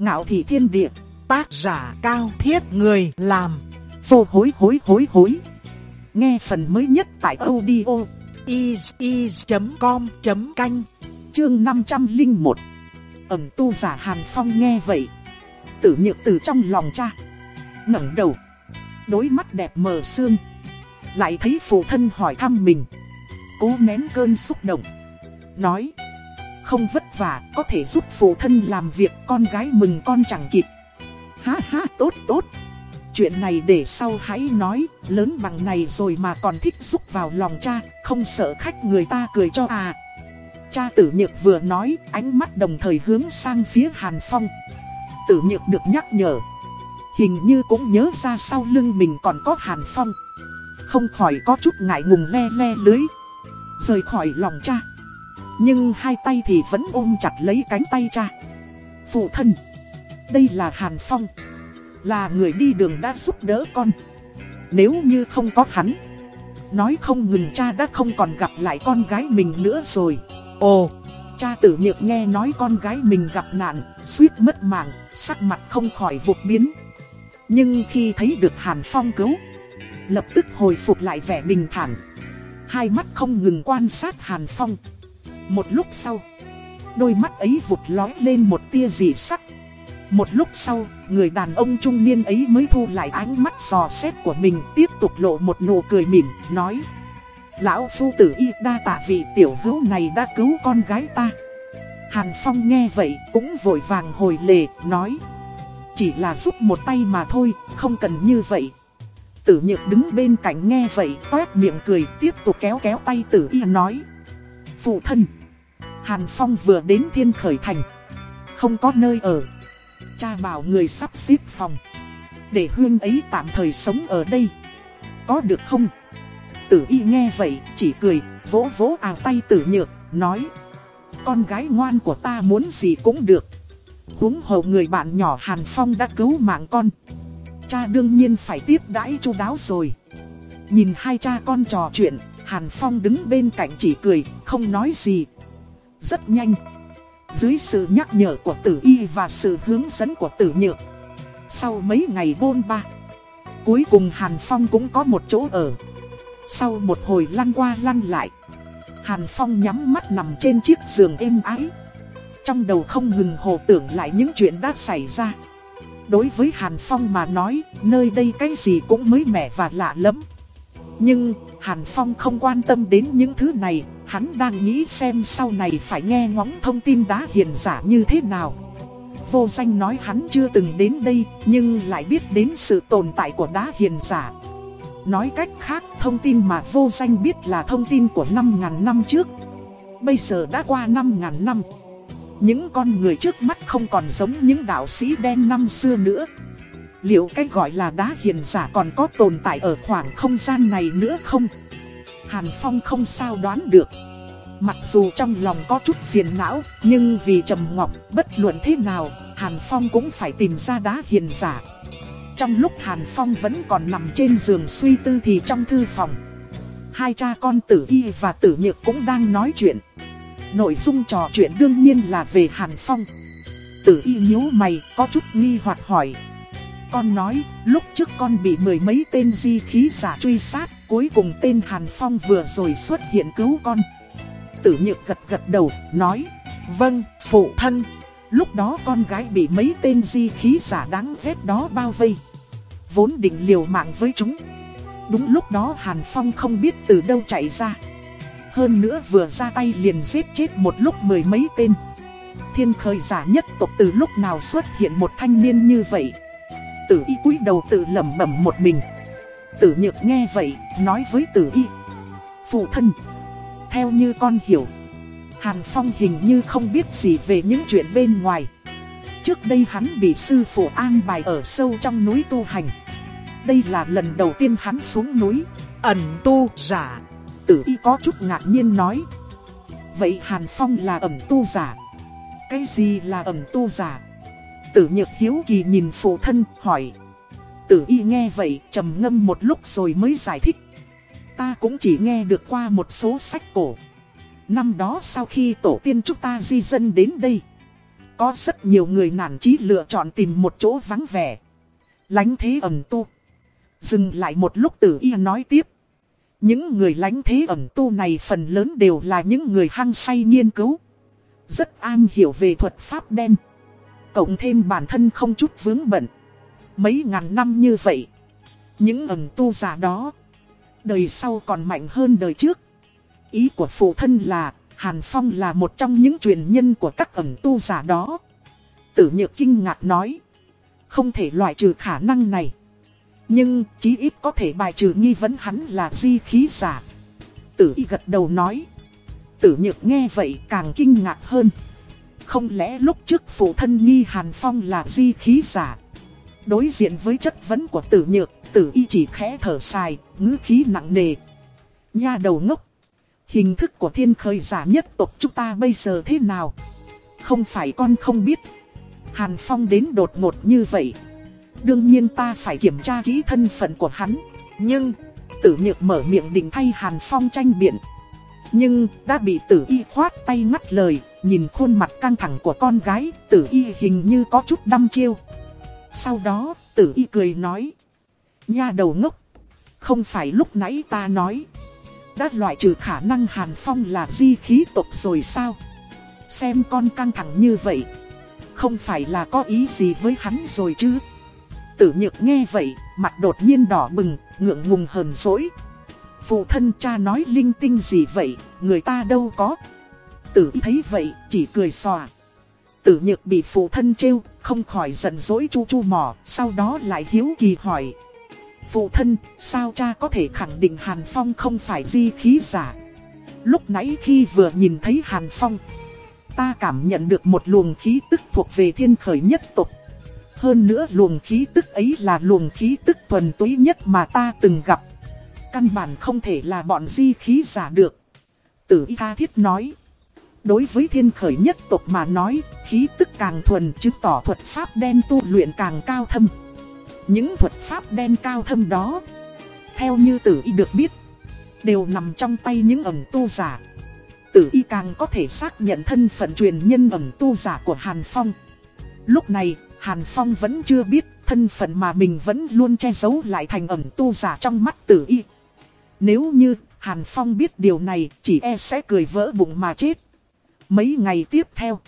Ngạo thị thiên địa, tác giả cao thiết người làm, vô hối hối hối hối. Nghe phần mới nhất tại audio is.com.canh, chương 501. Ẩm tu giả Hàn Phong nghe vậy. Tử nhược từ trong lòng cha. ngẩng đầu. Đôi mắt đẹp mờ sương. Lại thấy phụ thân hỏi thăm mình. Cố nén cơn xúc động. Nói. Không vất vả, có thể giúp phụ thân làm việc con gái mừng con chẳng kịp. Ha ha, tốt tốt. Chuyện này để sau hãy nói, lớn bằng này rồi mà còn thích giúp vào lòng cha, không sợ khách người ta cười cho à. Cha tử nhược vừa nói, ánh mắt đồng thời hướng sang phía Hàn Phong. Tử nhược được nhắc nhở. Hình như cũng nhớ ra sau lưng mình còn có Hàn Phong. Không khỏi có chút ngại ngùng le le lưới. Rời khỏi lòng cha. Nhưng hai tay thì vẫn ôm chặt lấy cánh tay cha. Phụ thân. Đây là Hàn Phong. Là người đi đường đã giúp đỡ con. Nếu như không có hắn. Nói không ngừng cha đã không còn gặp lại con gái mình nữa rồi. Ồ, cha tử nhược nghe nói con gái mình gặp nạn, suýt mất mạng, sắc mặt không khỏi vụt biến. Nhưng khi thấy được Hàn Phong cứu, lập tức hồi phục lại vẻ bình thản. Hai mắt không ngừng quan sát Hàn Phong. Một lúc sau, đôi mắt ấy vụt lói lên một tia dị sắc. Một lúc sau, người đàn ông trung niên ấy mới thu lại ánh mắt dò xét của mình tiếp tục lộ một nụ cười mỉm, nói Lão phu tử y đa tạ vị tiểu hữu này đã cứu con gái ta Hàn Phong nghe vậy cũng vội vàng hồi lề, nói Chỉ là giúp một tay mà thôi, không cần như vậy Tử nhược đứng bên cạnh nghe vậy, toét miệng cười tiếp tục kéo kéo tay tử y nói Phụ thân Hàn Phong vừa đến thiên khởi thành. Không có nơi ở. Cha bảo người sắp xếp phòng. Để huyên ấy tạm thời sống ở đây. Có được không? Tử y nghe vậy, chỉ cười, Vỗ vỗ ào tay tử nhược, Nói, Con gái ngoan của ta muốn gì cũng được. Húng hồ người bạn nhỏ Hàn Phong đã cứu mạng con. Cha đương nhiên phải tiếp đãi chu đáo rồi. Nhìn hai cha con trò chuyện, Hàn Phong đứng bên cạnh chỉ cười, Không nói gì rất nhanh. Dưới sự nhắc nhở của tử y và sự hướng dẫn của tử nhược Sau mấy ngày bôn ba Cuối cùng Hàn Phong cũng có một chỗ ở. Sau một hồi lăn qua lăn lại Hàn Phong nhắm mắt nằm trên chiếc giường êm ái. Trong đầu không ngừng hồ tưởng lại những chuyện đã xảy ra. Đối với Hàn Phong mà nói, nơi đây cái gì cũng mới mẻ và lạ lắm nhưng, Hàn Phong không quan tâm đến những thứ này Hắn đang nghĩ xem sau này phải nghe ngóng thông tin đá hiền giả như thế nào. Vô danh nói hắn chưa từng đến đây Nhưng lại biết đến sự tồn tại của đá hiền giả. Nói cách khác thông tin mà vô danh biết là thông tin của 5.000 năm trước. Bây giờ đã qua 5.000 năm. Những con người trước mắt không còn giống những đạo sĩ đen năm xưa nữa. Liệu cái gọi là đá hiền giả còn có tồn tại ở khoảng không gian này nữa không? Hàn Phong không sao đoán được. Mặc dù trong lòng có chút phiền não, nhưng vì Trầm Ngọc, bất luận thế nào, Hàn Phong cũng phải tìm ra đá hiền giả. Trong lúc Hàn Phong vẫn còn nằm trên giường suy tư thì trong thư phòng, hai cha con Tử Y và Tử Nhược cũng đang nói chuyện. Nội dung trò chuyện đương nhiên là về Hàn Phong. Tử Y nhíu mày, có chút nghi hoặc hỏi. Con nói, lúc trước con bị mười mấy tên di khí giả truy sát, cuối cùng tên Hàn Phong vừa rồi xuất hiện cứu con. Tử nhược gật gật đầu, nói, vâng, phụ thân. Lúc đó con gái bị mấy tên di khí giả đáng ghét đó bao vây. Vốn định liều mạng với chúng. Đúng lúc đó Hàn Phong không biết từ đâu chạy ra. Hơn nữa vừa ra tay liền giết chết một lúc mười mấy tên. Thiên khởi giả nhất tộc từ lúc nào xuất hiện một thanh niên như vậy. Tử y cúi đầu tự lẩm bẩm một mình. Tử nhược nghe vậy, nói với tử y. Phụ thân, theo như con hiểu, Hàn Phong hình như không biết gì về những chuyện bên ngoài. Trước đây hắn bị sư phụ an bài ở sâu trong núi tu hành. Đây là lần đầu tiên hắn xuống núi, ẩn tu giả. Tử y có chút ngạc nhiên nói. Vậy Hàn Phong là ẩn tu giả. Cái gì là ẩn tu giả? Tử nhược hiếu kỳ nhìn phụ thân, hỏi. Tử y nghe vậy, trầm ngâm một lúc rồi mới giải thích. Ta cũng chỉ nghe được qua một số sách cổ. Năm đó sau khi tổ tiên chúng ta di dân đến đây. có rất nhiều người nản chí lựa chọn tìm một chỗ vắng vẻ. Lánh thế ẩn tu. Dừng lại một lúc tử y nói tiếp. Những người lánh thế ẩn tu này phần lớn đều là những người hăng say nghiên cứu. Rất an hiểu về thuật pháp đen. Cộng thêm bản thân không chút vướng bận. Mấy ngàn năm như vậy. Những ẩn tu giả đó. Đời sau còn mạnh hơn đời trước. Ý của phụ thân là, Hàn Phong là một trong những truyền nhân của các ẩn tu giả đó. Tử nhược kinh ngạc nói. Không thể loại trừ khả năng này. Nhưng chí ít có thể bài trừ nghi vấn hắn là di khí giả. Tử y gật đầu nói. Tử nhược nghe vậy càng kinh ngạc hơn. Không lẽ lúc trước phụ thân nghi Hàn Phong là di khí giả. Đối diện với chất vấn của tử nhược, tử y chỉ khẽ thở dài, ngữ khí nặng nề. Nha đầu ngốc. Hình thức của thiên khơi giả nhất tộc chúng ta bây giờ thế nào? Không phải con không biết. Hàn Phong đến đột ngột như vậy. Đương nhiên ta phải kiểm tra kỹ thân phận của hắn. Nhưng, tử nhược mở miệng định thay Hàn Phong tranh biện. Nhưng, đã bị tử y khoát tay ngắt lời, nhìn khuôn mặt căng thẳng của con gái, tử y hình như có chút đăm chiêu. Sau đó, tử y cười nói. Nha đầu ngốc. Không phải lúc nãy ta nói. Đã loại trừ khả năng Hàn Phong là di khí tộc rồi sao? Xem con căng thẳng như vậy. Không phải là có ý gì với hắn rồi chứ? Tử nhược nghe vậy, mặt đột nhiên đỏ bừng, ngượng ngùng hờn dỗi. Phụ thân cha nói linh tinh gì vậy, người ta đâu có. Tử thấy vậy, chỉ cười xòa. Tử nhược bị phụ thân trêu, không khỏi giận dỗi chu chu mò, sau đó lại hiếu kỳ hỏi. Phụ thân, sao cha có thể khẳng định Hàn Phong không phải di khí giả? Lúc nãy khi vừa nhìn thấy Hàn Phong, ta cảm nhận được một luồng khí tức thuộc về thiên khởi nhất tộc. Hơn nữa luồng khí tức ấy là luồng khí tức thuần túy nhất mà ta từng gặp. Căn bản không thể là bọn di khí giả được. Tử y tha thiết nói. Đối với thiên khởi nhất tộc mà nói, khí tức càng thuần chứng tỏ thuật pháp đen tu luyện càng cao thâm. Những thuật pháp đen cao thâm đó, theo như tử y được biết, đều nằm trong tay những ẩm tu giả. Tử y càng có thể xác nhận thân phận truyền nhân ẩm tu giả của Hàn Phong. Lúc này, Hàn Phong vẫn chưa biết thân phận mà mình vẫn luôn che giấu lại thành ẩm tu giả trong mắt tử y. Nếu như Hàn Phong biết điều này chỉ e sẽ cười vỡ bụng mà chết. Mấy ngày tiếp theo,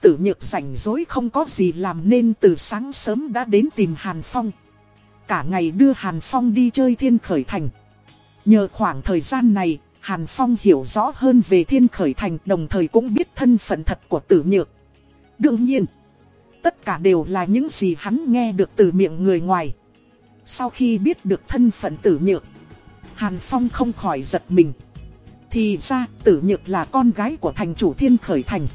tử nhược rảnh rỗi không có gì làm nên từ sáng sớm đã đến tìm Hàn Phong. Cả ngày đưa Hàn Phong đi chơi thiên khởi thành. Nhờ khoảng thời gian này, Hàn Phong hiểu rõ hơn về thiên khởi thành đồng thời cũng biết thân phận thật của tử nhược. Đương nhiên, tất cả đều là những gì hắn nghe được từ miệng người ngoài. Sau khi biết được thân phận tử nhược, Hàn Phong không khỏi giật mình. Thì ra tử nhược là con gái của thành chủ thiên khởi thành.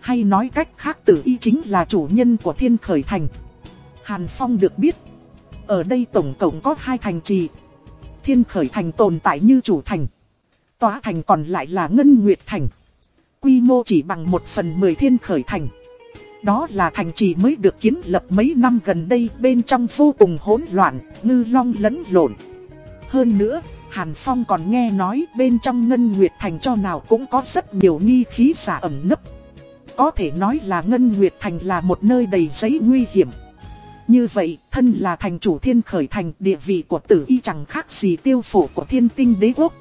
Hay nói cách khác tử y chính là chủ nhân của thiên khởi thành. Hàn Phong được biết. Ở đây tổng cộng có hai thành trì. Thiên khởi thành tồn tại như chủ thành. Tòa thành còn lại là Ngân Nguyệt thành. Quy mô chỉ bằng một phần mười thiên khởi thành. Đó là thành trì mới được kiến lập mấy năm gần đây bên trong vô cùng hỗn loạn, ngư long lẫn lộn. Hơn nữa, Hàn Phong còn nghe nói bên trong Ngân Nguyệt Thành cho nào cũng có rất nhiều nghi khí xả ẩm nấp. Có thể nói là Ngân Nguyệt Thành là một nơi đầy giấy nguy hiểm. Như vậy, thân là thành chủ thiên khởi thành địa vị của tử y chẳng khác gì tiêu phổ của thiên tinh đế quốc.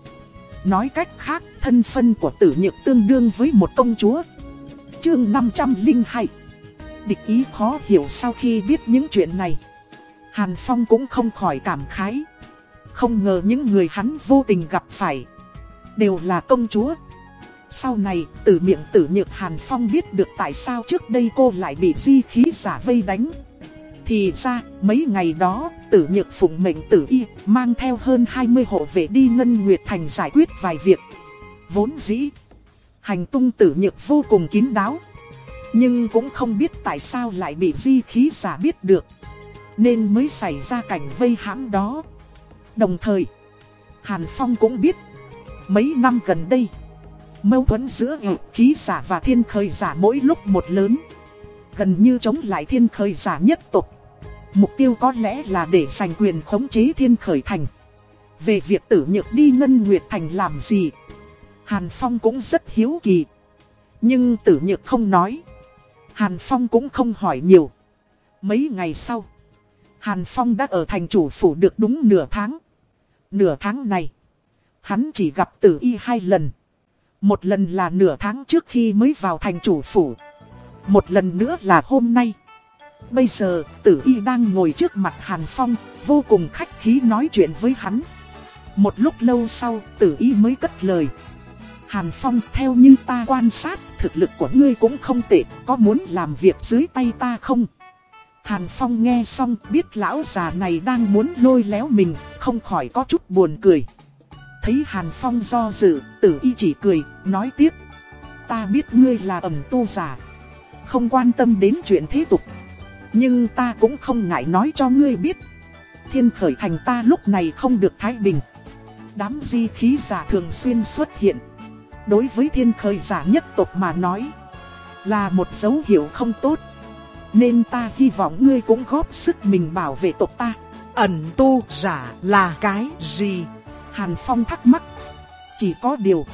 Nói cách khác, thân phân của tử nhược tương đương với một công chúa. Chương 502 Địch ý khó hiểu sau khi biết những chuyện này. Hàn Phong cũng không khỏi cảm khái. Không ngờ những người hắn vô tình gặp phải. Đều là công chúa. Sau này, từ miệng tử nhược Hàn Phong biết được tại sao trước đây cô lại bị di khí giả vây đánh. Thì ra, mấy ngày đó, tử nhược phụng mệnh tử y, Mang theo hơn 20 hộ vệ đi Ngân Nguyệt Thành giải quyết vài việc. Vốn dĩ, Hành tung tử nhược vô cùng kín đáo. Nhưng cũng không biết tại sao lại bị di khí giả biết được. Nên mới xảy ra cảnh vây hãm đó. Đồng thời, Hàn Phong cũng biết, mấy năm gần đây, mâu thuẫn giữa ị khí giả và thiên khơi giả mỗi lúc một lớn. Gần như chống lại thiên khơi giả nhất tục. Mục tiêu có lẽ là để giành quyền khống chế thiên khởi thành. Về việc tử nhược đi Ngân Nguyệt Thành làm gì, Hàn Phong cũng rất hiếu kỳ. Nhưng tử nhược không nói. Hàn Phong cũng không hỏi nhiều. Mấy ngày sau, Hàn Phong đã ở thành chủ phủ được đúng nửa tháng. Nửa tháng này, hắn chỉ gặp tử y hai lần. Một lần là nửa tháng trước khi mới vào thành chủ phủ. Một lần nữa là hôm nay. Bây giờ, tử y đang ngồi trước mặt Hàn Phong, vô cùng khách khí nói chuyện với hắn. Một lúc lâu sau, tử y mới cất lời. Hàn Phong theo như ta quan sát, thực lực của ngươi cũng không tệ, có muốn làm việc dưới tay ta không? Hàn Phong nghe xong biết lão già này đang muốn lôi léo mình, không khỏi có chút buồn cười. Thấy Hàn Phong do dự, tử y chỉ cười, nói tiếp. Ta biết ngươi là ẩm tu giả, không quan tâm đến chuyện thế tục. Nhưng ta cũng không ngại nói cho ngươi biết. Thiên khởi thành ta lúc này không được thái bình. Đám di khí giả thường xuyên xuất hiện. Đối với thiên khởi giả nhất tộc mà nói, là một dấu hiệu không tốt. Nên ta hy vọng ngươi cũng góp sức mình bảo vệ tộc ta. Ẩn tu giả là cái gì? Hàn Phong thắc mắc. Chỉ có điều,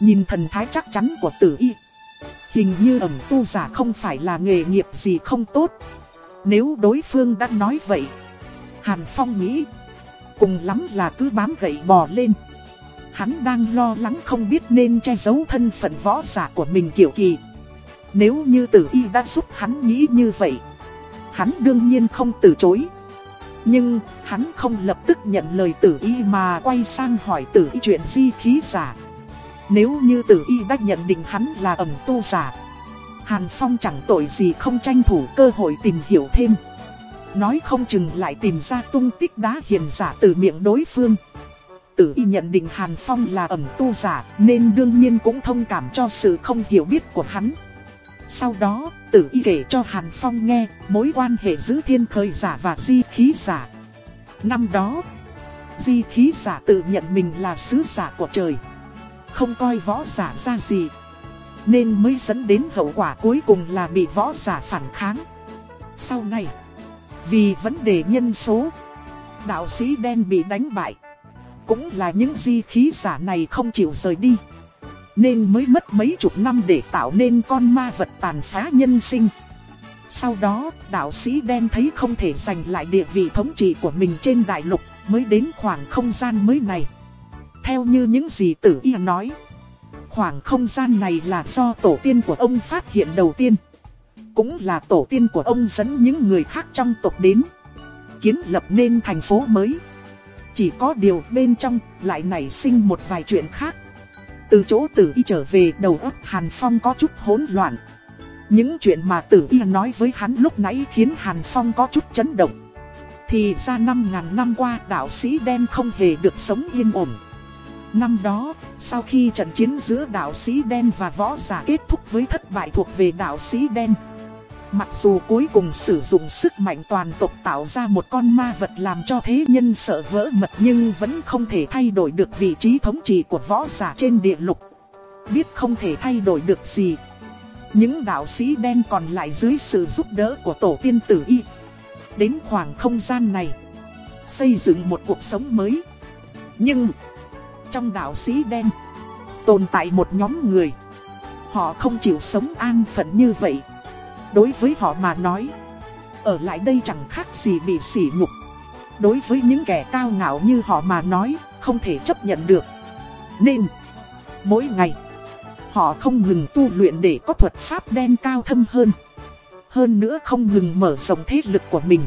nhìn thần thái chắc chắn của tử y. Hình như ẩn tu giả không phải là nghề nghiệp gì không tốt. Nếu đối phương đã nói vậy, Hàn Phong nghĩ, cùng lắm là cứ bám gậy bò lên. Hắn đang lo lắng không biết nên che giấu thân phận võ giả của mình kiểu kỳ. Nếu như tử y đã giúp hắn nghĩ như vậy, hắn đương nhiên không từ chối. Nhưng, hắn không lập tức nhận lời tử y mà quay sang hỏi tử y chuyện di khí giả. Nếu như tử y đã nhận định hắn là ẩm tu giả, Hàn Phong chẳng tội gì không tranh thủ cơ hội tìm hiểu thêm. Nói không chừng lại tìm ra tung tích đá hiền giả từ miệng đối phương. Tử y nhận định Hàn Phong là ẩm tu giả nên đương nhiên cũng thông cảm cho sự không hiểu biết của hắn. Sau đó, tử y kể cho Hàn Phong nghe mối quan hệ giữa thiên khởi giả và di khí giả. Năm đó, di khí giả tự nhận mình là sứ giả của trời. Không coi võ giả ra gì. Nên mới dẫn đến hậu quả cuối cùng là bị võ giả phản kháng. Sau này, vì vấn đề nhân số, đạo sĩ đen bị đánh bại. Cũng là những di khí giả này không chịu rời đi. Nên mới mất mấy chục năm để tạo nên con ma vật tàn phá nhân sinh. Sau đó, đạo sĩ đen thấy không thể giành lại địa vị thống trị của mình trên đại lục, mới đến khoảng không gian mới này. Theo như những gì tử y nói, khoảng không gian này là do tổ tiên của ông phát hiện đầu tiên. Cũng là tổ tiên của ông dẫn những người khác trong tộc đến. Kiến lập nên thành phố mới. Chỉ có điều bên trong lại nảy sinh một vài chuyện khác. Từ chỗ tử y trở về đầu óc Hàn Phong có chút hỗn loạn. Những chuyện mà tử y nói với hắn lúc nãy khiến Hàn Phong có chút chấn động. Thì ra năm ngàn năm qua đạo sĩ đen không hề được sống yên ổn. Năm đó, sau khi trận chiến giữa đạo sĩ đen và võ giả kết thúc với thất bại thuộc về đạo sĩ đen. Mặc dù cuối cùng sử dụng sức mạnh toàn tộc tạo ra một con ma vật làm cho thế nhân sợ vỡ mật nhưng vẫn không thể thay đổi được vị trí thống trị của võ giả trên địa lục. Biết không thể thay đổi được gì. Những đạo sĩ đen còn lại dưới sự giúp đỡ của tổ tiên tử y. Đến khoảng không gian này, xây dựng một cuộc sống mới. Nhưng, trong đạo sĩ đen, tồn tại một nhóm người. Họ không chịu sống an phận như vậy. Đối với họ mà nói, ở lại đây chẳng khác gì bị sỉ nhục. Đối với những kẻ cao ngạo như họ mà nói, không thể chấp nhận được. Nên, mỗi ngày, họ không ngừng tu luyện để có thuật pháp đen cao thâm hơn. Hơn nữa không ngừng mở rộng thế lực của mình.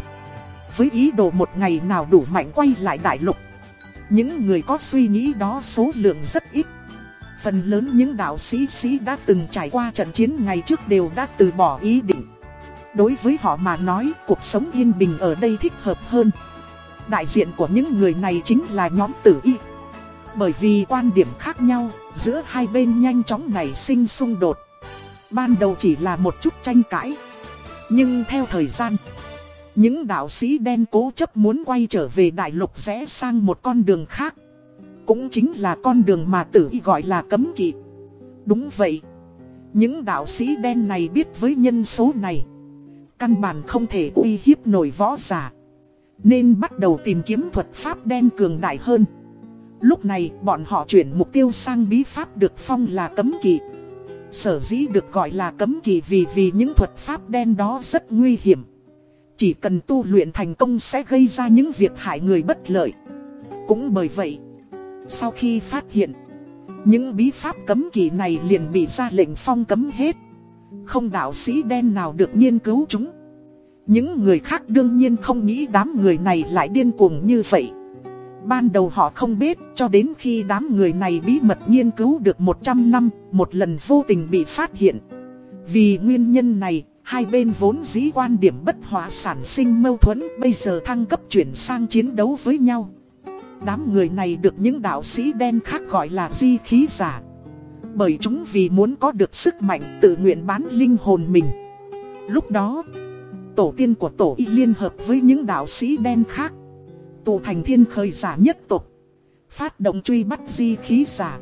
Với ý đồ một ngày nào đủ mạnh quay lại đại lục. Những người có suy nghĩ đó số lượng rất ít. Phần lớn những đạo sĩ sĩ đã từng trải qua trận chiến ngày trước đều đã từ bỏ ý định. Đối với họ mà nói cuộc sống yên bình ở đây thích hợp hơn. Đại diện của những người này chính là nhóm tử y. Bởi vì quan điểm khác nhau, giữa hai bên nhanh chóng nảy sinh xung đột. Ban đầu chỉ là một chút tranh cãi. Nhưng theo thời gian, những đạo sĩ đen cố chấp muốn quay trở về đại lục rẽ sang một con đường khác. Cũng chính là con đường mà tử y gọi là cấm kỵ. Đúng vậy. Những đạo sĩ đen này biết với nhân số này. Căn bản không thể uy hiếp nổi võ giả. Nên bắt đầu tìm kiếm thuật pháp đen cường đại hơn. Lúc này bọn họ chuyển mục tiêu sang bí pháp được phong là cấm kỵ. Sở dĩ được gọi là cấm kỵ vì vì những thuật pháp đen đó rất nguy hiểm. Chỉ cần tu luyện thành công sẽ gây ra những việc hại người bất lợi. Cũng bởi vậy, sau khi phát hiện, những bí pháp cấm kỵ này liền bị ra lệnh phong cấm hết. Không đạo sĩ đen nào được nghiên cứu chúng. Những người khác đương nhiên không nghĩ đám người này lại điên cuồng như vậy. Ban đầu họ không biết cho đến khi đám người này bí mật nghiên cứu được 100 năm, một lần vô tình bị phát hiện. Vì nguyên nhân này, hai bên vốn dĩ quan điểm bất hòa sản sinh mâu thuẫn bây giờ thăng cấp chuyển sang chiến đấu với nhau. Đám người này được những đạo sĩ đen khác gọi là di khí giả. Bởi chúng vì muốn có được sức mạnh tự nguyện bán linh hồn mình. Lúc đó, tổ tiên của tổ y liên hợp với những đạo sĩ đen khác tụ thành thiên khởi giả nhất tục Phát động truy bắt di khí giả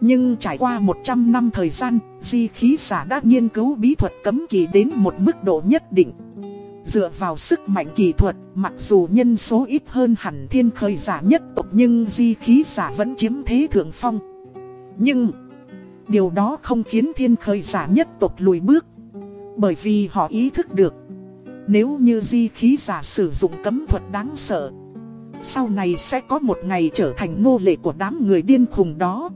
Nhưng trải qua 100 năm thời gian Di khí giả đã nghiên cứu bí thuật cấm kỳ đến một mức độ nhất định Dựa vào sức mạnh kỳ thuật Mặc dù nhân số ít hơn hẳn thiên khởi giả nhất tộc Nhưng di khí giả vẫn chiếm thế thượng phong. Nhưng Điều đó không khiến thiên khởi giả nhất tộc lùi bước. Bởi vì họ ý thức được Nếu như di khí giả sử dụng cấm thuật đáng sợ sau này sẽ có một ngày trở thành nô lệ của đám người điên khùng đó.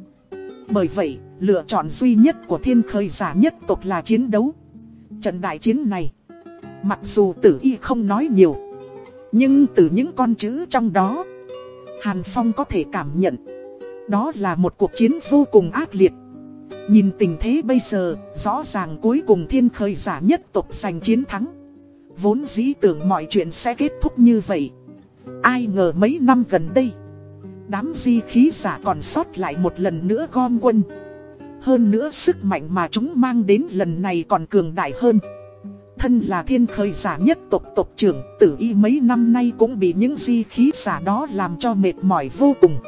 Bởi vậy, lựa chọn duy nhất của thiên khơi giả nhất tộc là chiến đấu. Trận đại chiến này Mặc dù tử y không nói nhiều, Nhưng từ những con chữ trong đó, Hàn Phong có thể cảm nhận. Đó là một cuộc chiến vô cùng ác liệt. Nhìn tình thế bây giờ, Rõ ràng cuối cùng thiên khơi giả nhất tộc giành chiến thắng. Vốn dĩ tưởng mọi chuyện sẽ kết thúc như vậy. Ai ngờ mấy năm gần đây, Đám di khí giả còn sót lại một lần nữa gom quân. Hơn nữa sức mạnh mà chúng mang đến lần này còn cường đại hơn. Thân là thiên khởi giả nhất tộc tộc trưởng Tử y mấy năm nay cũng bị những di khí giả đó làm cho mệt mỏi vô cùng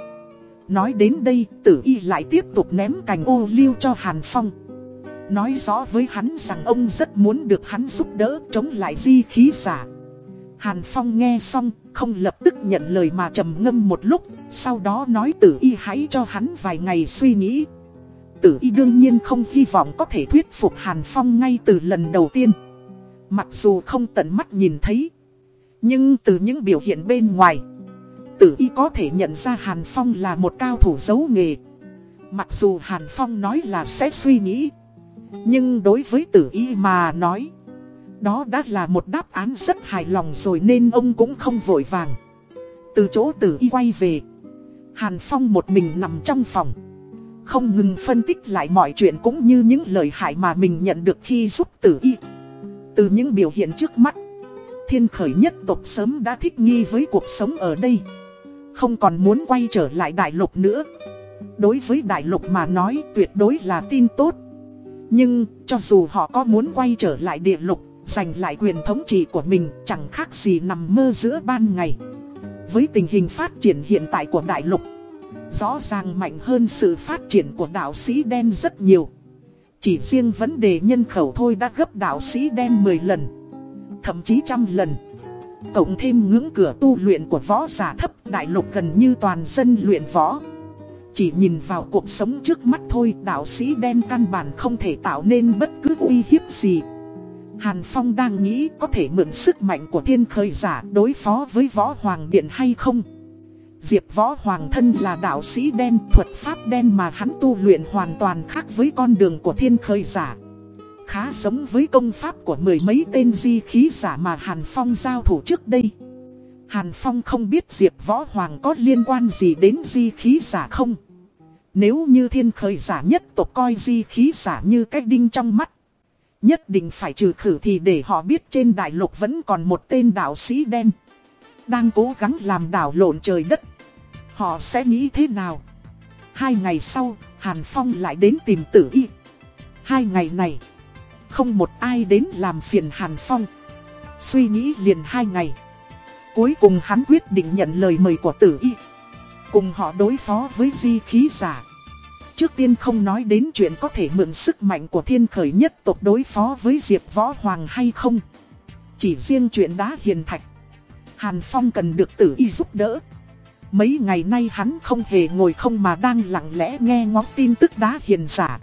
Nói đến đây tử y lại tiếp tục ném cành ô liu cho Hàn Phong Nói rõ với hắn rằng ông rất muốn được hắn giúp đỡ chống lại di khí giả Hàn Phong nghe xong, không lập tức nhận lời mà trầm ngâm một lúc, sau đó nói tử y hãy cho hắn vài ngày suy nghĩ. Tử y đương nhiên không hy vọng có thể thuyết phục Hàn Phong ngay từ lần đầu tiên. Mặc dù không tận mắt nhìn thấy, nhưng từ những biểu hiện bên ngoài, tử y có thể nhận ra Hàn Phong là một cao thủ giấu nghề. Mặc dù Hàn Phong nói là sẽ suy nghĩ, nhưng đối với tử y mà nói đó đã là một đáp án rất hài lòng rồi nên ông cũng không vội vàng. Từ chỗ tử y quay về, Hàn Phong một mình nằm trong phòng. Không ngừng phân tích lại mọi chuyện cũng như những lời hại mà mình nhận được khi giúp tử y. Từ những biểu hiện trước mắt, thiên khởi nhất tộc sớm đã thích nghi với cuộc sống ở đây. Không còn muốn quay trở lại đại lục nữa. Đối với đại lục mà nói tuyệt đối là tin tốt. Nhưng cho dù họ có muốn quay trở lại địa lục Giành lại quyền thống trị của mình chẳng khác gì nằm mơ giữa ban ngày Với tình hình phát triển hiện tại của đại lục Rõ ràng mạnh hơn sự phát triển của đạo sĩ đen rất nhiều chỉ riêng vấn đề nhân khẩu thôi đã gấp đạo sĩ đen 10 lần, Thậm chí trăm lần. Cộng thêm ngưỡng cửa tu luyện của võ giả thấp, đại lục gần như toàn dân luyện võ. Chỉ nhìn vào cuộc sống trước mắt thôi, đạo sĩ đen căn bản không thể tạo nên bất cứ uy hiếp gì. Hàn Phong đang nghĩ có thể mượn sức mạnh của thiên khơi giả đối phó với võ hoàng điện hay không. Diệp võ hoàng thân là đạo sĩ đen, thuật pháp đen mà hắn tu luyện hoàn toàn khác với con đường của thiên khơi giả. Khá giống với công pháp của mười mấy tên di khí giả mà Hàn Phong giao thủ trước đây. Hàn Phong không biết Diệp Võ Hoàng có liên quan gì đến di khí giả không. Nếu như thiên khơi giả nhất tộc coi di khí giả như cách đinh trong mắt. Nhất định phải trừ khử thì để họ biết trên đại lục vẫn còn một tên đạo sĩ đen. Đang cố gắng làm đảo lộn trời đất. Họ sẽ nghĩ thế nào? Hai ngày sau, Hàn Phong lại đến tìm tử y. Hai ngày này, không một ai đến làm phiền Hàn Phong. Suy nghĩ liền hai ngày. Cuối cùng hắn quyết định nhận lời mời của tử y. Cùng họ đối phó với di khí giả. Trước tiên không nói đến chuyện có thể mượn sức mạnh của thiên khởi nhất tộc đối phó với Diệp Võ Hoàng hay không. Chỉ riêng chuyện đá hiền thạch. Hàn Phong cần được tử y giúp đỡ. Mấy ngày nay hắn không hề ngồi không mà đang lặng lẽ nghe ngóng tin tức đá hiền giả.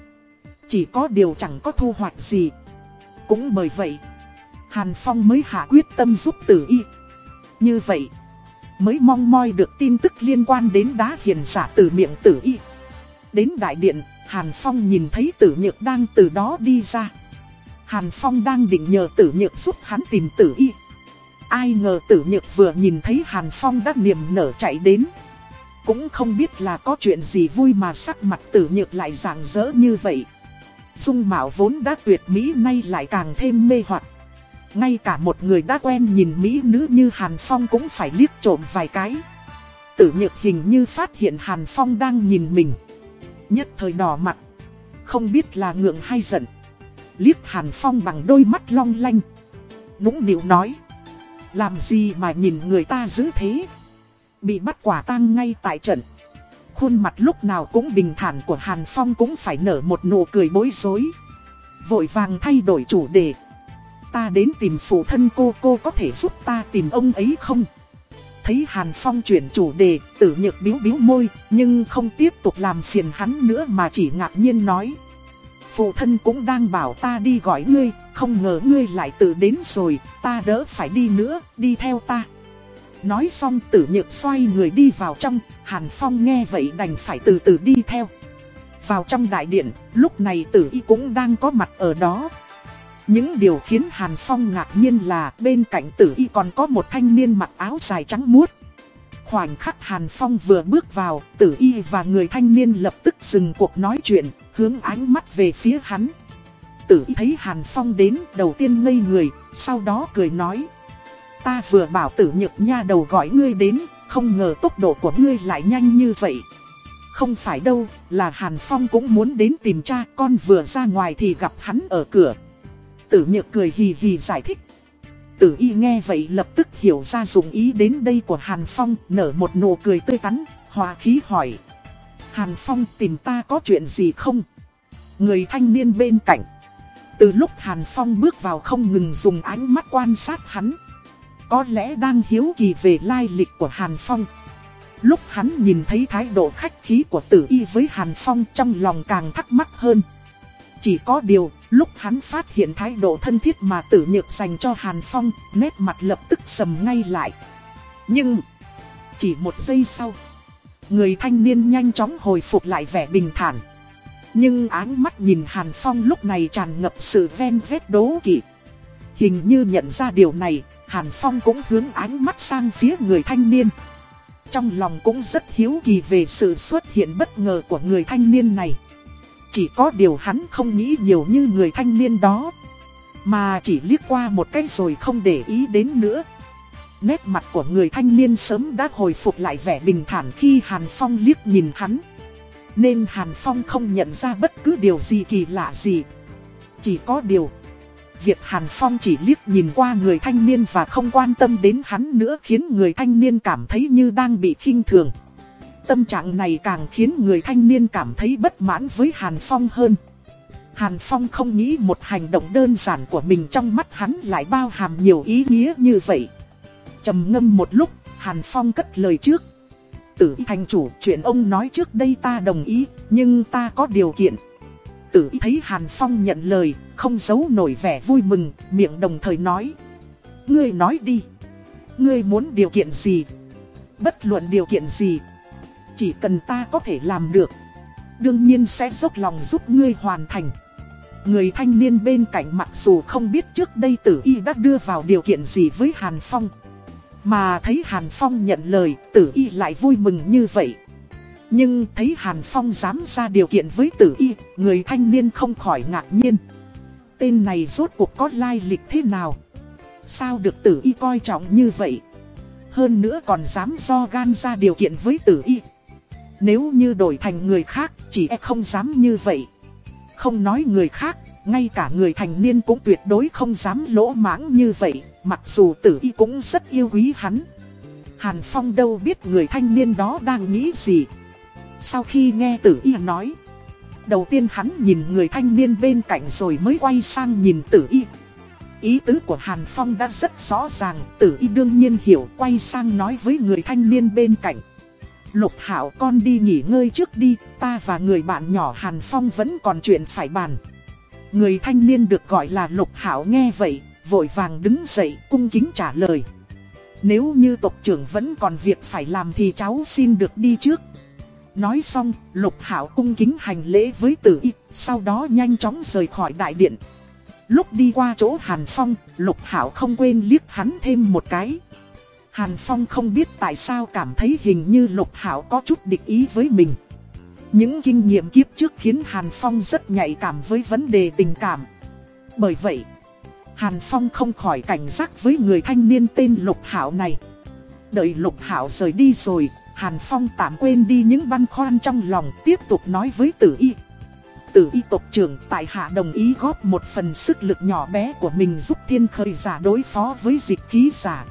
Chỉ có điều chẳng có thu hoạch gì. Cũng bởi vậy, Hàn Phong mới hạ quyết tâm giúp tử y. Như vậy, mới mong moi được tin tức liên quan đến đá hiền giả từ miệng tử y. Đến đại điện, Hàn Phong nhìn thấy tử nhược đang từ đó đi ra. Hàn Phong đang định nhờ tử nhược giúp hắn tìm tử y. Ai ngờ tử nhược vừa nhìn thấy Hàn Phong đã niềm nở chạy đến. Cũng không biết là có chuyện gì vui mà sắc mặt tử nhược lại rạng rỡ như vậy. Dung mạo vốn đã tuyệt mỹ nay lại càng thêm mê hoặc. Ngay cả một người đã quen nhìn mỹ nữ như Hàn Phong cũng phải liếc trộm vài cái. Tử nhược hình như phát hiện Hàn Phong đang nhìn mình. Nhất thời đỏ mặt. Không biết là ngượng hay giận. Liếc Hàn Phong bằng đôi mắt long lanh. Nũng nịu nói. Làm gì mà nhìn người ta dữ thế? Bị bắt quả tang ngay tại trận. Khuôn mặt lúc nào cũng bình thản của Hàn Phong cũng phải nở một nụ cười bối rối. Vội vàng thay đổi chủ đề. Ta đến tìm phụ thân cô, cô có thể giúp ta tìm ông ấy không? Thấy Hàn Phong chuyển chủ đề, tử nhược biếu biếu môi, nhưng không tiếp tục làm phiền hắn nữa mà chỉ ngạc nhiên nói. Phụ thân cũng đang bảo ta đi gọi ngươi, không ngờ ngươi lại tự đến rồi, ta đỡ phải đi nữa, đi theo ta. Nói xong tử nhược xoay người đi vào trong, Hàn Phong nghe vậy đành phải từ từ đi theo. Vào trong đại điện, lúc này tử y cũng đang có mặt ở đó. Những điều khiến Hàn Phong ngạc nhiên là bên cạnh tử y còn có một thanh niên mặc áo dài trắng muốt. Khoảnh khắc Hàn Phong vừa bước vào, tử y và người thanh niên lập tức dừng cuộc nói chuyện, hướng ánh mắt về phía hắn. Tử y thấy Hàn Phong đến, đầu tiên ngây người, sau đó cười nói. Ta vừa bảo tử nhược nha đầu gọi ngươi đến, không ngờ tốc độ của ngươi lại nhanh như vậy. Không phải đâu, là Hàn Phong cũng muốn đến tìm cha, con vừa ra ngoài thì gặp hắn ở cửa. Tử nhược cười hì hì giải thích. Tử y nghe vậy lập tức hiểu ra dụng ý đến đây của Hàn Phong, nở một nụ cười tươi tắn, hòa khí hỏi. Hàn Phong tìm ta có chuyện gì không? Người thanh niên bên cạnh. Từ lúc Hàn Phong bước vào không ngừng dùng ánh mắt quan sát hắn. Có lẽ đang hiếu kỳ về lai lịch của Hàn Phong. Lúc hắn nhìn thấy thái độ khách khí của tử y với Hàn Phong trong lòng càng thắc mắc hơn. Chỉ có điều, lúc hắn phát hiện thái độ thân thiết mà tử nhược dành cho Hàn Phong, nét mặt lập tức sầm ngay lại. Nhưng, chỉ một giây sau, người thanh niên nhanh chóng hồi phục lại vẻ bình thản. Nhưng áng mắt nhìn Hàn Phong lúc này tràn ngập sự ven vết đố kỵ. Hình như nhận ra điều này, Hàn Phong cũng hướng ánh mắt sang phía người thanh niên. Trong lòng cũng rất hiếu kỳ về sự xuất hiện bất ngờ của người thanh niên này. Chỉ có điều hắn không nghĩ nhiều như người thanh niên đó. Mà chỉ liếc qua một cái rồi không để ý đến nữa. Nét mặt của người thanh niên sớm đã hồi phục lại vẻ bình thản khi Hàn Phong liếc nhìn hắn. Nên Hàn Phong không nhận ra bất cứ điều gì kỳ lạ gì. Chỉ có điều, việc Hàn Phong chỉ liếc nhìn qua người thanh niên và không quan tâm đến hắn nữa khiến người thanh niên cảm thấy như đang bị khinh thường. Tâm trạng này càng khiến người thanh niên cảm thấy bất mãn với Hàn Phong hơn. Hàn Phong không nghĩ một hành động đơn giản của mình trong mắt hắn lại bao hàm nhiều ý nghĩa như vậy. trầm ngâm một lúc, Hàn Phong cất lời trước. Tử thành chủ chuyện ông nói trước đây ta đồng ý, nhưng ta có điều kiện. Tử thấy Hàn Phong nhận lời, không giấu nổi vẻ vui mừng, miệng đồng thời nói. Ngươi nói đi. Ngươi muốn điều kiện gì? Bất luận điều kiện gì, chỉ cần ta có thể làm được. Đương nhiên sẽ dốc lòng giúp ngươi hoàn thành. Người thanh niên bên cạnh mặc dù không biết trước đây tử y đã đưa vào điều kiện gì với Hàn Phong, Mà thấy Hàn Phong nhận lời, tử y lại vui mừng như vậy. Nhưng thấy Hàn Phong dám ra điều kiện với tử y, Người thanh niên không khỏi ngạc nhiên. Tên này rốt cuộc có lai lịch thế nào? Sao được tử y coi trọng như vậy? Hơn nữa còn dám do gan ra điều kiện với tử y nếu như đổi thành người khác, chỉ e không dám như vậy. Không nói người khác, ngay cả người thành niên cũng tuyệt đối không dám lỗ mãng như vậy, mặc dù tử y cũng rất yêu quý hắn. Hàn Phong đâu biết người thanh niên đó đang nghĩ gì. Sau khi nghe tử y nói, đầu tiên hắn nhìn người thanh niên bên cạnh rồi mới quay sang nhìn tử y. Ý tứ của Hàn Phong đã rất rõ ràng, tử y đương nhiên hiểu quay sang nói với người thanh niên bên cạnh. Lục Hạo con đi nghỉ ngơi trước đi, ta và người bạn nhỏ Hàn Phong vẫn còn chuyện phải bàn. Người thanh niên được gọi là Lục Hạo nghe vậy, vội vàng đứng dậy cung kính trả lời. Nếu như tộc trưởng vẫn còn việc phải làm thì cháu xin được đi trước. Nói xong, Lục Hạo cung kính hành lễ với tử y, sau đó nhanh chóng rời khỏi đại điện. Lúc đi qua chỗ Hàn Phong, Lục Hạo không quên liếc hắn thêm một cái. Hàn Phong không biết tại sao cảm thấy hình như Lục Hạo có chút địch ý với mình. Những kinh nghiệm kiếp trước khiến Hàn Phong rất nhạy cảm với vấn đề tình cảm. Bởi vậy, Hàn Phong không khỏi cảnh giác với người thanh niên tên Lục Hạo này. Đợi Lục Hạo rời đi rồi, Hàn Phong tạm quên đi những băn khoăn trong lòng tiếp tục nói với tử y. Tử y tộc trưởng tại hạ đồng ý góp một phần sức lực nhỏ bé của mình giúp thiên khởi giả đối phó với dịch khí giả.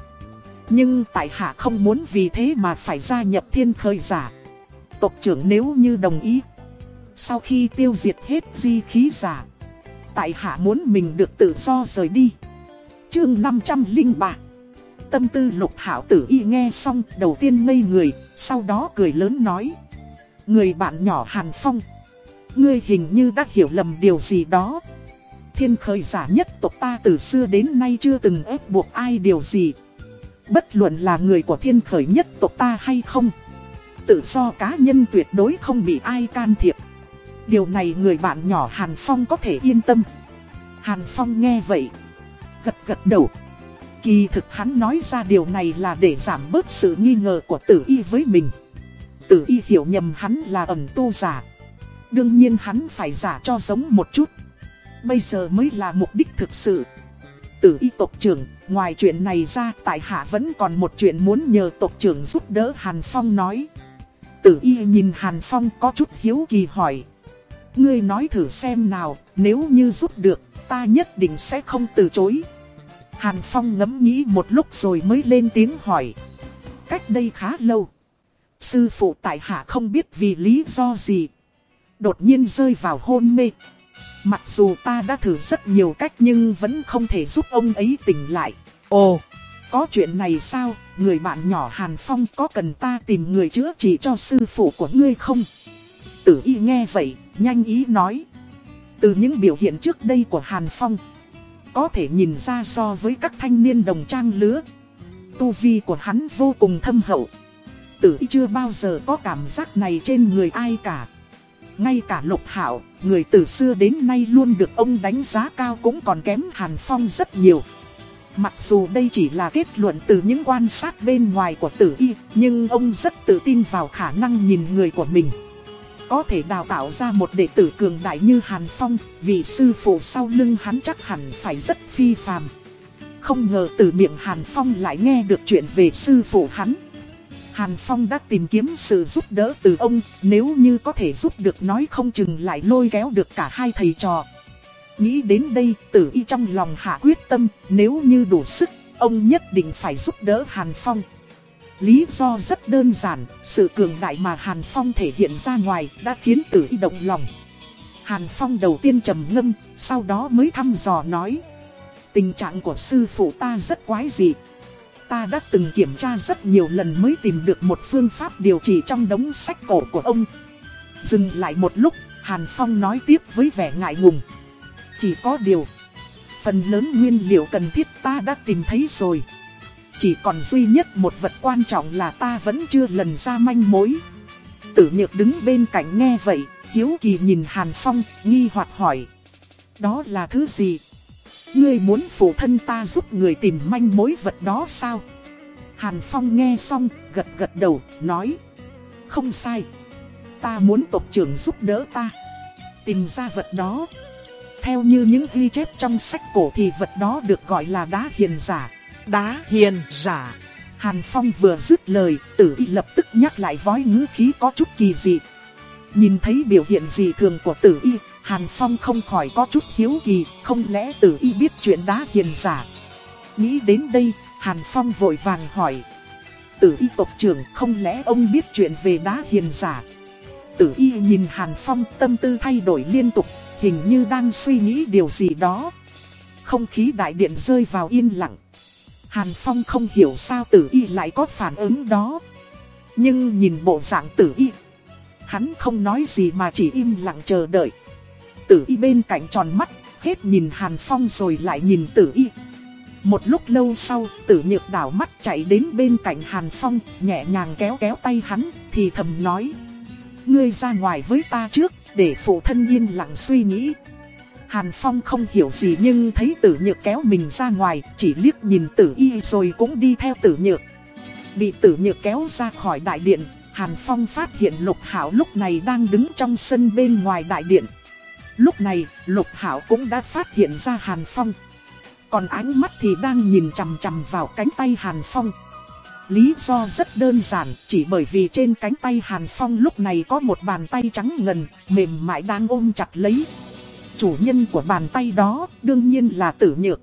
Nhưng tại hạ không muốn vì thế mà phải gia nhập thiên khơi giả. Tộc trưởng nếu như đồng ý. Sau khi tiêu diệt hết di khí giả. Tại hạ muốn mình được tự do rời đi. Chương 503 Tâm tư lục hảo tử y nghe xong đầu tiên ngây người, sau đó cười lớn nói. Người bạn nhỏ Hàn Phong. Ngươi hình như đã hiểu lầm điều gì đó. Thiên khởi giả nhất tộc ta từ xưa đến nay chưa từng ép buộc ai điều gì. Bất luận là người của thiên khởi nhất tộc ta hay không. Tự do cá nhân tuyệt đối không bị ai can thiệp. Điều này người bạn nhỏ Hàn Phong có thể yên tâm. Hàn Phong nghe vậy. Gật gật đầu. Kỳ thực hắn nói ra điều này là để giảm bớt sự nghi ngờ của tử y với mình. Tử y hiểu nhầm hắn là ẩn tu giả. Đương nhiên hắn phải giả cho giống một chút. Bây giờ mới là mục đích thực sự. Tử y tộc trưởng, ngoài chuyện này ra tại hạ vẫn còn một chuyện muốn nhờ tộc trưởng giúp đỡ Hàn Phong nói. Tử y nhìn Hàn Phong có chút hiếu kỳ hỏi. Ngươi nói thử xem nào, nếu như giúp được, ta nhất định sẽ không từ chối. Hàn Phong ngẫm nghĩ một lúc rồi mới lên tiếng hỏi. Cách đây khá lâu. Sư phụ tại hạ không biết vì lý do gì. Đột nhiên rơi vào hôn mê. Mặc dù ta đã thử rất nhiều cách nhưng vẫn không thể giúp ông ấy tỉnh lại. Ồ, có chuyện này sao? Người bạn nhỏ Hàn Phong có cần ta tìm người chữa trị cho sư phụ của ngươi không? Tử y nghe vậy, nhanh ý nói. Từ những biểu hiện trước đây của Hàn Phong, có thể nhìn ra so với các thanh niên đồng trang lứa. Tu vi của hắn vô cùng thâm hậu. Tử y chưa bao giờ có cảm giác này trên người ai cả. Ngay cả lục hảo, người từ xưa đến nay luôn được ông đánh giá cao cũng còn kém Hàn Phong rất nhiều. Mặc dù đây chỉ là kết luận từ những quan sát bên ngoài của tử y, nhưng ông rất tự tin vào khả năng nhìn người của mình. Có thể đào tạo ra một đệ tử cường đại như Hàn Phong, vị sư phụ sau lưng hắn chắc hẳn phải rất phi phàm. Không ngờ từ miệng Hàn Phong lại nghe được chuyện về sư phụ hắn. Hàn Phong đã tìm kiếm sự giúp đỡ từ ông, nếu như có thể giúp được nói không chừng lại lôi kéo được cả hai thầy trò. Nghĩ đến đây, tử y trong lòng hạ quyết tâm, nếu như đủ sức, ông nhất định phải giúp đỡ Hàn Phong. Lý do rất đơn giản, sự cường đại mà Hàn Phong thể hiện ra ngoài đã khiến tử y động lòng. Hàn Phong đầu tiên trầm ngâm, sau đó mới thăm dò nói. Tình trạng của sư phụ ta rất quái dị. Ta đã từng kiểm tra rất nhiều lần mới tìm được một phương pháp điều trị trong đống sách cổ của ông. Dừng lại một lúc, Hàn Phong nói tiếp với vẻ ngại ngùng. Chỉ có điều, phần lớn nguyên liệu cần thiết ta đã tìm thấy rồi. Chỉ còn duy nhất một vật quan trọng là ta vẫn chưa lần ra manh mối. Tử nhược đứng bên cạnh nghe vậy, hiếu kỳ nhìn Hàn Phong, nghi hoặc hỏi. Đó là thứ gì? Ngươi muốn phụ thân ta giúp người tìm manh mối vật đó sao? Hàn Phong nghe xong, gật gật đầu, nói. Không sai. Ta muốn tộc trưởng giúp đỡ ta. Tìm ra vật đó. Theo như những ghi chép trong sách cổ thì vật đó được gọi là đá hiền giả. Đá hiền giả. Hàn Phong vừa dứt lời, tử y lập tức nhắc lại vói ngữ khí có chút kỳ dị. Nhìn thấy biểu hiện dị thường của tử y, Hàn Phong không khỏi có chút hiếu kỳ, không lẽ tử y biết chuyện đá hiền giả. Nghĩ đến đây, Hàn Phong vội vàng hỏi. Tử y tộc trưởng không lẽ ông biết chuyện về đá hiền giả. Tử y nhìn Hàn Phong tâm tư thay đổi liên tục, hình như đang suy nghĩ điều gì đó. Không khí đại điện rơi vào yên lặng. Hàn Phong không hiểu sao tử y lại có phản ứng đó. Nhưng nhìn bộ dạng tử y Hắn không nói gì mà chỉ im lặng chờ đợi Tử y bên cạnh tròn mắt, Hết nhìn Hàn Phong rồi lại nhìn tử y. Một lúc lâu sau, tử nhược đảo mắt chạy đến bên cạnh Hàn Phong, Nhẹ nhàng kéo kéo tay hắn, Thì thầm nói, Ngươi ra ngoài với ta trước, Để phụ thân yên lặng suy nghĩ. Hàn Phong không hiểu gì nhưng thấy tử nhược kéo mình ra ngoài, Chỉ liếc nhìn tử y rồi cũng đi theo tử nhược. Bị tử nhược kéo ra khỏi đại điện, Hàn Phong phát hiện Lục Hảo lúc này đang đứng trong sân bên ngoài đại điện. Lúc này, Lục Hảo cũng đã phát hiện ra Hàn Phong. Còn ánh mắt thì đang nhìn chằm chằm vào cánh tay Hàn Phong. Lý do rất đơn giản, chỉ bởi vì trên cánh tay Hàn Phong lúc này có một bàn tay trắng ngần, mềm mại đang ôm chặt lấy. Chủ nhân của bàn tay đó, đương nhiên là tử nhược.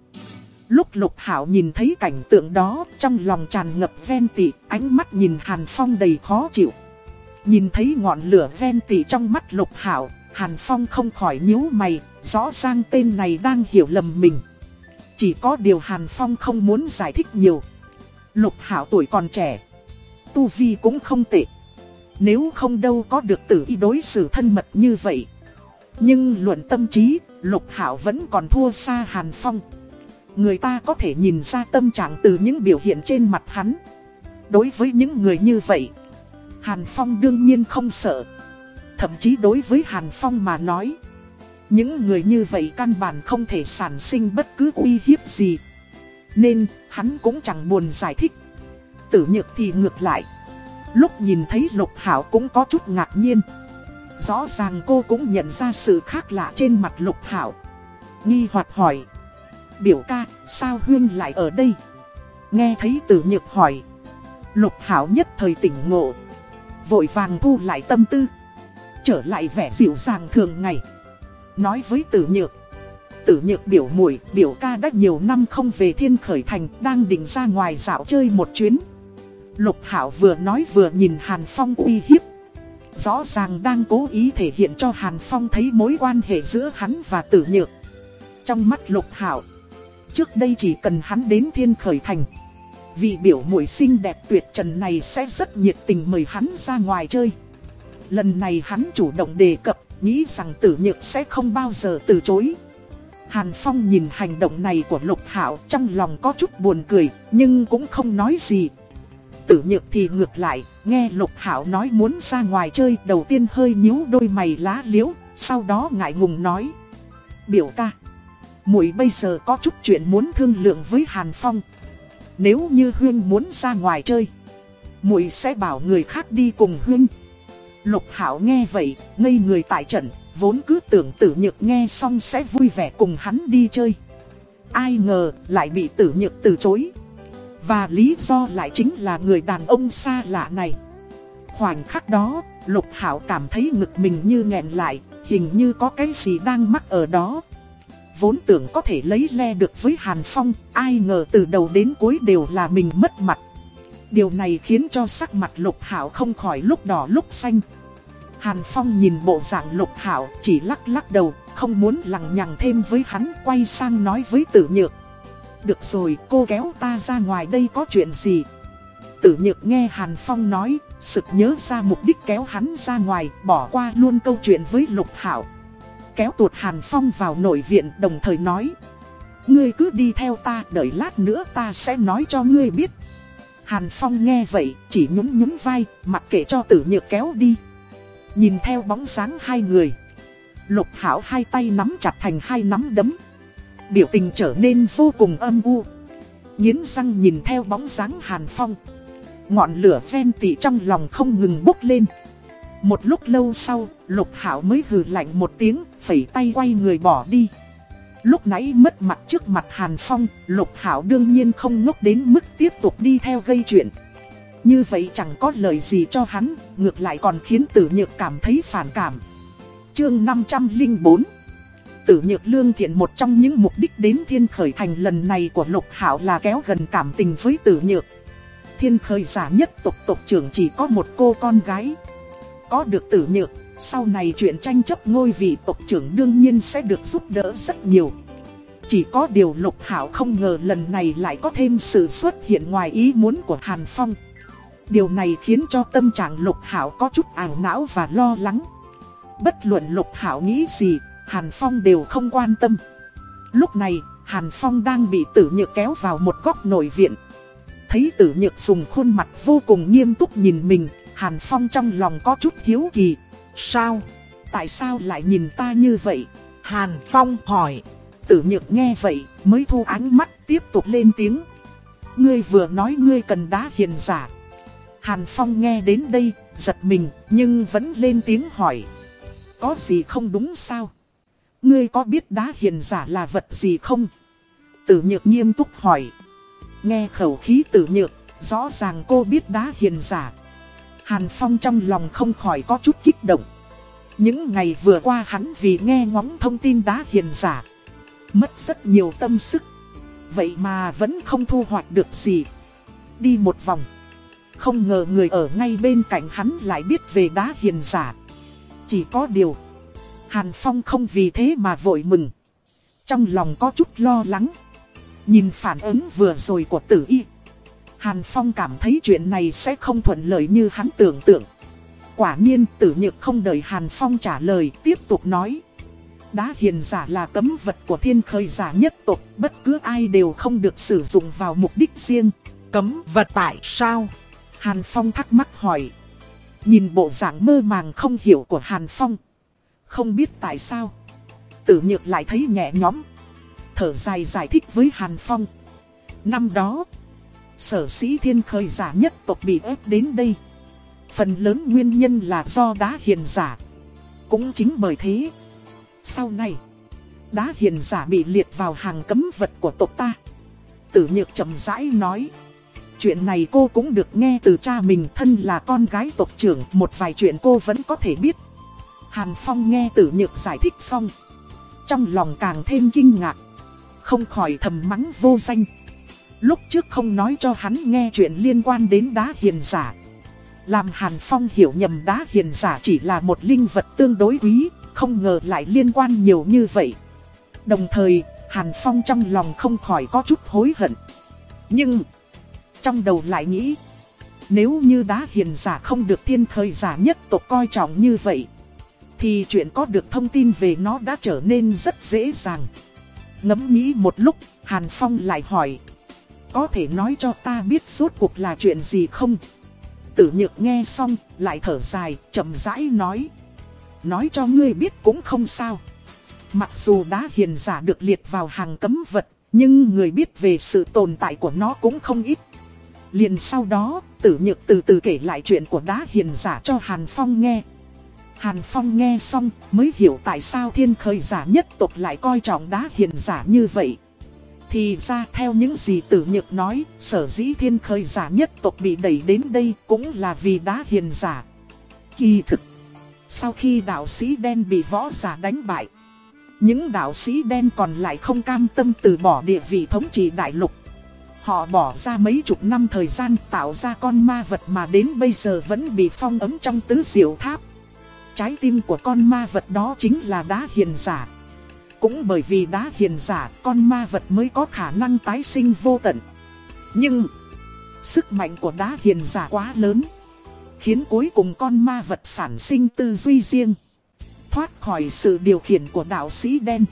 Lúc Lục Hảo nhìn thấy cảnh tượng đó, trong lòng tràn ngập ven tị, ánh mắt nhìn Hàn Phong đầy khó chịu. Nhìn thấy ngọn lửa ven tị trong mắt Lục Hảo, Hàn Phong không khỏi nhíu mày, rõ ràng tên này đang hiểu lầm mình. Chỉ có điều Hàn Phong không muốn giải thích nhiều. Lục Hạo tuổi còn trẻ, Tu Vi cũng không tệ. Nếu không đâu có được tử y đối xử thân mật như vậy. Nhưng luận tâm trí, Lục Hạo vẫn còn thua xa Hàn Phong. Người ta có thể nhìn ra tâm trạng từ những biểu hiện trên mặt hắn. Đối với những người như vậy, Hàn Phong đương nhiên không sợ. Thậm chí đối với Hàn Phong mà nói, những người như vậy căn bản không thể sản sinh bất cứ uy hiếp gì. Nên, hắn cũng chẳng buồn giải thích. Tử nhược thì ngược lại. Lúc nhìn thấy Lục Hảo cũng có chút ngạc nhiên. Rõ ràng cô cũng nhận ra sự khác lạ trên mặt Lục Hảo. Nghi hoặc hỏi. Biểu ca, sao Huyên lại ở đây? Nghe thấy tử nhược hỏi. Lục Hảo nhất thời tỉnh ngộ. Vội vàng thu lại tâm tư. Trở lại vẻ dịu dàng thường ngày. Nói với tử nhược. Tử nhược biểu muội biểu ca đã nhiều năm không về thiên khởi thành đang định ra ngoài dạo chơi một chuyến. Lục Hảo vừa nói vừa nhìn Hàn Phong uy hiếp. Rõ ràng đang cố ý thể hiện cho Hàn Phong thấy mối quan hệ giữa hắn và tử nhược. Trong mắt Lục Hảo, trước đây chỉ cần hắn đến thiên khởi thành. Vị biểu muội xinh đẹp tuyệt trần này sẽ rất nhiệt tình mời hắn ra ngoài chơi. Lần này hắn chủ động đề cập, nghĩ rằng tử nhược sẽ không bao giờ từ chối. Hàn Phong nhìn hành động này của Lục Hạo trong lòng có chút buồn cười, nhưng cũng không nói gì. Tử nhược thì ngược lại, nghe Lục Hạo nói muốn ra ngoài chơi, đầu tiên hơi nhíu đôi mày lá liễu sau đó ngại ngùng nói. Biểu ca, muội bây giờ có chút chuyện muốn thương lượng với Hàn Phong. Nếu như Huyên muốn ra ngoài chơi, muội sẽ bảo người khác đi cùng Huyên. Lục Hạo nghe vậy, ngây người tại trận, vốn cứ tưởng tử nhược nghe xong sẽ vui vẻ cùng hắn đi chơi. Ai ngờ lại bị tử nhược từ chối. Và lý do lại chính là người đàn ông xa lạ này. Khoảnh khắc đó, Lục Hạo cảm thấy ngực mình như nghẹn lại, hình như có cái gì đang mắc ở đó. Vốn tưởng có thể lấy le được với Hàn Phong, ai ngờ từ đầu đến cuối đều là mình mất mặt. Điều này khiến cho sắc mặt Lục hảo không khỏi lúc đỏ lúc xanh. Hàn Phong nhìn bộ dạng Lục hảo chỉ lắc lắc đầu, không muốn lằng nhằng thêm với hắn, quay sang nói với Tử Nhược. Được rồi, cô kéo ta ra ngoài đây có chuyện gì? Tử Nhược nghe Hàn Phong nói, sực nhớ ra mục đích kéo hắn ra ngoài, bỏ qua luôn câu chuyện với Lục hảo, Kéo tuột Hàn Phong vào nội viện đồng thời nói. Ngươi cứ đi theo ta, đợi lát nữa ta sẽ nói cho ngươi biết. Hàn Phong nghe vậy, chỉ nhún nhún vai, mặc kệ cho tử nhược kéo đi. Nhìn theo bóng dáng hai người. Lục Hảo hai tay nắm chặt thành hai nắm đấm. Biểu tình trở nên vô cùng âm u. Nghiến răng nhìn theo bóng dáng Hàn Phong. Ngọn lửa ven tị trong lòng không ngừng bốc lên. Một lúc lâu sau, Lục Hảo mới hừ lạnh một tiếng, phẩy tay quay người bỏ đi. Lúc nãy mất mặt trước mặt Hàn Phong, Lục Hảo đương nhiên không ngốc đến mức tiếp tục đi theo gây chuyện. Như vậy chẳng có lời gì cho hắn, ngược lại còn khiến tử nhược cảm thấy phản cảm. Chương 504 Tử nhược lương thiện một trong những mục đích đến thiên khởi thành lần này của Lục Hảo là kéo gần cảm tình với tử nhược. Thiên khởi giả nhất tộc tộc trưởng chỉ có một cô con gái. Có được tử nhược, sau này chuyện tranh chấp ngôi vị tộc trưởng đương nhiên sẽ được giúp đỡ rất nhiều. Chỉ có điều Lục Hảo không ngờ lần này lại có thêm sự xuất hiện ngoài ý muốn của Hàn Phong. Điều này khiến cho tâm trạng Lục Hảo có chút ảo não và lo lắng. Bất luận Lục Hảo nghĩ gì, Hàn Phong đều không quan tâm. Lúc này, Hàn Phong đang bị tử nhược kéo vào một góc nội viện. Thấy tử nhược dùng khuôn mặt vô cùng nghiêm túc nhìn mình, Hàn Phong trong lòng có chút hiếu kỳ. Sao? Tại sao lại nhìn ta như vậy? Hàn Phong hỏi. Tử nhược nghe vậy, mới thu ánh mắt tiếp tục lên tiếng. Ngươi vừa nói ngươi cần đá hiền giả. Hàn Phong nghe đến đây, giật mình, nhưng vẫn lên tiếng hỏi. Có gì không đúng sao? Ngươi có biết đá hiền giả là vật gì không? Tử nhược nghiêm túc hỏi. Nghe khẩu khí tử nhược, rõ ràng cô biết đá hiền giả. Hàn Phong trong lòng không khỏi có chút kích động. Những ngày vừa qua hắn vì nghe ngóng thông tin đá hiền giả. Mất rất nhiều tâm sức. Vậy mà vẫn không thu hoạch được gì. Đi một vòng. Không ngờ người ở ngay bên cạnh hắn lại biết về đá hiền giả. Chỉ có điều. Hàn Phong không vì thế mà vội mừng. Trong lòng có chút lo lắng. Nhìn phản ứng vừa rồi của tử y. Hàn Phong cảm thấy chuyện này sẽ không thuận lợi như hắn tưởng tượng. Quả nhiên tử nhược không đợi Hàn Phong trả lời tiếp tục nói. Đá hiền giả là cấm vật của thiên khơi giả nhất tộc, bất cứ ai đều không được sử dụng vào mục đích riêng. Cấm vật tại sao? Hàn Phong thắc mắc hỏi. Nhìn bộ dạng mơ màng không hiểu của Hàn Phong. Không biết tại sao. Tử nhược lại thấy nhẹ nhõm. Thở dài giải thích với Hàn Phong. Năm đó, sở sĩ thiên khơi giả nhất tộc bị ép đến đây. Phần lớn nguyên nhân là do đá hiền giả. Cũng chính bởi thế. Sau này, đá hiền giả bị liệt vào hàng cấm vật của tộc ta. Tử nhược chậm rãi nói. Chuyện này cô cũng được nghe từ cha mình thân là con gái tộc trưởng. Một vài chuyện cô vẫn có thể biết. Hàn Phong nghe tử nhược giải thích xong. Trong lòng càng thêm kinh ngạc. Không khỏi thầm mắng vô danh. Lúc trước không nói cho hắn nghe chuyện liên quan đến đá hiền giả. Làm Hàn Phong hiểu nhầm đá hiền giả chỉ là một linh vật tương đối quý, không ngờ lại liên quan nhiều như vậy. Đồng thời, Hàn Phong trong lòng không khỏi có chút hối hận. Nhưng, trong đầu lại nghĩ, nếu như đá hiền giả không được thiên thời giả nhất tộc coi trọng như vậy, thì chuyện có được thông tin về nó đã trở nên rất dễ dàng. Ngẫm nghĩ một lúc, Hàn Phong lại hỏi, có thể nói cho ta biết suốt cuộc là chuyện gì không? Tử nhược nghe xong, lại thở dài, chậm rãi nói. Nói cho ngươi biết cũng không sao. Mặc dù đá hiền giả được liệt vào hàng cấm vật, nhưng người biết về sự tồn tại của nó cũng không ít. Liền sau đó, tử nhược từ từ kể lại chuyện của đá hiền giả cho Hàn Phong nghe. Hàn Phong nghe xong mới hiểu tại sao thiên khơi giả nhất tộc lại coi trọng đá hiền giả như vậy. Thì ra theo những gì tử nhược nói, sở dĩ thiên khơi giả nhất tộc bị đẩy đến đây cũng là vì đá hiền giả. Kỳ thực, sau khi đạo sĩ đen bị võ giả đánh bại, những đạo sĩ đen còn lại không cam tâm từ bỏ địa vị thống trị đại lục. Họ bỏ ra mấy chục năm thời gian tạo ra con ma vật mà đến bây giờ vẫn bị phong ấm trong tứ diệu tháp. Trái tim của con ma vật đó chính là đá hiền giả. Cũng bởi vì đá hiền giả, con ma vật mới có khả năng tái sinh vô tận. Nhưng, sức mạnh của đá hiền giả quá lớn. Khiến cuối cùng con ma vật sản sinh tư duy riêng. Thoát khỏi sự điều khiển của đạo sĩ đen.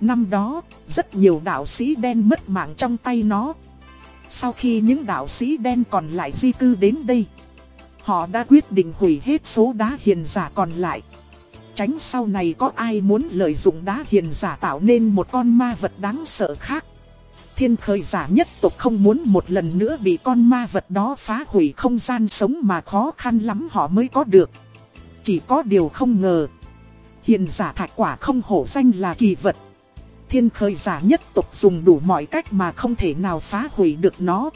Năm đó, rất nhiều đạo sĩ đen mất mạng trong tay nó. Sau khi những đạo sĩ đen còn lại di cư đến đây, họ đã quyết định hủy hết số đá hiền giả còn lại. Tránh sau này có ai muốn lợi dụng đá hiền giả tạo nên một con ma vật đáng sợ khác. Thiên khởi giả nhất tộc không muốn một lần nữa bị con ma vật đó phá hủy không gian sống mà khó khăn lắm họ mới có được. Chỉ có điều không ngờ. Hiền giả thạch quả không hổ danh là kỳ vật. Thiên khởi giả nhất tộc dùng đủ mọi cách mà không thể nào phá hủy được nó.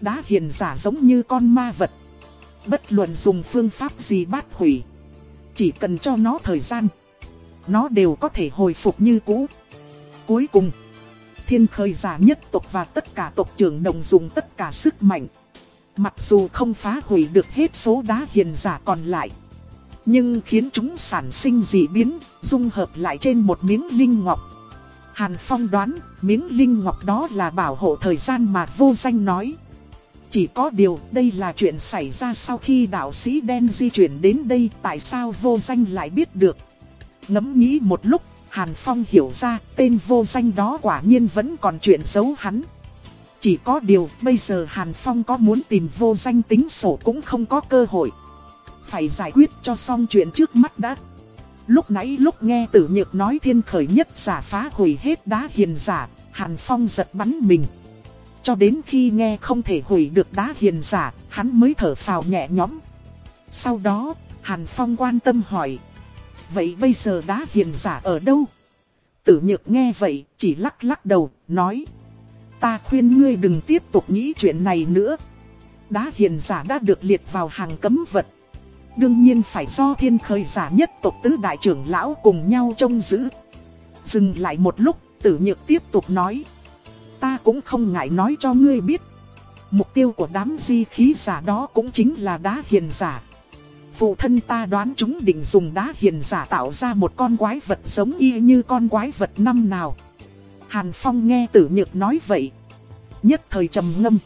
Đá hiền giả giống như con ma vật. Bất luận dùng phương pháp gì bắt hủy. Chỉ cần cho nó thời gian, nó đều có thể hồi phục như cũ. Cuối cùng, thiên khơi giả nhất tộc và tất cả tộc trưởng đồng dùng tất cả sức mạnh. Mặc dù không phá hủy được hết số đá hiền giả còn lại, nhưng khiến chúng sản sinh dị biến, dung hợp lại trên một miếng linh ngọc. Hàn Phong đoán miếng linh ngọc đó là bảo hộ thời gian mà vô danh nói. Chỉ có điều đây là chuyện xảy ra sau khi đạo sĩ đen di chuyển đến đây tại sao vô danh lại biết được. Ngẫm nghĩ một lúc, Hàn Phong hiểu ra tên vô danh đó quả nhiên vẫn còn chuyện giấu hắn. Chỉ có điều bây giờ Hàn Phong có muốn tìm vô danh tính sổ cũng không có cơ hội. Phải giải quyết cho xong chuyện trước mắt đã. Lúc nãy lúc nghe tử nhược nói thiên khởi nhất giả phá hủy hết đá hiền giả, Hàn Phong giật bắn mình. Cho đến khi nghe không thể hủy được đá hiền giả, hắn mới thở phào nhẹ nhõm. Sau đó, Hàn Phong quan tâm hỏi. Vậy bây giờ đá hiền giả ở đâu? Tử nhược nghe vậy, chỉ lắc lắc đầu, nói. Ta khuyên ngươi đừng tiếp tục nghĩ chuyện này nữa. Đá hiền giả đã được liệt vào hàng cấm vật. Đương nhiên phải do thiên khơi giả nhất tộc tứ đại trưởng lão cùng nhau trông giữ. Dừng lại một lúc, tử nhược tiếp tục nói. Ta cũng không ngại nói cho ngươi biết. Mục tiêu của đám di khí giả đó cũng chính là đá hiền giả. Phụ thân ta đoán chúng định dùng đá hiền giả tạo ra một con quái vật giống y như con quái vật năm nào. Hàn Phong nghe tử nhược nói vậy. Nhất thời trầm ngâm.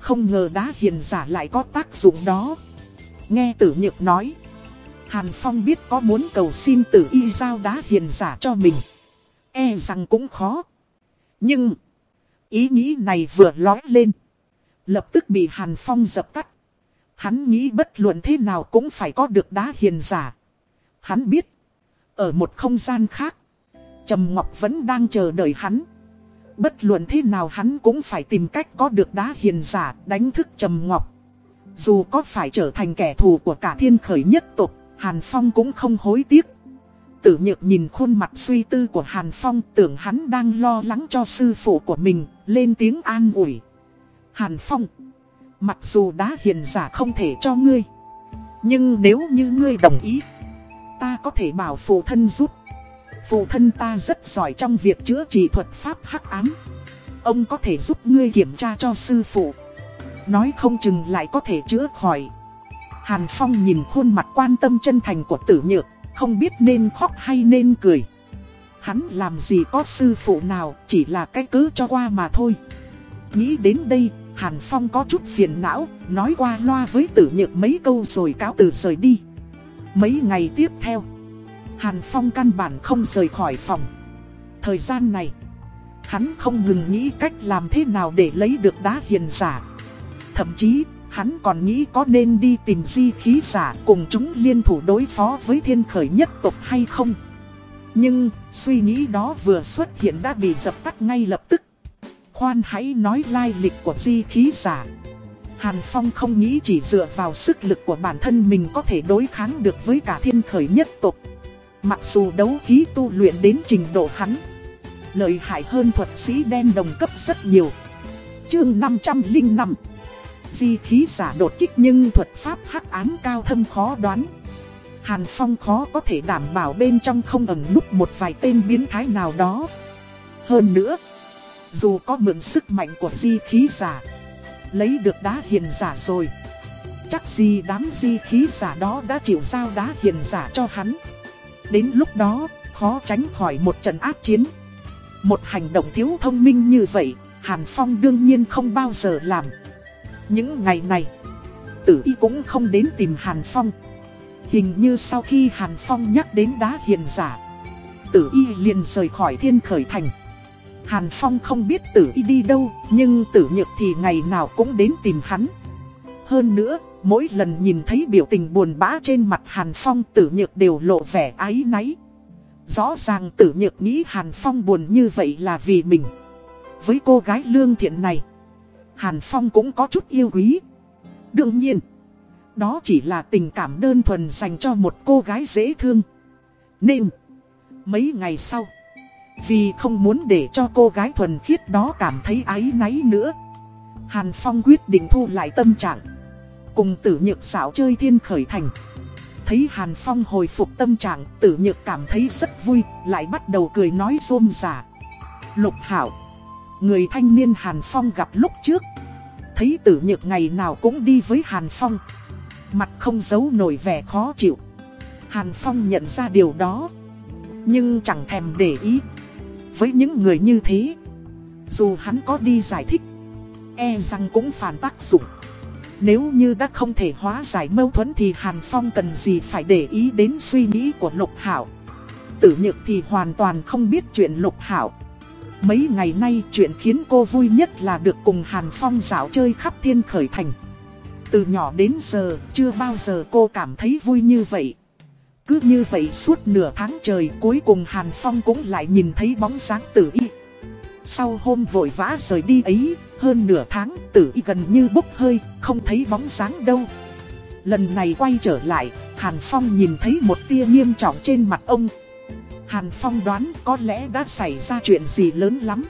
Không ngờ đá hiền giả lại có tác dụng đó. Nghe tử nhược nói. Hàn Phong biết có muốn cầu xin tử y giao đá hiền giả cho mình. E rằng cũng khó. Nhưng. Ý nghĩ này vừa lói lên. Lập tức bị Hàn Phong dập tắt. Hắn nghĩ bất luận thế nào cũng phải có được đá hiền giả. Hắn biết. Ở một không gian khác. Trầm Ngọc vẫn đang chờ đợi hắn. Bất luận thế nào hắn cũng phải tìm cách có được đá hiền giả đánh thức Trầm Ngọc. Dù có phải trở thành kẻ thù của cả thiên khởi nhất tộc, Hàn Phong cũng không hối tiếc. Tử nhược nhìn khuôn mặt suy tư của Hàn Phong tưởng hắn đang lo lắng cho sư phụ của mình, lên tiếng an ủi. Hàn Phong, mặc dù đá hiền giả không thể cho ngươi, nhưng nếu như ngươi đồng ý, ta có thể bảo phụ thân giúp. Phụ thân ta rất giỏi trong việc chữa trị thuật pháp hắc ám. Ông có thể giúp ngươi kiểm tra cho sư phụ. Nói không chừng lại có thể chữa khỏi. Hàn Phong nhìn khuôn mặt quan tâm chân thành của tử nhược, không biết nên khóc hay nên cười. Hắn làm gì có sư phụ nào, chỉ là cái cứ cho qua mà thôi. Nghĩ đến đây, Hàn Phong có chút phiền não, nói qua loa với tử nhược mấy câu rồi cáo từ rời đi. Mấy ngày tiếp theo, Hàn Phong căn bản không rời khỏi phòng. Thời gian này, hắn không ngừng nghĩ cách làm thế nào để lấy được đá hiền giả. Thậm chí, hắn còn nghĩ có nên đi tìm di khí giả cùng chúng liên thủ đối phó với thiên khởi nhất tộc hay không. Nhưng, suy nghĩ đó vừa xuất hiện đã bị dập tắt ngay lập tức. Khoan hãy nói lai lịch của di khí giả. Hàn Phong không nghĩ chỉ dựa vào sức lực của bản thân mình có thể đối kháng được với cả thiên khởi nhất tộc. Mặc dù đấu khí tu luyện đến trình độ hắn, lợi hại hơn thuật sĩ đen đồng cấp rất nhiều. Chương 505 Di khí giả đột kích nhưng thuật pháp hắc ám cao thâm khó đoán. Hàn Phong khó có thể đảm bảo bên trong không ẩn núp một vài tên biến thái nào đó. Hơn nữa, dù có mượn sức mạnh của di khí giả, lấy được đá hiền giả rồi. Chắc gì đám di khí giả đó đã chịu giao đá hiền giả cho hắn. Đến lúc đó, khó tránh khỏi một trận áp chiến. Một hành động thiếu thông minh như vậy, Hàn Phong đương nhiên không bao giờ làm. Những ngày này, tử y cũng không đến tìm Hàn Phong. Hình như sau khi Hàn Phong nhắc đến đá hiền giả, tử y liền rời khỏi thiên khởi thành. Hàn Phong không biết tử y đi đâu, nhưng tử nhược thì ngày nào cũng đến tìm hắn. Hơn nữa, mỗi lần nhìn thấy biểu tình buồn bã trên mặt Hàn Phong tử nhược đều lộ vẻ ái náy. Rõ ràng tử nhược nghĩ Hàn Phong buồn như vậy là vì mình. Với cô gái lương thiện này, Hàn Phong cũng có chút yêu quý. Đương nhiên, đó chỉ là tình cảm đơn thuần dành cho một cô gái dễ thương. Nên, mấy ngày sau, vì không muốn để cho cô gái thuần khiết đó cảm thấy áy náy nữa, Hàn Phong quyết định thu lại tâm trạng. Cùng tử nhược xảo chơi thiên khởi thành. Thấy Hàn Phong hồi phục tâm trạng, tử nhược cảm thấy rất vui, lại bắt đầu cười nói rôm rả Lục Hảo Người thanh niên Hàn Phong gặp lúc trước Thấy tử nhược ngày nào cũng đi với Hàn Phong Mặt không giấu nổi vẻ khó chịu Hàn Phong nhận ra điều đó, Nhưng chẳng thèm để ý Với những người như thế, Dù hắn có đi giải thích e rằng cũng phản tác dụng. Nếu như đã không thể hóa giải mâu thuẫn thì Hàn Phong cần gì phải để ý đến suy nghĩ của Lục Hảo. Tử nhược thì hoàn toàn không biết chuyện Lục Hảo. Mấy ngày nay chuyện khiến cô vui nhất là được cùng Hàn Phong dạo chơi khắp thiên khởi thành. Từ nhỏ đến giờ, chưa bao giờ cô cảm thấy vui như vậy. Cứ như vậy suốt nửa tháng trời cuối cùng Hàn Phong cũng lại nhìn thấy bóng dáng tử y. Sau hôm vội vã rời đi ấy, hơn nửa tháng tử y gần như bốc hơi, không thấy bóng dáng đâu. Lần này quay trở lại, Hàn Phong nhìn thấy một tia nghiêm trọng trên mặt ông. Hàn Phong đoán có lẽ đã xảy ra chuyện gì lớn lắm.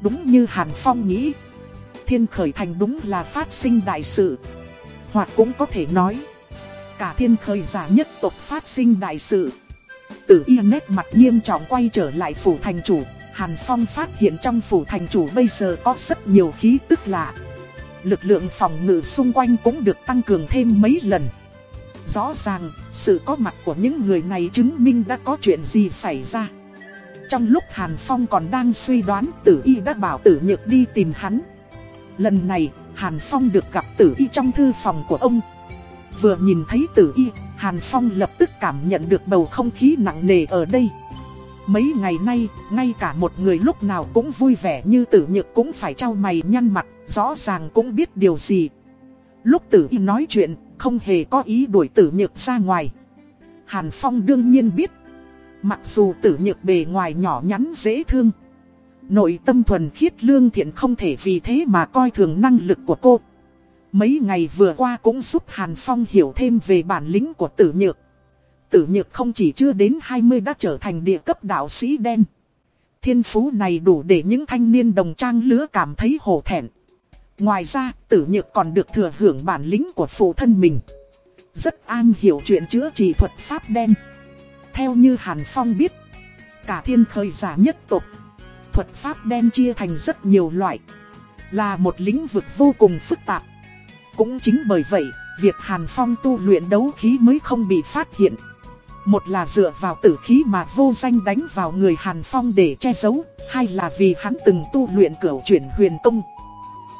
Đúng như Hàn Phong nghĩ, thiên khởi thành đúng là phát sinh đại sự. Hoặc cũng có thể nói, cả thiên thời giả nhất tộc phát sinh đại sự. Tử y nét mặt nghiêm trọng quay trở lại phủ thành chủ, Hàn Phong phát hiện trong phủ thành chủ bây giờ có rất nhiều khí tức lạ. Lực lượng phòng ngự xung quanh cũng được tăng cường thêm mấy lần. Rõ ràng, sự có mặt của những người này chứng minh đã có chuyện gì xảy ra. Trong lúc Hàn Phong còn đang suy đoán tử y đã bảo tử nhược đi tìm hắn. Lần này, Hàn Phong được gặp tử y trong thư phòng của ông. Vừa nhìn thấy tử y, Hàn Phong lập tức cảm nhận được bầu không khí nặng nề ở đây. Mấy ngày nay, ngay cả một người lúc nào cũng vui vẻ như tử nhược cũng phải trao mày nhăn mặt, rõ ràng cũng biết điều gì. Lúc tử y nói chuyện, không hề có ý đuổi tử nhược ra ngoài. Hàn Phong đương nhiên biết, mặc dù tử nhược bề ngoài nhỏ nhắn dễ thương, nội tâm thuần khiết lương thiện không thể vì thế mà coi thường năng lực của cô. Mấy ngày vừa qua cũng giúp Hàn Phong hiểu thêm về bản lĩnh của tử nhược. Tử nhược không chỉ chưa đến 20 đã trở thành địa cấp đạo sĩ đen. Thiên phú này đủ để những thanh niên đồng trang lứa cảm thấy hổ thẹn. Ngoài ra, tử nhược còn được thừa hưởng bản lĩnh của phụ thân mình. Rất an hiểu chuyện chữa trị thuật pháp đen. Theo như Hàn Phong biết, cả thiên khơi giả nhất tộc. Thuật pháp đen chia thành rất nhiều loại. Là một lĩnh vực vô cùng phức tạp. Cũng chính bởi vậy, việc Hàn Phong tu luyện đấu khí mới không bị phát hiện. Một là dựa vào tử khí mà vô danh đánh vào người Hàn Phong để che giấu, hai là vì hắn từng tu luyện cửu chuyển huyền công.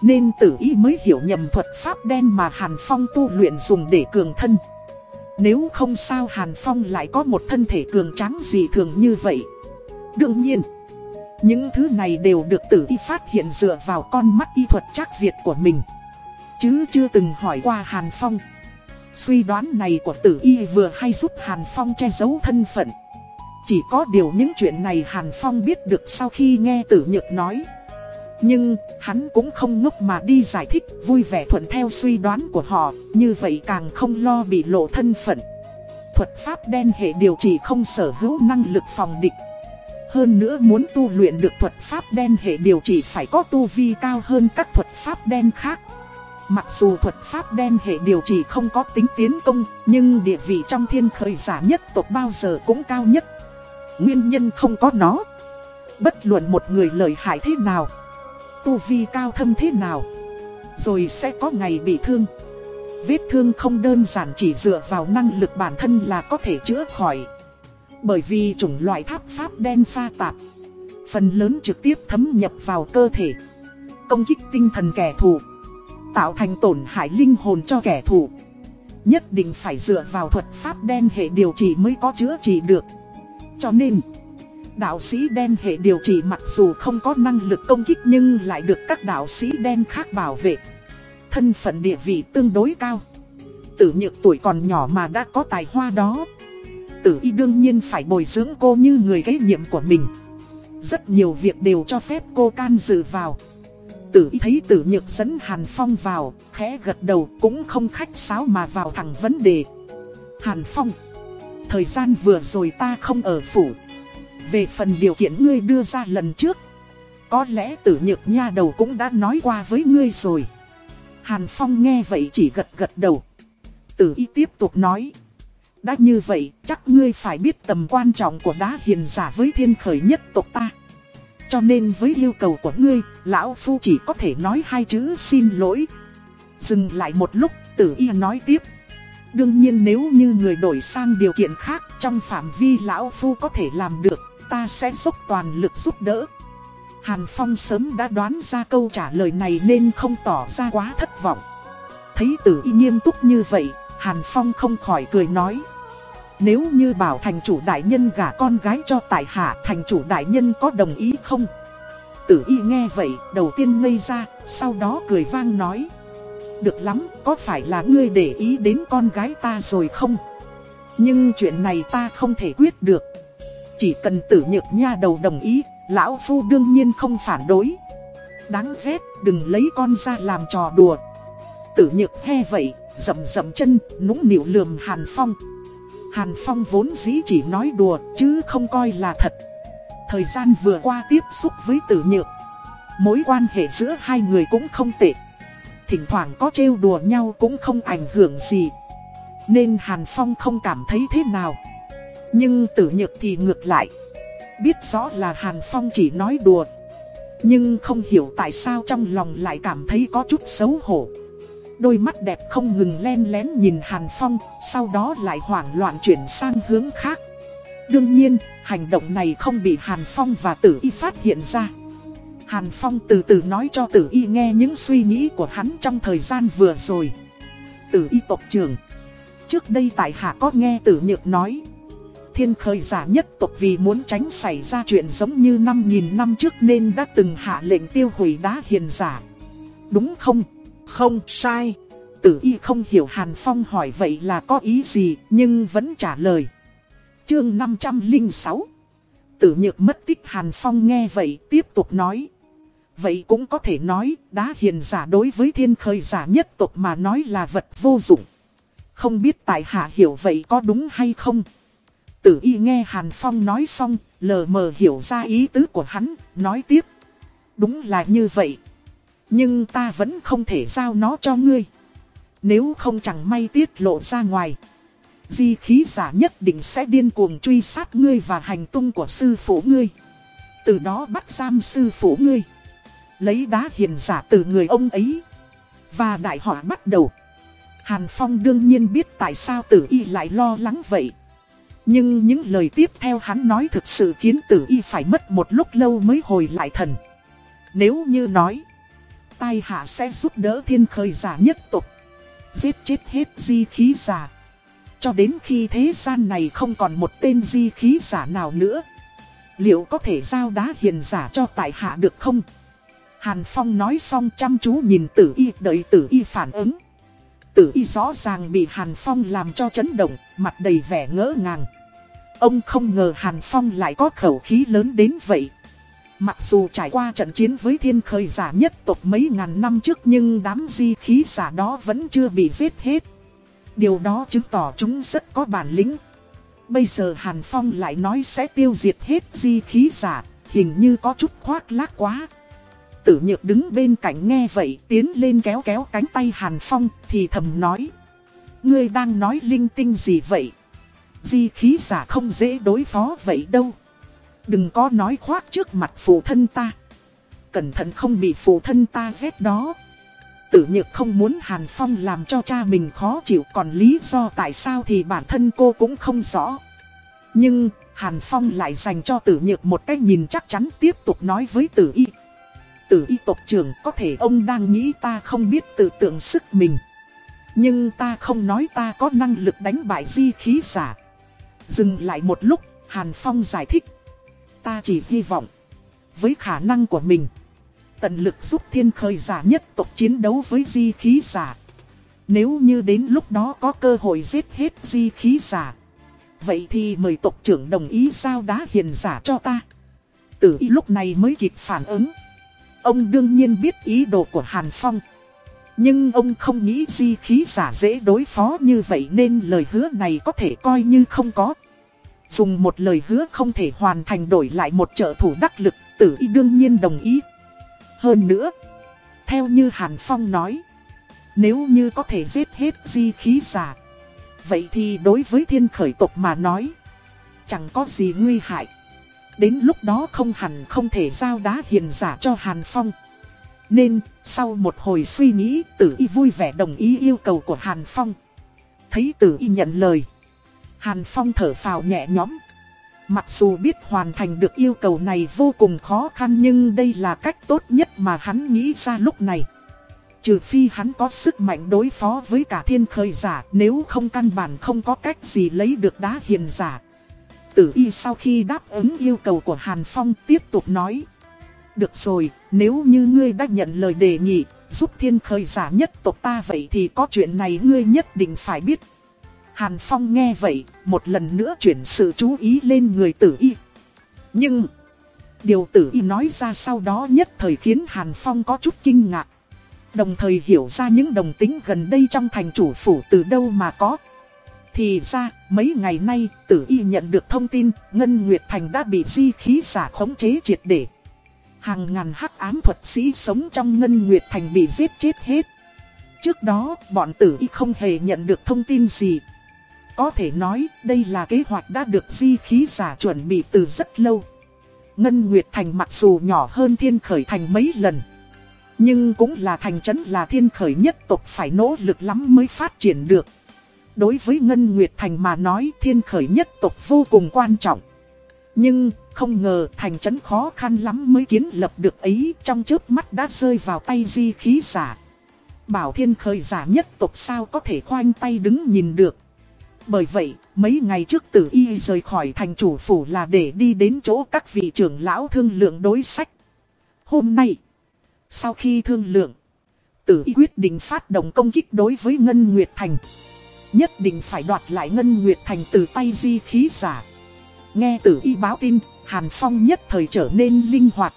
Nên tử y mới hiểu nhầm thuật pháp đen mà Hàn Phong tu luyện dùng để cường thân. Nếu không sao Hàn Phong lại có một thân thể cường tráng dị thường như vậy. Đương nhiên, những thứ này đều được tử y phát hiện dựa vào con mắt y thuật chắc Việt của mình. Chứ chưa từng hỏi qua Hàn Phong. Suy đoán này của tử y vừa hay giúp Hàn Phong che giấu thân phận. Chỉ có điều những chuyện này Hàn Phong biết được sau khi nghe tử nhược nói. Nhưng, hắn cũng không ngốc mà đi giải thích, vui vẻ thuận theo suy đoán của họ, như vậy càng không lo bị lộ thân phận. Thuật pháp đen hệ điều trị không sở hữu năng lực phòng địch. Hơn nữa muốn tu luyện được thuật pháp đen hệ điều chỉ phải có tu vi cao hơn các thuật pháp đen khác. Mặc dù thuật pháp đen hệ điều chỉ không có tính tiến công, nhưng địa vị trong thiên khởi giả nhất tộc bao giờ cũng cao nhất. Nguyên nhân không có nó. Bất luận một người lợi hại thế nào, tu vi cao thâm thế nào, rồi sẽ có ngày bị thương. Vết thương không đơn giản chỉ dựa vào năng lực bản thân là có thể chữa khỏi. Bởi vì chủng loại tháp pháp đen pha tạp, phần lớn trực tiếp thấm nhập vào cơ thể, công kích tinh thần kẻ thù tạo thành tổn hại linh hồn cho kẻ thù. Nhất định phải dựa vào thuật pháp đen hệ điều trị mới có chữa trị được. Cho nên, đạo sĩ đen hệ điều trị mặc dù không có năng lực công kích nhưng lại được các đạo sĩ đen khác bảo vệ. Thân phận địa vị tương đối cao. Tử nhược tuổi còn nhỏ mà đã có tài hoa đó. Tử y đương nhiên phải bồi dưỡng cô như người kế nhiệm của mình. Rất nhiều việc đều cho phép cô can dự vào tử Y thấy tử nhược dẫn Hàn Phong vào, khẽ gật đầu cũng không khách sáo mà vào thẳng vấn đề. Hàn Phong, thời gian vừa rồi ta không ở phủ. Về phần điều kiện ngươi đưa ra lần trước, có lẽ tử nhược nha đầu cũng đã nói qua với ngươi rồi. Hàn Phong nghe vậy chỉ gật gật đầu. Tử y tiếp tục nói. Đã như vậy, chắc ngươi phải biết tầm quan trọng của đá hiền giả với thiên khởi nhất tộc ta. Cho nên với yêu cầu của ngươi, lão phu chỉ có thể nói hai chữ xin lỗi. Dừng lại một lúc, tử y nói tiếp. Đương nhiên nếu như người đổi sang điều kiện khác trong phạm vi lão phu có thể làm được, ta sẽ dốc toàn lực giúp đỡ. Hàn Phong sớm đã đoán ra câu trả lời này nên không tỏ ra quá thất vọng. Thấy tử y nghiêm túc như vậy, Hàn Phong không khỏi cười nói. Nếu như bảo thành chủ đại nhân gả con gái cho tại hạ, thành chủ đại nhân có đồng ý không? Tử y nghe vậy, đầu tiên ngây ra, sau đó cười vang nói. Được lắm, có phải là ngươi để ý đến con gái ta rồi không? Nhưng chuyện này ta không thể quyết được. Chỉ cần tử nhược nha đầu đồng ý, lão phu đương nhiên không phản đối. Đáng ghét, đừng lấy con ra làm trò đùa. Tử nhược he vậy, dậm dậm chân, nũng nịu lườm Hàn Phong. Hàn Phong vốn dĩ chỉ nói đùa, chứ không coi là thật. Thời gian vừa qua tiếp xúc với tử nhược. Mối quan hệ giữa hai người cũng không tệ. Thỉnh thoảng có trêu đùa nhau cũng không ảnh hưởng gì. Nên Hàn Phong không cảm thấy thế nào. Nhưng tử nhược thì ngược lại. Biết rõ là Hàn Phong chỉ nói đùa. Nhưng không hiểu tại sao trong lòng lại cảm thấy có chút xấu hổ. Đôi mắt đẹp không ngừng len lén nhìn Hàn Phong, sau đó lại hoảng loạn chuyển sang hướng khác. Đương nhiên, hành động này không bị Hàn Phong và Tử Y phát hiện ra. Hàn Phong từ từ nói cho Tử Y nghe những suy nghĩ của hắn trong thời gian vừa rồi. Tử Y tộc trưởng. Trước đây tại hạ có nghe Tử Nhược nói. Thiên khởi giả nhất tộc vì muốn tránh xảy ra chuyện giống như 5.000 năm trước nên đã từng hạ lệnh tiêu hủy đá hiền giả. Đúng không? Không sai. Tử y không hiểu Hàn Phong hỏi vậy là có ý gì nhưng vẫn trả lời. Chương 506 Tử nhược mất tích Hàn Phong nghe vậy tiếp tục nói. Vậy cũng có thể nói đá hiền giả đối với thiên khơi giả nhất tộc mà nói là vật vô dụng. Không biết tại hạ hiểu vậy có đúng hay không? Tử y nghe Hàn Phong nói xong, lờ mờ hiểu ra ý tứ của hắn, nói tiếp. Đúng là như vậy. Nhưng ta vẫn không thể giao nó cho ngươi. Nếu không chẳng may tiết lộ ra ngoài. Di khí giả nhất định sẽ điên cuồng truy sát ngươi và hành tung của sư phụ ngươi. Từ đó bắt giam sư phụ ngươi. Lấy đá hiền giả từ người ông ấy. Và đại họa bắt đầu. Hàn Phong đương nhiên biết tại sao tử y lại lo lắng vậy. Nhưng những lời tiếp theo hắn nói thực sự khiến tử y phải mất một lúc lâu mới hồi lại thần. Nếu như nói, tai hạ sẽ giúp đỡ thiên khơi giả nhất tục, giết chết hết di khí giả. Cho đến khi thế gian này không còn một tên di khí giả nào nữa. Liệu có thể giao đá hiền giả cho tại hạ được không? Hàn Phong nói xong chăm chú nhìn tử y đợi tử y phản ứng. Tử y rõ ràng bị Hàn Phong làm cho chấn động, mặt đầy vẻ ngỡ ngàng. Ông không ngờ Hàn Phong lại có khẩu khí lớn đến vậy. Mặc dù trải qua trận chiến với thiên khơi giả nhất tộc mấy ngàn năm trước nhưng đám di khí giả đó vẫn chưa bị giết hết. Điều đó chứng tỏ chúng rất có bản lĩnh. Bây giờ Hàn Phong lại nói sẽ tiêu diệt hết di khí giả, hình như có chút khoác lác quá. Tử nhược đứng bên cạnh nghe vậy tiến lên kéo kéo cánh tay Hàn Phong thì thầm nói. Ngươi đang nói linh tinh gì vậy? Di khí giả không dễ đối phó vậy đâu. Đừng có nói khoác trước mặt phụ thân ta. Cẩn thận không bị phụ thân ta ghét đó. Tử nhược không muốn Hàn Phong làm cho cha mình khó chịu còn lý do tại sao thì bản thân cô cũng không rõ. Nhưng Hàn Phong lại dành cho tử nhược một cái nhìn chắc chắn tiếp tục nói với tử y. Tử y tộc trưởng có thể ông đang nghĩ ta không biết tự tưởng sức mình. Nhưng ta không nói ta có năng lực đánh bại di khí giả. Dừng lại một lúc, Hàn Phong giải thích. Ta chỉ hy vọng, với khả năng của mình, tận lực giúp thiên khơi giả nhất tộc chiến đấu với di khí giả. Nếu như đến lúc đó có cơ hội giết hết di khí giả, vậy thì mời tộc trưởng đồng ý giao đá hiền giả cho ta. Tử y lúc này mới kịp phản ứng. Ông đương nhiên biết ý đồ của Hàn Phong. Nhưng ông không nghĩ di khí giả dễ đối phó như vậy nên lời hứa này có thể coi như không có. Dùng một lời hứa không thể hoàn thành đổi lại một trợ thủ đắc lực, tử y đương nhiên đồng ý. Hơn nữa, theo như Hàn Phong nói, nếu như có thể giết hết di khí giả, vậy thì đối với thiên khởi tộc mà nói, chẳng có gì nguy hại. Đến lúc đó không hẳn không thể giao đá hiền giả cho Hàn Phong. Nên, sau một hồi suy nghĩ, tử y vui vẻ đồng ý yêu cầu của Hàn Phong. Thấy tử y nhận lời. Hàn Phong thở phào nhẹ nhõm. Mặc dù biết hoàn thành được yêu cầu này vô cùng khó khăn nhưng đây là cách tốt nhất mà hắn nghĩ ra lúc này. Trừ phi hắn có sức mạnh đối phó với cả thiên khơi giả nếu không căn bản không có cách gì lấy được đá hiền giả. Tử y sau khi đáp ứng yêu cầu của Hàn Phong tiếp tục nói. Được rồi, nếu như ngươi đã nhận lời đề nghị, giúp thiên khơi giả nhất tộc ta vậy thì có chuyện này ngươi nhất định phải biết. Hàn Phong nghe vậy, một lần nữa chuyển sự chú ý lên người tử y. Nhưng, điều tử y nói ra sau đó nhất thời khiến Hàn Phong có chút kinh ngạc. Đồng thời hiểu ra những đồng tính gần đây trong thành chủ phủ từ đâu mà có. Thì ra, mấy ngày nay, tử y nhận được thông tin, Ngân Nguyệt Thành đã bị di khí giả khống chế triệt để. Hàng ngàn hắc ám thuật sĩ sống trong Ngân Nguyệt Thành bị giết chết hết. Trước đó, bọn tử y không hề nhận được thông tin gì. Có thể nói, đây là kế hoạch đã được di khí giả chuẩn bị từ rất lâu. Ngân Nguyệt Thành mặc dù nhỏ hơn Thiên Khởi Thành mấy lần. Nhưng cũng là thành trấn là thiên khởi nhất tộc phải nỗ lực lắm mới phát triển được. Đối với Ngân Nguyệt Thành mà nói thiên khởi nhất tộc vô cùng quan trọng. Nhưng không ngờ thành trấn khó khăn lắm mới kiến lập được ấy trong chớp mắt đã rơi vào tay di khí giả. Bảo thiên khởi giả nhất tộc sao có thể khoanh tay đứng nhìn được. Bởi vậy, mấy ngày trước tử y rời khỏi thành chủ phủ là để đi đến chỗ các vị trưởng lão thương lượng đối sách. Hôm nay, sau khi thương lượng, tử y quyết định phát động công kích đối với Ngân Nguyệt Thành. Nhất định phải đoạt lại Ngân Nguyệt Thành từ tay di khí giả. Nghe tử y báo tin, Hàn Phong nhất thời trở nên linh hoạt.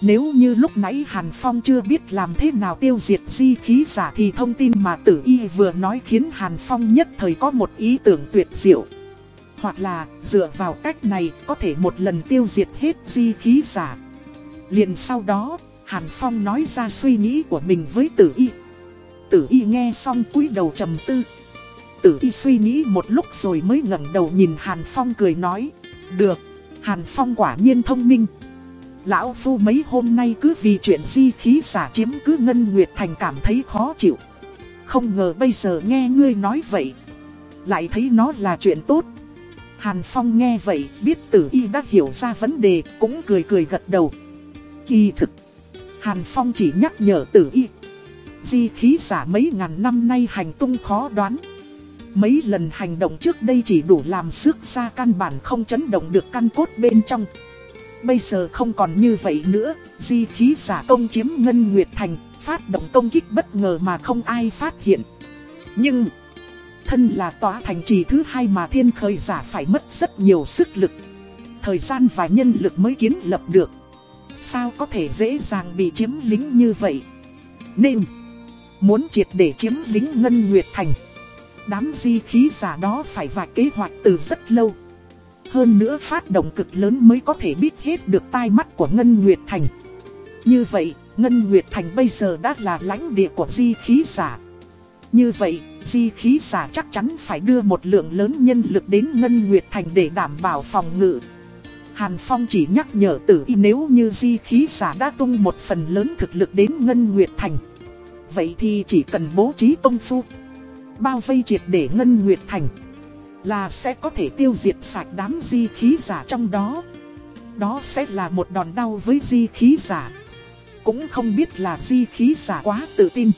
Nếu như lúc nãy Hàn Phong chưa biết làm thế nào tiêu diệt di khí giả thì thông tin mà tử y vừa nói khiến Hàn Phong nhất thời có một ý tưởng tuyệt diệu. Hoặc là dựa vào cách này có thể một lần tiêu diệt hết di khí giả. Liền sau đó Hàn Phong nói ra suy nghĩ của mình với tử y. Tử y nghe xong cúi đầu trầm tư. Tử y suy nghĩ một lúc rồi mới ngẩng đầu nhìn Hàn Phong cười nói. Được, Hàn Phong quả nhiên thông minh. Lão Phu mấy hôm nay cứ vì chuyện di khí giả chiếm cứ Ngân Nguyệt Thành cảm thấy khó chịu. Không ngờ bây giờ nghe ngươi nói vậy. Lại thấy nó là chuyện tốt. Hàn Phong nghe vậy, biết tử y đã hiểu ra vấn đề, cũng cười cười gật đầu. Kỳ thực. Hàn Phong chỉ nhắc nhở tử y. Di khí giả mấy ngàn năm nay hành tung khó đoán. Mấy lần hành động trước đây chỉ đủ làm xước xa căn bản không chấn động được căn cốt bên trong. Bây giờ không còn như vậy nữa, di khí giả công chiếm Ngân Nguyệt Thành, phát động công kích bất ngờ mà không ai phát hiện. Nhưng, thân là tòa thành trì thứ hai mà thiên khởi giả phải mất rất nhiều sức lực. Thời gian và nhân lực mới kiến lập được. Sao có thể dễ dàng bị chiếm lính như vậy Nên Muốn triệt để chiếm lính Ngân Nguyệt Thành Đám di khí giả đó phải vạch kế hoạch từ rất lâu hơn nữa phát động cực lớn mới có thể biết hết được tai mắt của Ngân Nguyệt Thành Như vậy, Ngân Nguyệt Thành bây giờ đã là lãnh địa của di khí giả Như vậy, di khí giả chắc chắn phải đưa một lượng lớn nhân lực đến Ngân Nguyệt Thành để đảm bảo phòng ngự Hàn Phong chỉ nhắc nhở tử y nếu như di khí giả đã tung một phần lớn thực lực đến Ngân Nguyệt Thành. Vậy thì chỉ cần bố trí công phu. Bao vây triệt để Ngân Nguyệt Thành. Là sẽ có thể tiêu diệt sạch đám di khí giả trong đó. Đó sẽ là một đòn đau với di khí giả. Cũng không biết là di khí giả quá tự tin.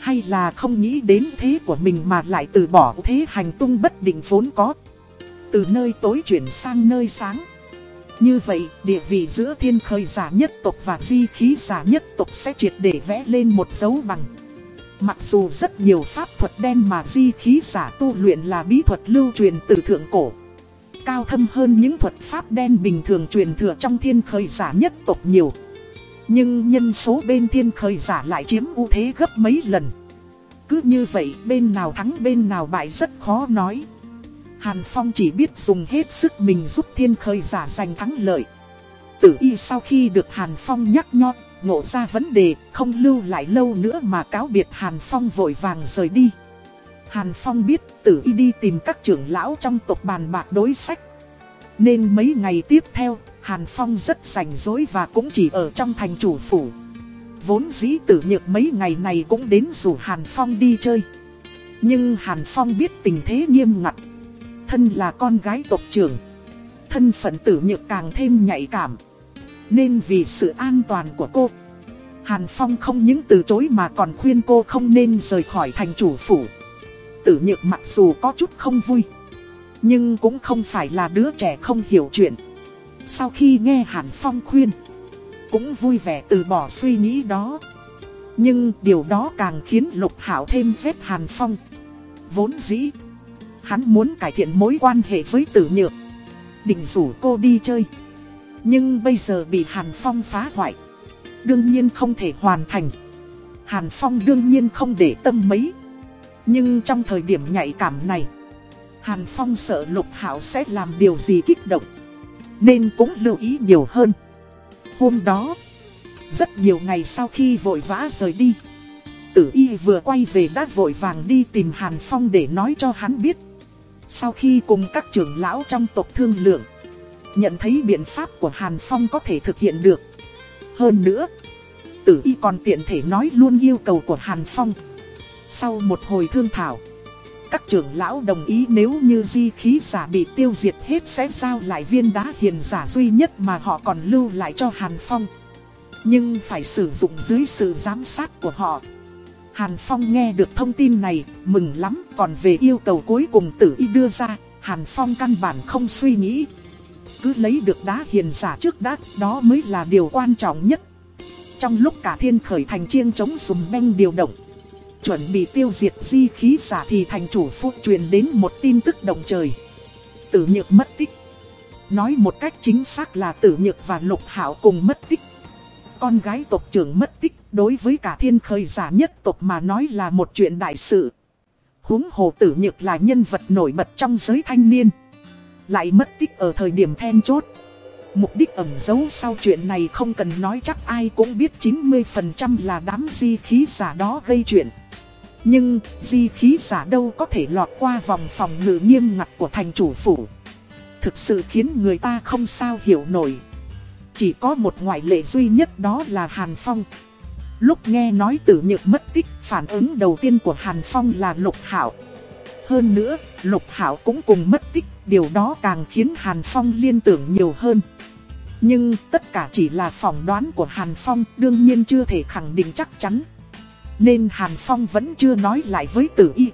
Hay là không nghĩ đến thế của mình mà lại từ bỏ thế hành tung bất định vốn có. Từ nơi tối chuyển sang nơi sáng. Như vậy, địa vị giữa thiên khơi giả nhất tộc và di khí giả nhất tộc sẽ triệt để vẽ lên một dấu bằng. Mặc dù rất nhiều pháp thuật đen mà di khí giả tu luyện là bí thuật lưu truyền từ thượng cổ. Cao thâm hơn những thuật pháp đen bình thường truyền thừa trong thiên khơi giả nhất tộc nhiều. Nhưng nhân số bên thiên khơi giả lại chiếm ưu thế gấp mấy lần. Cứ như vậy bên nào thắng bên nào bại rất khó nói. Hàn Phong chỉ biết dùng hết sức mình giúp thiên khơi giả giành thắng lợi. Tử y sau khi được Hàn Phong nhắc nhót, ngộ ra vấn đề, không lưu lại lâu nữa mà cáo biệt Hàn Phong vội vàng rời đi. Hàn Phong biết tử y đi tìm các trưởng lão trong tộc bàn bạc đối sách. Nên mấy ngày tiếp theo, Hàn Phong rất rảnh rỗi và cũng chỉ ở trong thành chủ phủ. Vốn dĩ tử nhược mấy ngày này cũng đến rủ Hàn Phong đi chơi. Nhưng Hàn Phong biết tình thế nghiêm ngặt thân là con gái tộc trưởng. Thân phận tử nhược càng thêm nhạy cảm. Nên vì sự an toàn của cô, Hàn Phong không những từ chối mà còn khuyên cô không nên rời khỏi thành chủ phủ. Tử nhược mặc dù có chút không vui, nhưng cũng không phải là đứa trẻ không hiểu chuyện. Sau khi nghe Hàn Phong khuyên, cũng vui vẻ từ bỏ suy nghĩ đó. Nhưng điều đó càng khiến Lục Hảo thêm vết Hàn Phong. Vốn dĩ, hắn muốn cải thiện mối quan hệ với tử nhược. Định rủ cô đi chơi. Nhưng bây giờ bị Hàn Phong phá hoại. Đương nhiên không thể hoàn thành. Hàn Phong đương nhiên không để tâm mấy. Nhưng trong thời điểm nhạy cảm này, Hàn Phong sợ Lục Hảo sẽ làm điều gì kích động. Nên cũng lưu ý nhiều hơn. Hôm đó, rất nhiều ngày sau khi vội vã rời đi, tử y vừa quay về đã vội vàng đi tìm Hàn Phong để nói cho hắn biết. Sau khi cùng các trưởng lão trong tộc thương lượng, nhận thấy biện pháp của Hàn Phong có thể thực hiện được. Hơn nữa, tử y còn tiện thể nói luôn yêu cầu của Hàn Phong. Sau một hồi thương thảo, các trưởng lão đồng ý nếu như di khí giả bị tiêu diệt hết sẽ giao lại viên đá hiền giả duy nhất mà họ còn lưu lại cho Hàn Phong. Nhưng phải sử dụng dưới sự giám sát của họ. Hàn Phong nghe được thông tin này, mừng lắm, còn về yêu cầu cuối cùng tử y đưa ra, Hàn Phong căn bản không suy nghĩ. Cứ lấy được đá hiền giả trước đá, đó mới là điều quan trọng nhất. Trong lúc cả thiên khởi thành chiêng chống sùm beng điều động, chuẩn bị tiêu diệt di khí giả thì thành chủ phúc truyền đến một tin tức động trời. Tử nhược mất tích. Nói một cách chính xác là tử nhược và lục hảo cùng mất tích. Con gái tộc trưởng mất tích đối với cả thiên khởi giả nhất tộc mà nói là một chuyện đại sự. Húng hồ tử nhược là nhân vật nổi bật trong giới thanh niên. Lại mất tích ở thời điểm then chốt. Mục đích ẩn giấu sau chuyện này không cần nói chắc ai cũng biết 90% là đám di khí giả đó gây chuyện. Nhưng di khí giả đâu có thể lọt qua vòng phòng ngự nghiêm ngặt của thành chủ phủ. Thực sự khiến người ta không sao hiểu nổi. Chỉ có một ngoại lệ duy nhất đó là Hàn Phong. Lúc nghe nói tử nhược mất tích, phản ứng đầu tiên của Hàn Phong là Lục Hảo. Hơn nữa, Lục Hảo cũng cùng mất tích, điều đó càng khiến Hàn Phong liên tưởng nhiều hơn. Nhưng tất cả chỉ là phỏng đoán của Hàn Phong, đương nhiên chưa thể khẳng định chắc chắn. Nên Hàn Phong vẫn chưa nói lại với tử y.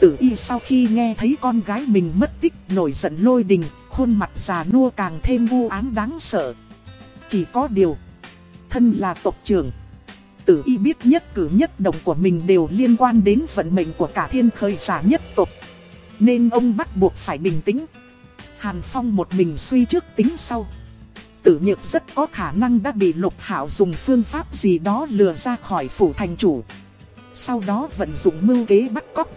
Tử y sau khi nghe thấy con gái mình mất tích, nổi giận lôi đình, khuôn mặt già nua càng thêm vu ám đáng sợ. Chỉ có điều, thân là tộc trưởng. Tử y biết nhất cử nhất động của mình đều liên quan đến vận mệnh của cả thiên khơi giả nhất tộc. Nên ông bắt buộc phải bình tĩnh. Hàn Phong một mình suy trước tính sau. Tử nhược rất có khả năng đã bị lục hảo dùng phương pháp gì đó lừa ra khỏi phủ thành chủ. Sau đó vận dụng mưu kế bắt cóc.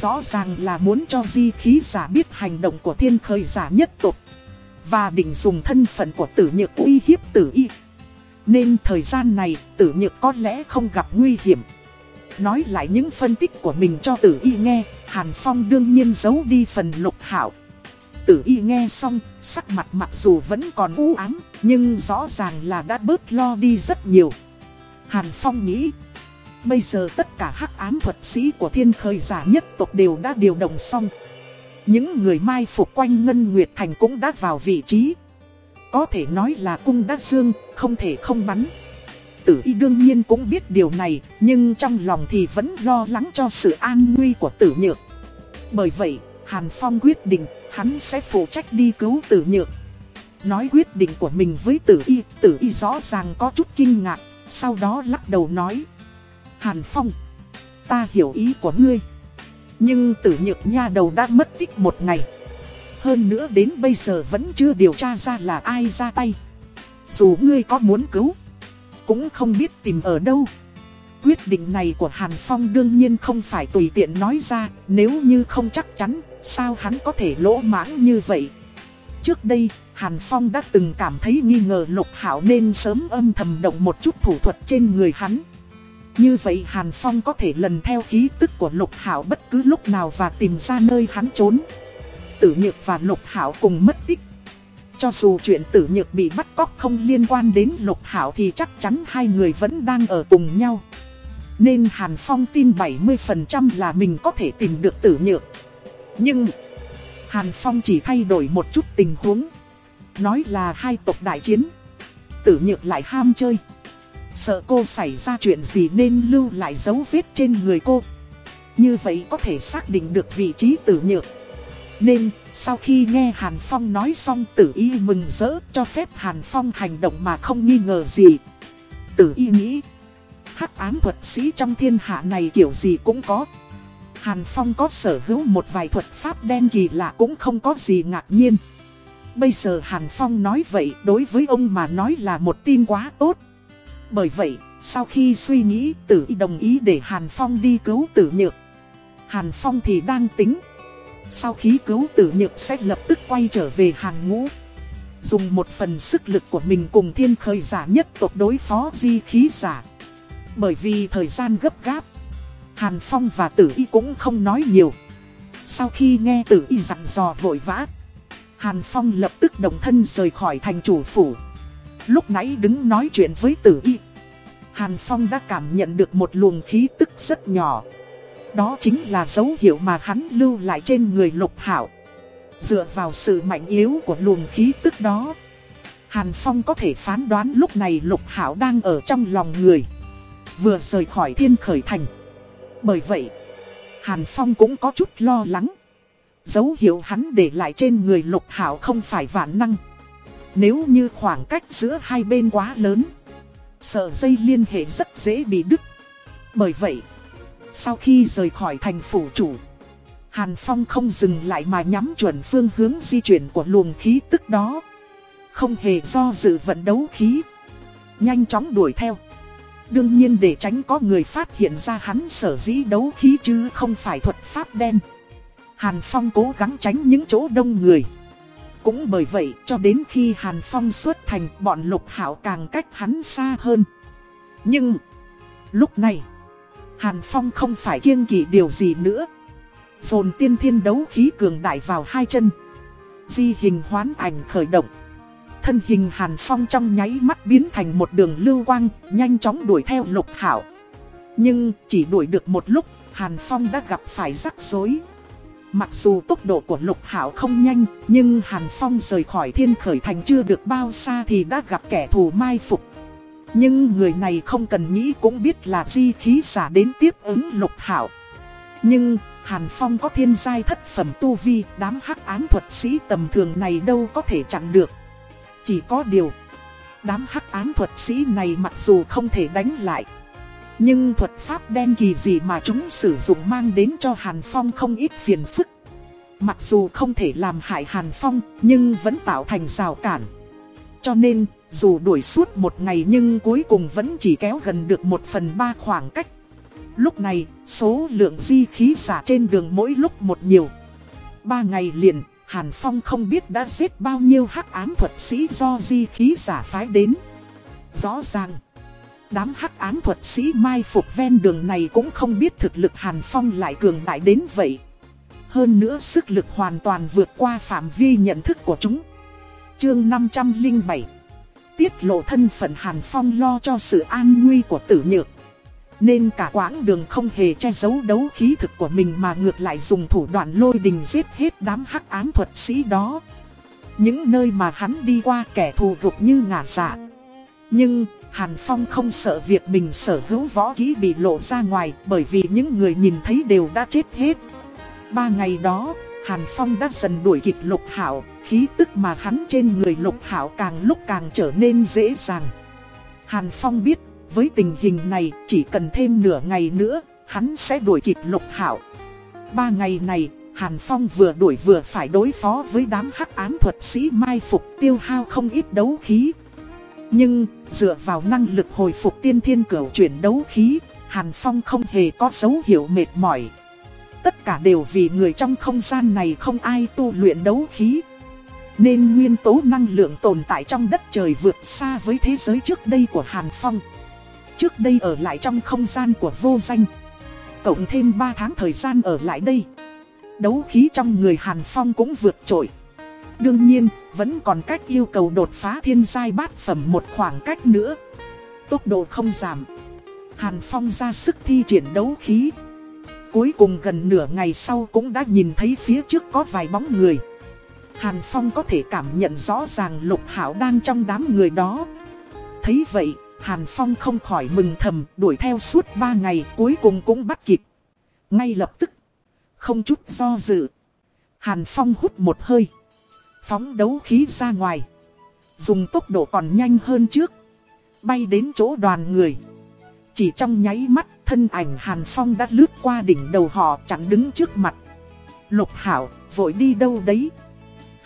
Rõ ràng là muốn cho di khí giả biết hành động của thiên khơi giả nhất tộc. Và định dùng thân phận của tử nhược uy hiếp tử y. Nên thời gian này tử nhược có lẽ không gặp nguy hiểm. Nói lại những phân tích của mình cho tử y nghe, Hàn Phong đương nhiên giấu đi phần lục hảo. Tử y nghe xong, sắc mặt mặc dù vẫn còn u ám, nhưng rõ ràng là đã bớt lo đi rất nhiều. Hàn Phong nghĩ, bây giờ tất cả hắc ám thuật sĩ của thiên khơi giả nhất tộc đều đã điều động xong. Những người mai phục quanh Ngân Nguyệt Thành cũng đã vào vị trí. Có thể nói là cung đã dương, không thể không bắn. Tử y đương nhiên cũng biết điều này, nhưng trong lòng thì vẫn lo lắng cho sự an nguy của tử nhược. Bởi vậy, Hàn Phong quyết định hắn sẽ phụ trách đi cứu tử nhược. Nói quyết định của mình với tử y, tử y rõ ràng có chút kinh ngạc, sau đó lắc đầu nói. Hàn Phong, ta hiểu ý của ngươi. Nhưng tử nhược nha đầu đã mất tích một ngày. Hơn nữa đến bây giờ vẫn chưa điều tra ra là ai ra tay. Dù ngươi có muốn cứu, cũng không biết tìm ở đâu. Quyết định này của Hàn Phong đương nhiên không phải tùy tiện nói ra, nếu như không chắc chắn, sao hắn có thể lỗ mãng như vậy. Trước đây, Hàn Phong đã từng cảm thấy nghi ngờ Lục Hảo nên sớm âm thầm động một chút thủ thuật trên người hắn. Như vậy Hàn Phong có thể lần theo khí tức của Lục Hảo bất cứ lúc nào và tìm ra nơi hắn trốn. Tử Nhược và Lục Hảo cùng mất tích. Cho dù chuyện Tử Nhược bị bắt cóc không liên quan đến Lục Hảo thì chắc chắn hai người vẫn đang ở cùng nhau. Nên Hàn Phong tin 70% là mình có thể tìm được tử nhược. Nhưng, Hàn Phong chỉ thay đổi một chút tình huống. Nói là hai tộc đại chiến. Tử nhược lại ham chơi. Sợ cô xảy ra chuyện gì nên lưu lại dấu vết trên người cô. Như vậy có thể xác định được vị trí tử nhược. Nên, sau khi nghe Hàn Phong nói xong tử y mừng rỡ cho phép Hàn Phong hành động mà không nghi ngờ gì. Tử y nghĩ, hắc ám thuật sĩ trong thiên hạ này kiểu gì cũng có. Hàn Phong có sở hữu một vài thuật pháp đen kỳ lạ cũng không có gì ngạc nhiên. Bây giờ Hàn Phong nói vậy đối với ông mà nói là một tin quá tốt. Bởi vậy, sau khi suy nghĩ tử y đồng ý để Hàn Phong đi cứu tử nhược. Hàn Phong thì đang tính. Sau khi cứu tử nhược sẽ lập tức quay trở về hàng ngũ. Dùng một phần sức lực của mình cùng thiên khởi giả nhất tộc đối phó di khí giả. Bởi vì thời gian gấp gáp. Hàn Phong và tử y cũng không nói nhiều. Sau khi nghe tử y dặn dò vội vã. Hàn Phong lập tức đồng thân rời khỏi thành chủ phủ. Lúc nãy đứng nói chuyện với tử y. Hàn Phong đã cảm nhận được một luồng khí tức rất nhỏ. Đó chính là dấu hiệu mà hắn lưu lại trên người lục hảo. Dựa vào sự mạnh yếu của luồng khí tức đó. Hàn Phong có thể phán đoán lúc này lục hảo đang ở trong lòng người. Vừa rời khỏi thiên khởi thành. Bởi vậy, Hàn Phong cũng có chút lo lắng. Dấu hiệu hắn để lại trên người lục hảo không phải vạn năng. Nếu như khoảng cách giữa hai bên quá lớn, sợ dây liên hệ rất dễ bị đứt. Bởi vậy, sau khi rời khỏi thành phủ chủ, Hàn Phong không dừng lại mà nhắm chuẩn phương hướng di chuyển của luồng khí tức đó. Không hề do dự vận đấu khí. Nhanh chóng đuổi theo. Đương nhiên để tránh có người phát hiện ra hắn sở dĩ đấu khí chứ không phải thuật pháp đen. Hàn Phong cố gắng tránh những chỗ đông người. Cũng bởi vậy cho đến khi Hàn Phong xuất thành bọn lục hảo càng cách hắn xa hơn. Nhưng, lúc này, Hàn Phong không phải kiêng kỵ điều gì nữa. Dồn tiên thiên đấu khí cường đại vào hai chân. Di hình hoán ảnh khởi động. Thân hình Hàn Phong trong nháy mắt biến thành một đường lưu quang, nhanh chóng đuổi theo lục hảo. Nhưng chỉ đuổi được một lúc, Hàn Phong đã gặp phải rắc rối. Mặc dù tốc độ của lục hảo không nhanh, nhưng Hàn Phong rời khỏi thiên khởi thành chưa được bao xa thì đã gặp kẻ thù mai phục. Nhưng người này không cần nghĩ cũng biết là di khí giả đến tiếp ứng lục hảo. Nhưng, Hàn Phong có thiên giai thất phẩm tu vi, đám hắc án thuật sĩ tầm thường này đâu có thể chặn được. Chỉ có điều, đám hắc án thuật sĩ này mặc dù không thể đánh lại. Nhưng thuật pháp đen kỳ gì mà chúng sử dụng mang đến cho Hàn Phong không ít phiền phức. Mặc dù không thể làm hại Hàn Phong, nhưng vẫn tạo thành rào cản. Cho nên, dù đuổi suốt một ngày nhưng cuối cùng vẫn chỉ kéo gần được một phần ba khoảng cách. Lúc này, số lượng di khí giả trên đường mỗi lúc một nhiều. Ba ngày liền, Hàn Phong không biết đã giết bao nhiêu hắc ám thuật sĩ do di khí giả phái đến. Rõ ràng, đám hắc ám thuật sĩ mai phục ven đường này cũng không biết thực lực Hàn Phong lại cường đại đến vậy. Hơn nữa sức lực hoàn toàn vượt qua phạm vi nhận thức của chúng. Chương 507 Tiết lộ thân phận Hàn Phong lo cho sự an nguy của tử nhược. Nên cả quãng đường không hề che giấu đấu khí thực của mình mà ngược lại dùng thủ đoạn lôi đình giết hết đám hắc ám thuật sĩ đó. Những nơi mà hắn đi qua kẻ thù gục như ngả dạ. Nhưng, Hàn Phong không sợ việc mình sở hữu võ kỹ bị lộ ra ngoài bởi vì những người nhìn thấy đều đã chết hết. Ba ngày đó, Hàn Phong đã dần đuổi kịp lục hảo, khí tức mà hắn trên người lục hảo càng lúc càng trở nên dễ dàng. Hàn Phong biết, với tình hình này chỉ cần thêm nửa ngày nữa, hắn sẽ đuổi kịp lục hảo. Ba ngày này, Hàn Phong vừa đuổi vừa phải đối phó với đám hắc ám thuật sĩ mai phục tiêu hao không ít đấu khí. Nhưng, dựa vào năng lực hồi phục tiên thiên cửu chuyển đấu khí, Hàn Phong không hề có dấu hiệu mệt mỏi. Tất cả đều vì người trong không gian này không ai tu luyện đấu khí. Nên nguyên tố năng lượng tồn tại trong đất trời vượt xa với thế giới trước đây của Hàn Phong. Trước đây ở lại trong không gian của vô danh. Cộng thêm 3 tháng thời gian ở lại đây. Đấu khí trong người Hàn Phong cũng vượt trội. Đương nhiên, vẫn còn cách yêu cầu đột phá thiên giai bát phẩm một khoảng cách nữa. Tốc độ không giảm. Hàn Phong ra sức thi triển đấu khí. Cuối cùng gần nửa ngày sau cũng đã nhìn thấy phía trước có vài bóng người. Hàn Phong có thể cảm nhận rõ ràng Lục Hạo đang trong đám người đó. Thấy vậy, Hàn Phong không khỏi mừng thầm đuổi theo suốt 3 ngày cuối cùng cũng bắt kịp. Ngay lập tức, không chút do dự. Hàn Phong hút một hơi, phóng đấu khí ra ngoài. Dùng tốc độ còn nhanh hơn trước, bay đến chỗ đoàn người. Chỉ trong nháy mắt, thân ảnh Hàn Phong đã lướt qua đỉnh đầu họ chặn đứng trước mặt. Lục Hảo, vội đi đâu đấy?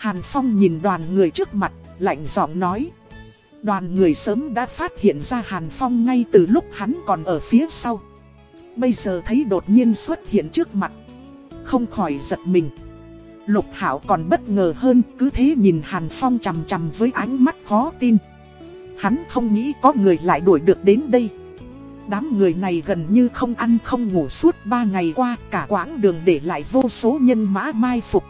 Hàn Phong nhìn đoàn người trước mặt, lạnh giọng nói. Đoàn người sớm đã phát hiện ra Hàn Phong ngay từ lúc hắn còn ở phía sau. Bây giờ thấy đột nhiên xuất hiện trước mặt. Không khỏi giật mình. Lục Hạo còn bất ngờ hơn cứ thế nhìn Hàn Phong chằm chằm với ánh mắt khó tin. Hắn không nghĩ có người lại đuổi được đến đây. Đám người này gần như không ăn không ngủ suốt 3 ngày qua cả quãng đường để lại vô số nhân mã mai phục.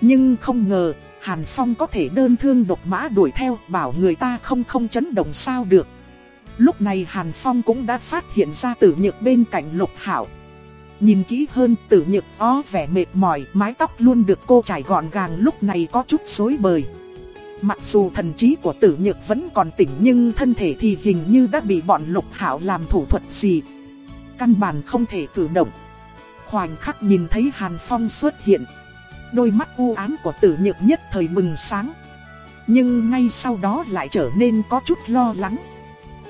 Nhưng không ngờ, Hàn Phong có thể đơn thương độc mã đuổi theo bảo người ta không không chấn động sao được. Lúc này Hàn Phong cũng đã phát hiện ra tử nhược bên cạnh lục hảo. Nhìn kỹ hơn tử nhược ó vẻ mệt mỏi, mái tóc luôn được cô trải gọn gàng lúc này có chút rối bời. Mặc dù thần trí của tử nhược vẫn còn tỉnh nhưng thân thể thì hình như đã bị bọn lục hảo làm thủ thuật gì. Căn bản không thể cử động. Khoảnh khắc nhìn thấy Hàn Phong xuất hiện. Đôi mắt u ám của tử nhược nhất thời bừng sáng. Nhưng ngay sau đó lại trở nên có chút lo lắng.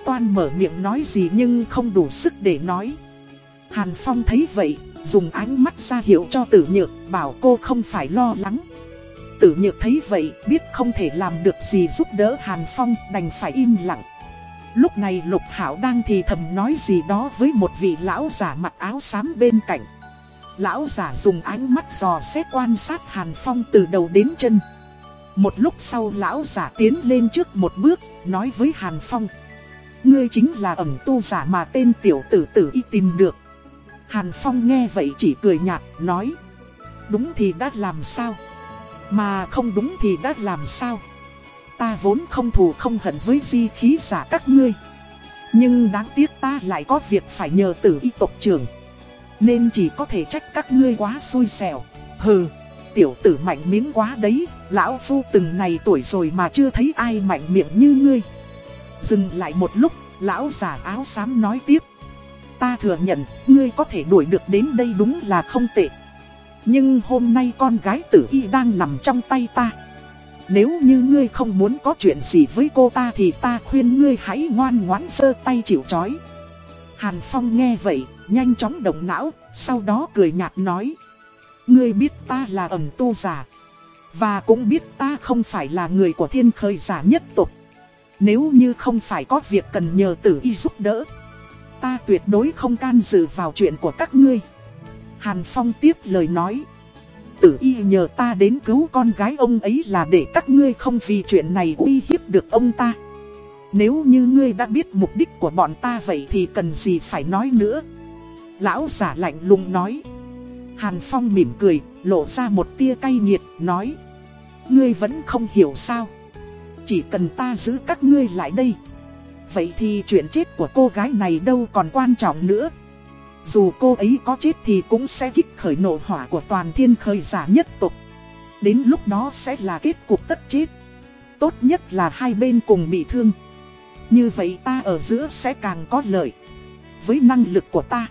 Toan mở miệng nói gì nhưng không đủ sức để nói. Hàn Phong thấy vậy, dùng ánh mắt ra hiệu cho tử nhược, bảo cô không phải lo lắng. Tử nhược thấy vậy, biết không thể làm được gì giúp đỡ Hàn Phong, đành phải im lặng. Lúc này Lục Hảo đang thì thầm nói gì đó với một vị lão giả mặc áo xám bên cạnh. Lão giả dùng ánh mắt dò xét quan sát Hàn Phong từ đầu đến chân. Một lúc sau lão giả tiến lên trước một bước, nói với Hàn Phong. Ngươi chính là ẩm tu giả mà tên tiểu tử tử y tìm được. Hàn Phong nghe vậy chỉ cười nhạt, nói. Đúng thì đã làm sao? Mà không đúng thì đã làm sao? Ta vốn không thù không hận với di khí giả các ngươi. Nhưng đáng tiếc ta lại có việc phải nhờ tử y tộc trưởng. Nên chỉ có thể trách các ngươi quá xui xẻo. Hừ, tiểu tử mạnh miếng quá đấy, lão phu từng này tuổi rồi mà chưa thấy ai mạnh miệng như ngươi. Dừng lại một lúc, lão giả áo xám nói tiếp. Ta thừa nhận, ngươi có thể đuổi được đến đây đúng là không tệ. Nhưng hôm nay con gái tử y đang nằm trong tay ta. Nếu như ngươi không muốn có chuyện gì với cô ta thì ta khuyên ngươi hãy ngoan ngoãn sơ tay chịu chói. Hàn Phong nghe vậy, nhanh chóng động não, sau đó cười nhạt nói. Ngươi biết ta là ẩn tu giả. Và cũng biết ta không phải là người của thiên khơi giả nhất tục. Nếu như không phải có việc cần nhờ tử y giúp đỡ. Ta tuyệt đối không can dự vào chuyện của các ngươi. Hàn Phong tiếp lời nói. Tử y nhờ ta đến cứu con gái ông ấy là để các ngươi không vì chuyện này uy hiếp được ông ta. Nếu như ngươi đã biết mục đích của bọn ta vậy thì cần gì phải nói nữa. Lão giả lạnh lùng nói. Hàn Phong mỉm cười, lộ ra một tia cay nghiệt, nói. Ngươi vẫn không hiểu sao. Chỉ cần ta giữ các ngươi lại đây. Vậy thì chuyện chết của cô gái này đâu còn quan trọng nữa. Dù cô ấy có chết thì cũng sẽ kích khởi nộ hỏa của toàn thiên khởi giả nhất tục. Đến lúc đó sẽ là kết cục tất chết. Tốt nhất là hai bên cùng bị thương. Như vậy ta ở giữa sẽ càng có lợi. Với năng lực của ta,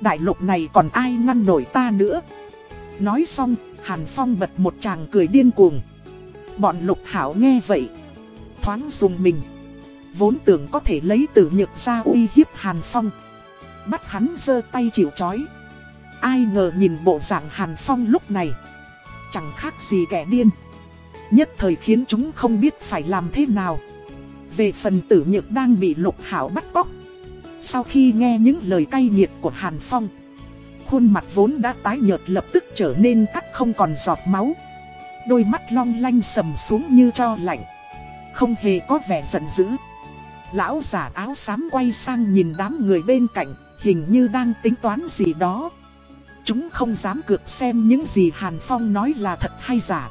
đại lục này còn ai ngăn nổi ta nữa. Nói xong, Hàn Phong bật một chàng cười điên cuồng. Bọn lục hảo nghe vậy. Thoáng dùng mình. Vốn tưởng có thể lấy tử nhược ra uy hiếp Hàn Phong. Bắt hắn giơ tay chịu chói. Ai ngờ nhìn bộ dạng Hàn Phong lúc này. Chẳng khác gì kẻ điên. Nhất thời khiến chúng không biết phải làm thế nào. Về phần tử nhược đang bị lục hảo bắt cóc sau khi nghe những lời cay nghiệt của Hàn Phong, Khuôn mặt vốn đã tái nhợt lập tức trở nên cắt không còn giọt máu. Đôi mắt long lanh sầm xuống như cho lạnh, Không hề có vẻ giận dữ. Lão giả áo xám quay sang nhìn đám người bên cạnh, Hình như đang tính toán gì đó. Chúng không dám cược xem những gì Hàn Phong nói là thật hay giả.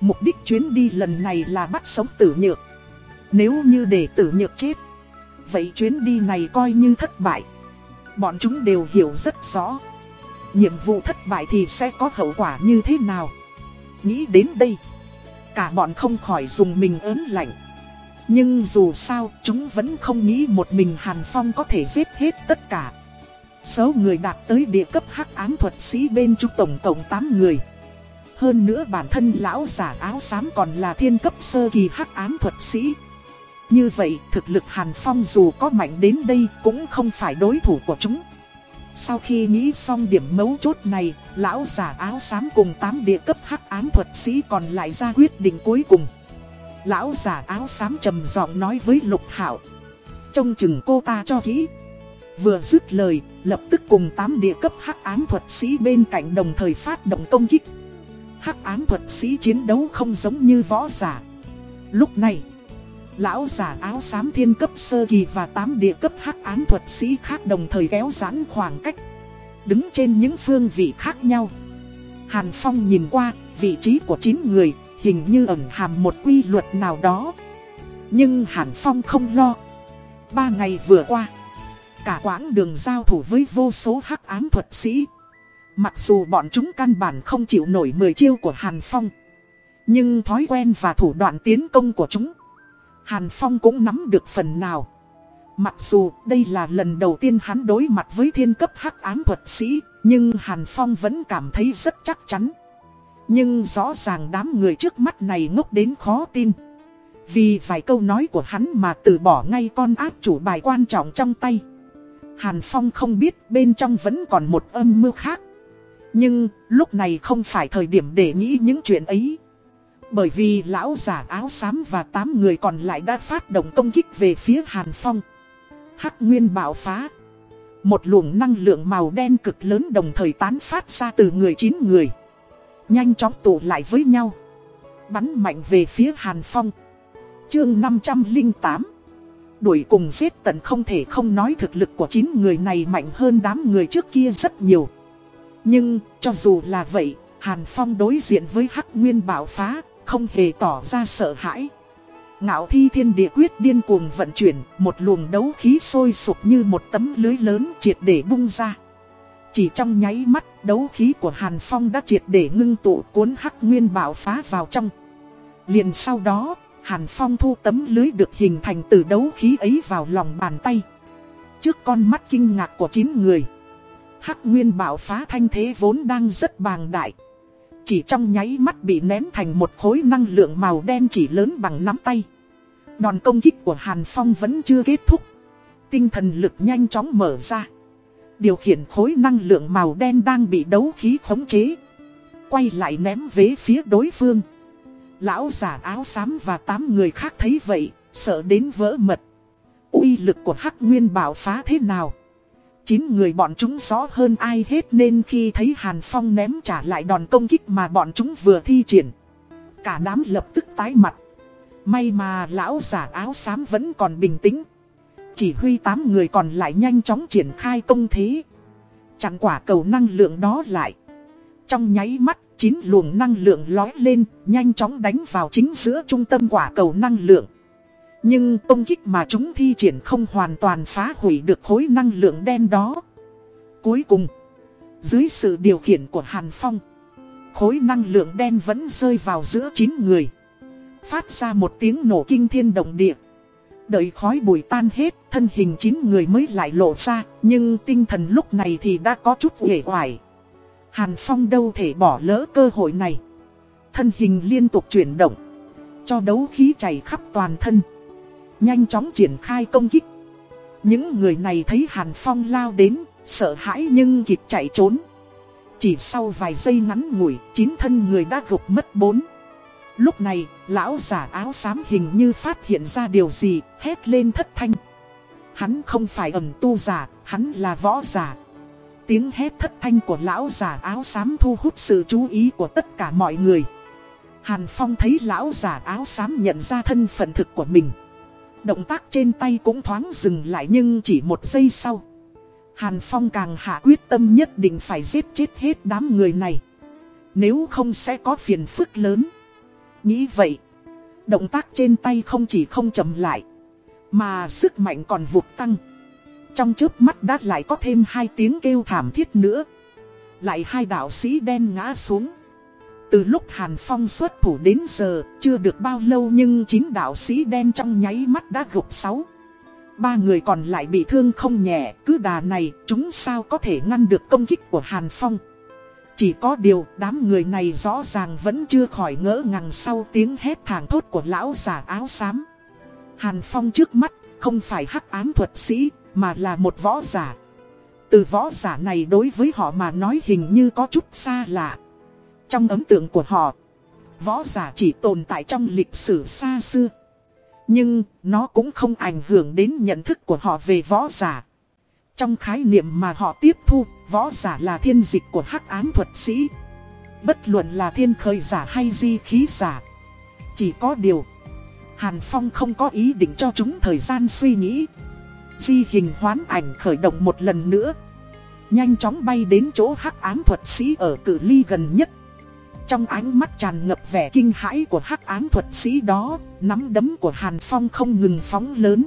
Mục đích chuyến đi lần này là bắt sống tử nhược. Nếu như để tử nhược chết Vậy chuyến đi này coi như thất bại Bọn chúng đều hiểu rất rõ Nhiệm vụ thất bại thì sẽ có hậu quả như thế nào Nghĩ đến đây Cả bọn không khỏi dùng mình ớn lạnh. Nhưng dù sao, chúng vẫn không nghĩ một mình Hàn Phong có thể giết hết tất cả. Số người đạt tới địa cấp hắc ám thuật sĩ bên chúng tổng cộng 8 người. Hơn nữa bản thân lão giả áo xám còn là thiên cấp sơ kỳ hắc ám thuật sĩ. Như vậy, thực lực Hàn Phong dù có mạnh đến đây cũng không phải đối thủ của chúng. Sau khi nghĩ xong điểm mấu chốt này, lão giả áo xám cùng 8 địa cấp hắc ám thuật sĩ còn lại ra quyết định cuối cùng. Lão giả áo xám trầm giọng nói với Lục Hạo, trông chừng cô ta cho kỹ. Vừa dứt lời, lập tức cùng 8 địa cấp hắc ám thuật sĩ bên cạnh đồng thời phát động công kích. Hắc ám thuật sĩ chiến đấu không giống như võ giả. Lúc này, lão giả áo xám thiên cấp sơ kỳ và tám địa cấp hắc ám thuật sĩ khác đồng thời kéo giãn khoảng cách. Đứng trên những phương vị khác nhau. Hàn Phong nhìn qua, vị trí của 9 người, hình như ẩn hàm một quy luật nào đó. Nhưng Hàn Phong không lo. Ba ngày vừa qua, cả quãng đường giao thủ với vô số hắc ám thuật sĩ. Mặc dù bọn chúng căn bản không chịu nổi 10 chiêu của Hàn Phong. Nhưng thói quen và thủ đoạn tiến công của chúng Hàn Phong cũng nắm được phần nào. Mặc dù đây là lần đầu tiên hắn đối mặt với thiên cấp hắc ám thuật sĩ, nhưng Hàn Phong vẫn cảm thấy rất chắc chắn. Nhưng rõ ràng đám người trước mắt này ngốc đến khó tin. Vì vài câu nói của hắn mà từ bỏ ngay con ác chủ bài quan trọng trong tay. Hàn Phong không biết bên trong vẫn còn một âm mưu khác. Nhưng lúc này không phải thời điểm để nghĩ những chuyện ấy. Bởi vì lão giả áo xám và 8 người còn lại đã phát động công kích về phía Hàn Phong. Hắc nguyên bạo phá. Một luồng năng lượng màu đen cực lớn đồng thời tán phát ra từ người 9 người. Nhanh chóng tụ lại với nhau. Bắn mạnh về phía Hàn Phong. Chương 508 Đuổi cùng giết tận không thể không nói thực lực của 9 người này mạnh hơn đám người trước kia rất nhiều. Nhưng, cho dù là vậy, Hàn Phong đối diện với Hắc Nguyên bạo phá, không hề tỏ ra sợ hãi. Ngạo thi thiên địa quyết điên cuồng vận chuyển, một luồng đấu khí sôi sục như một tấm lưới lớn triệt để bung ra. Chỉ trong nháy mắt, đấu khí của Hàn Phong đã triệt để ngưng tụ cuốn hắc nguyên bạo phá vào trong. Liền sau đó, Hàn Phong thu tấm lưới được hình thành từ đấu khí ấy vào lòng bàn tay. Trước con mắt kinh ngạc của chín người, hắc nguyên bạo phá thanh thế vốn đang rất bàng đại. Chỉ trong nháy mắt bị ném thành một khối năng lượng màu đen chỉ lớn bằng nắm tay. Đòn công kích của Hàn Phong vẫn chưa kết thúc. Tinh thần lực nhanh chóng mở ra. Điều khiển khối năng lượng màu đen đang bị đấu khí khống chế. Quay lại ném về phía đối phương. Lão giả áo xám và tám người khác thấy vậy, sợ đến vỡ mật. uy lực của Hắc Nguyên bảo phá thế nào? Chín người bọn chúng rõ hơn ai hết nên khi thấy Hàn Phong ném trả lại đòn công kích mà bọn chúng vừa thi triển. Cả đám lập tức tái mặt. May mà lão giả áo xám vẫn còn bình tĩnh. Chỉ huy 8 người còn lại nhanh chóng triển khai công thế. Chặn quả cầu năng lượng đó lại. Trong nháy mắt, chín luồng năng lượng lói lên, nhanh chóng đánh vào chính giữa trung tâm quả cầu năng lượng. Nhưng công kích mà chúng thi triển không hoàn toàn phá hủy được khối năng lượng đen đó. Cuối cùng, dưới sự điều khiển của Hàn Phong, khối năng lượng đen vẫn rơi vào giữa 9 người. Phát ra một tiếng nổ kinh thiên động địa. Đợi khói bụi tan hết, thân hình 9 người mới lại lộ ra, nhưng tinh thần lúc này thì đã có chút uể oải. Hàn Phong đâu thể bỏ lỡ cơ hội này. Thân hình liên tục chuyển động, cho đấu khí chảy khắp toàn thân nhanh chóng triển khai công kích. Những người này thấy Hàn Phong lao đến, sợ hãi nhưng kịp chạy trốn. Chỉ sau vài giây ngắn ngủi, chín thân người đã gục mất bốn. Lúc này, lão giả áo xám hình như phát hiện ra điều gì, hét lên thất thanh. Hắn không phải ẩn tu giả, hắn là võ giả. Tiếng hét thất thanh của lão giả áo xám thu hút sự chú ý của tất cả mọi người. Hàn Phong thấy lão giả áo xám nhận ra thân phận thực của mình. Động tác trên tay cũng thoáng dừng lại nhưng chỉ một giây sau. Hàn Phong càng hạ quyết tâm nhất định phải giết chết hết đám người này. Nếu không sẽ có phiền phức lớn. Nghĩ vậy. Động tác trên tay không chỉ không chậm lại. Mà sức mạnh còn vụt tăng. Trong trước mắt đã lại có thêm hai tiếng kêu thảm thiết nữa. Lại hai đạo sĩ đen ngã xuống. Từ lúc Hàn Phong xuất thủ đến giờ, chưa được bao lâu nhưng chín đạo sĩ đen trong nháy mắt đã gục sáu. Ba người còn lại bị thương không nhẹ, cứ đà này chúng sao có thể ngăn được công kích của Hàn Phong. Chỉ có điều đám người này rõ ràng vẫn chưa khỏi ngỡ ngàng sau tiếng hét thảng thốt của lão giả áo xám. Hàn Phong trước mắt không phải hắc ám thuật sĩ mà là một võ giả. Từ võ giả này đối với họ mà nói hình như có chút xa lạ. Trong ấn tượng của họ, võ giả chỉ tồn tại trong lịch sử xa xưa. Nhưng nó cũng không ảnh hưởng đến nhận thức của họ về võ giả. Trong khái niệm mà họ tiếp thu, võ giả là thiên dịch của hắc ám thuật sĩ. Bất luận là thiên khơi giả hay di khí giả. Chỉ có điều, Hàn Phong không có ý định cho chúng thời gian suy nghĩ. Di hình hoán ảnh khởi động một lần nữa. Nhanh chóng bay đến chỗ hắc ám thuật sĩ ở cự ly gần nhất. Trong ánh mắt tràn ngập vẻ kinh hãi của hắc ám thuật sĩ đó, nắm đấm của Hàn Phong không ngừng phóng lớn.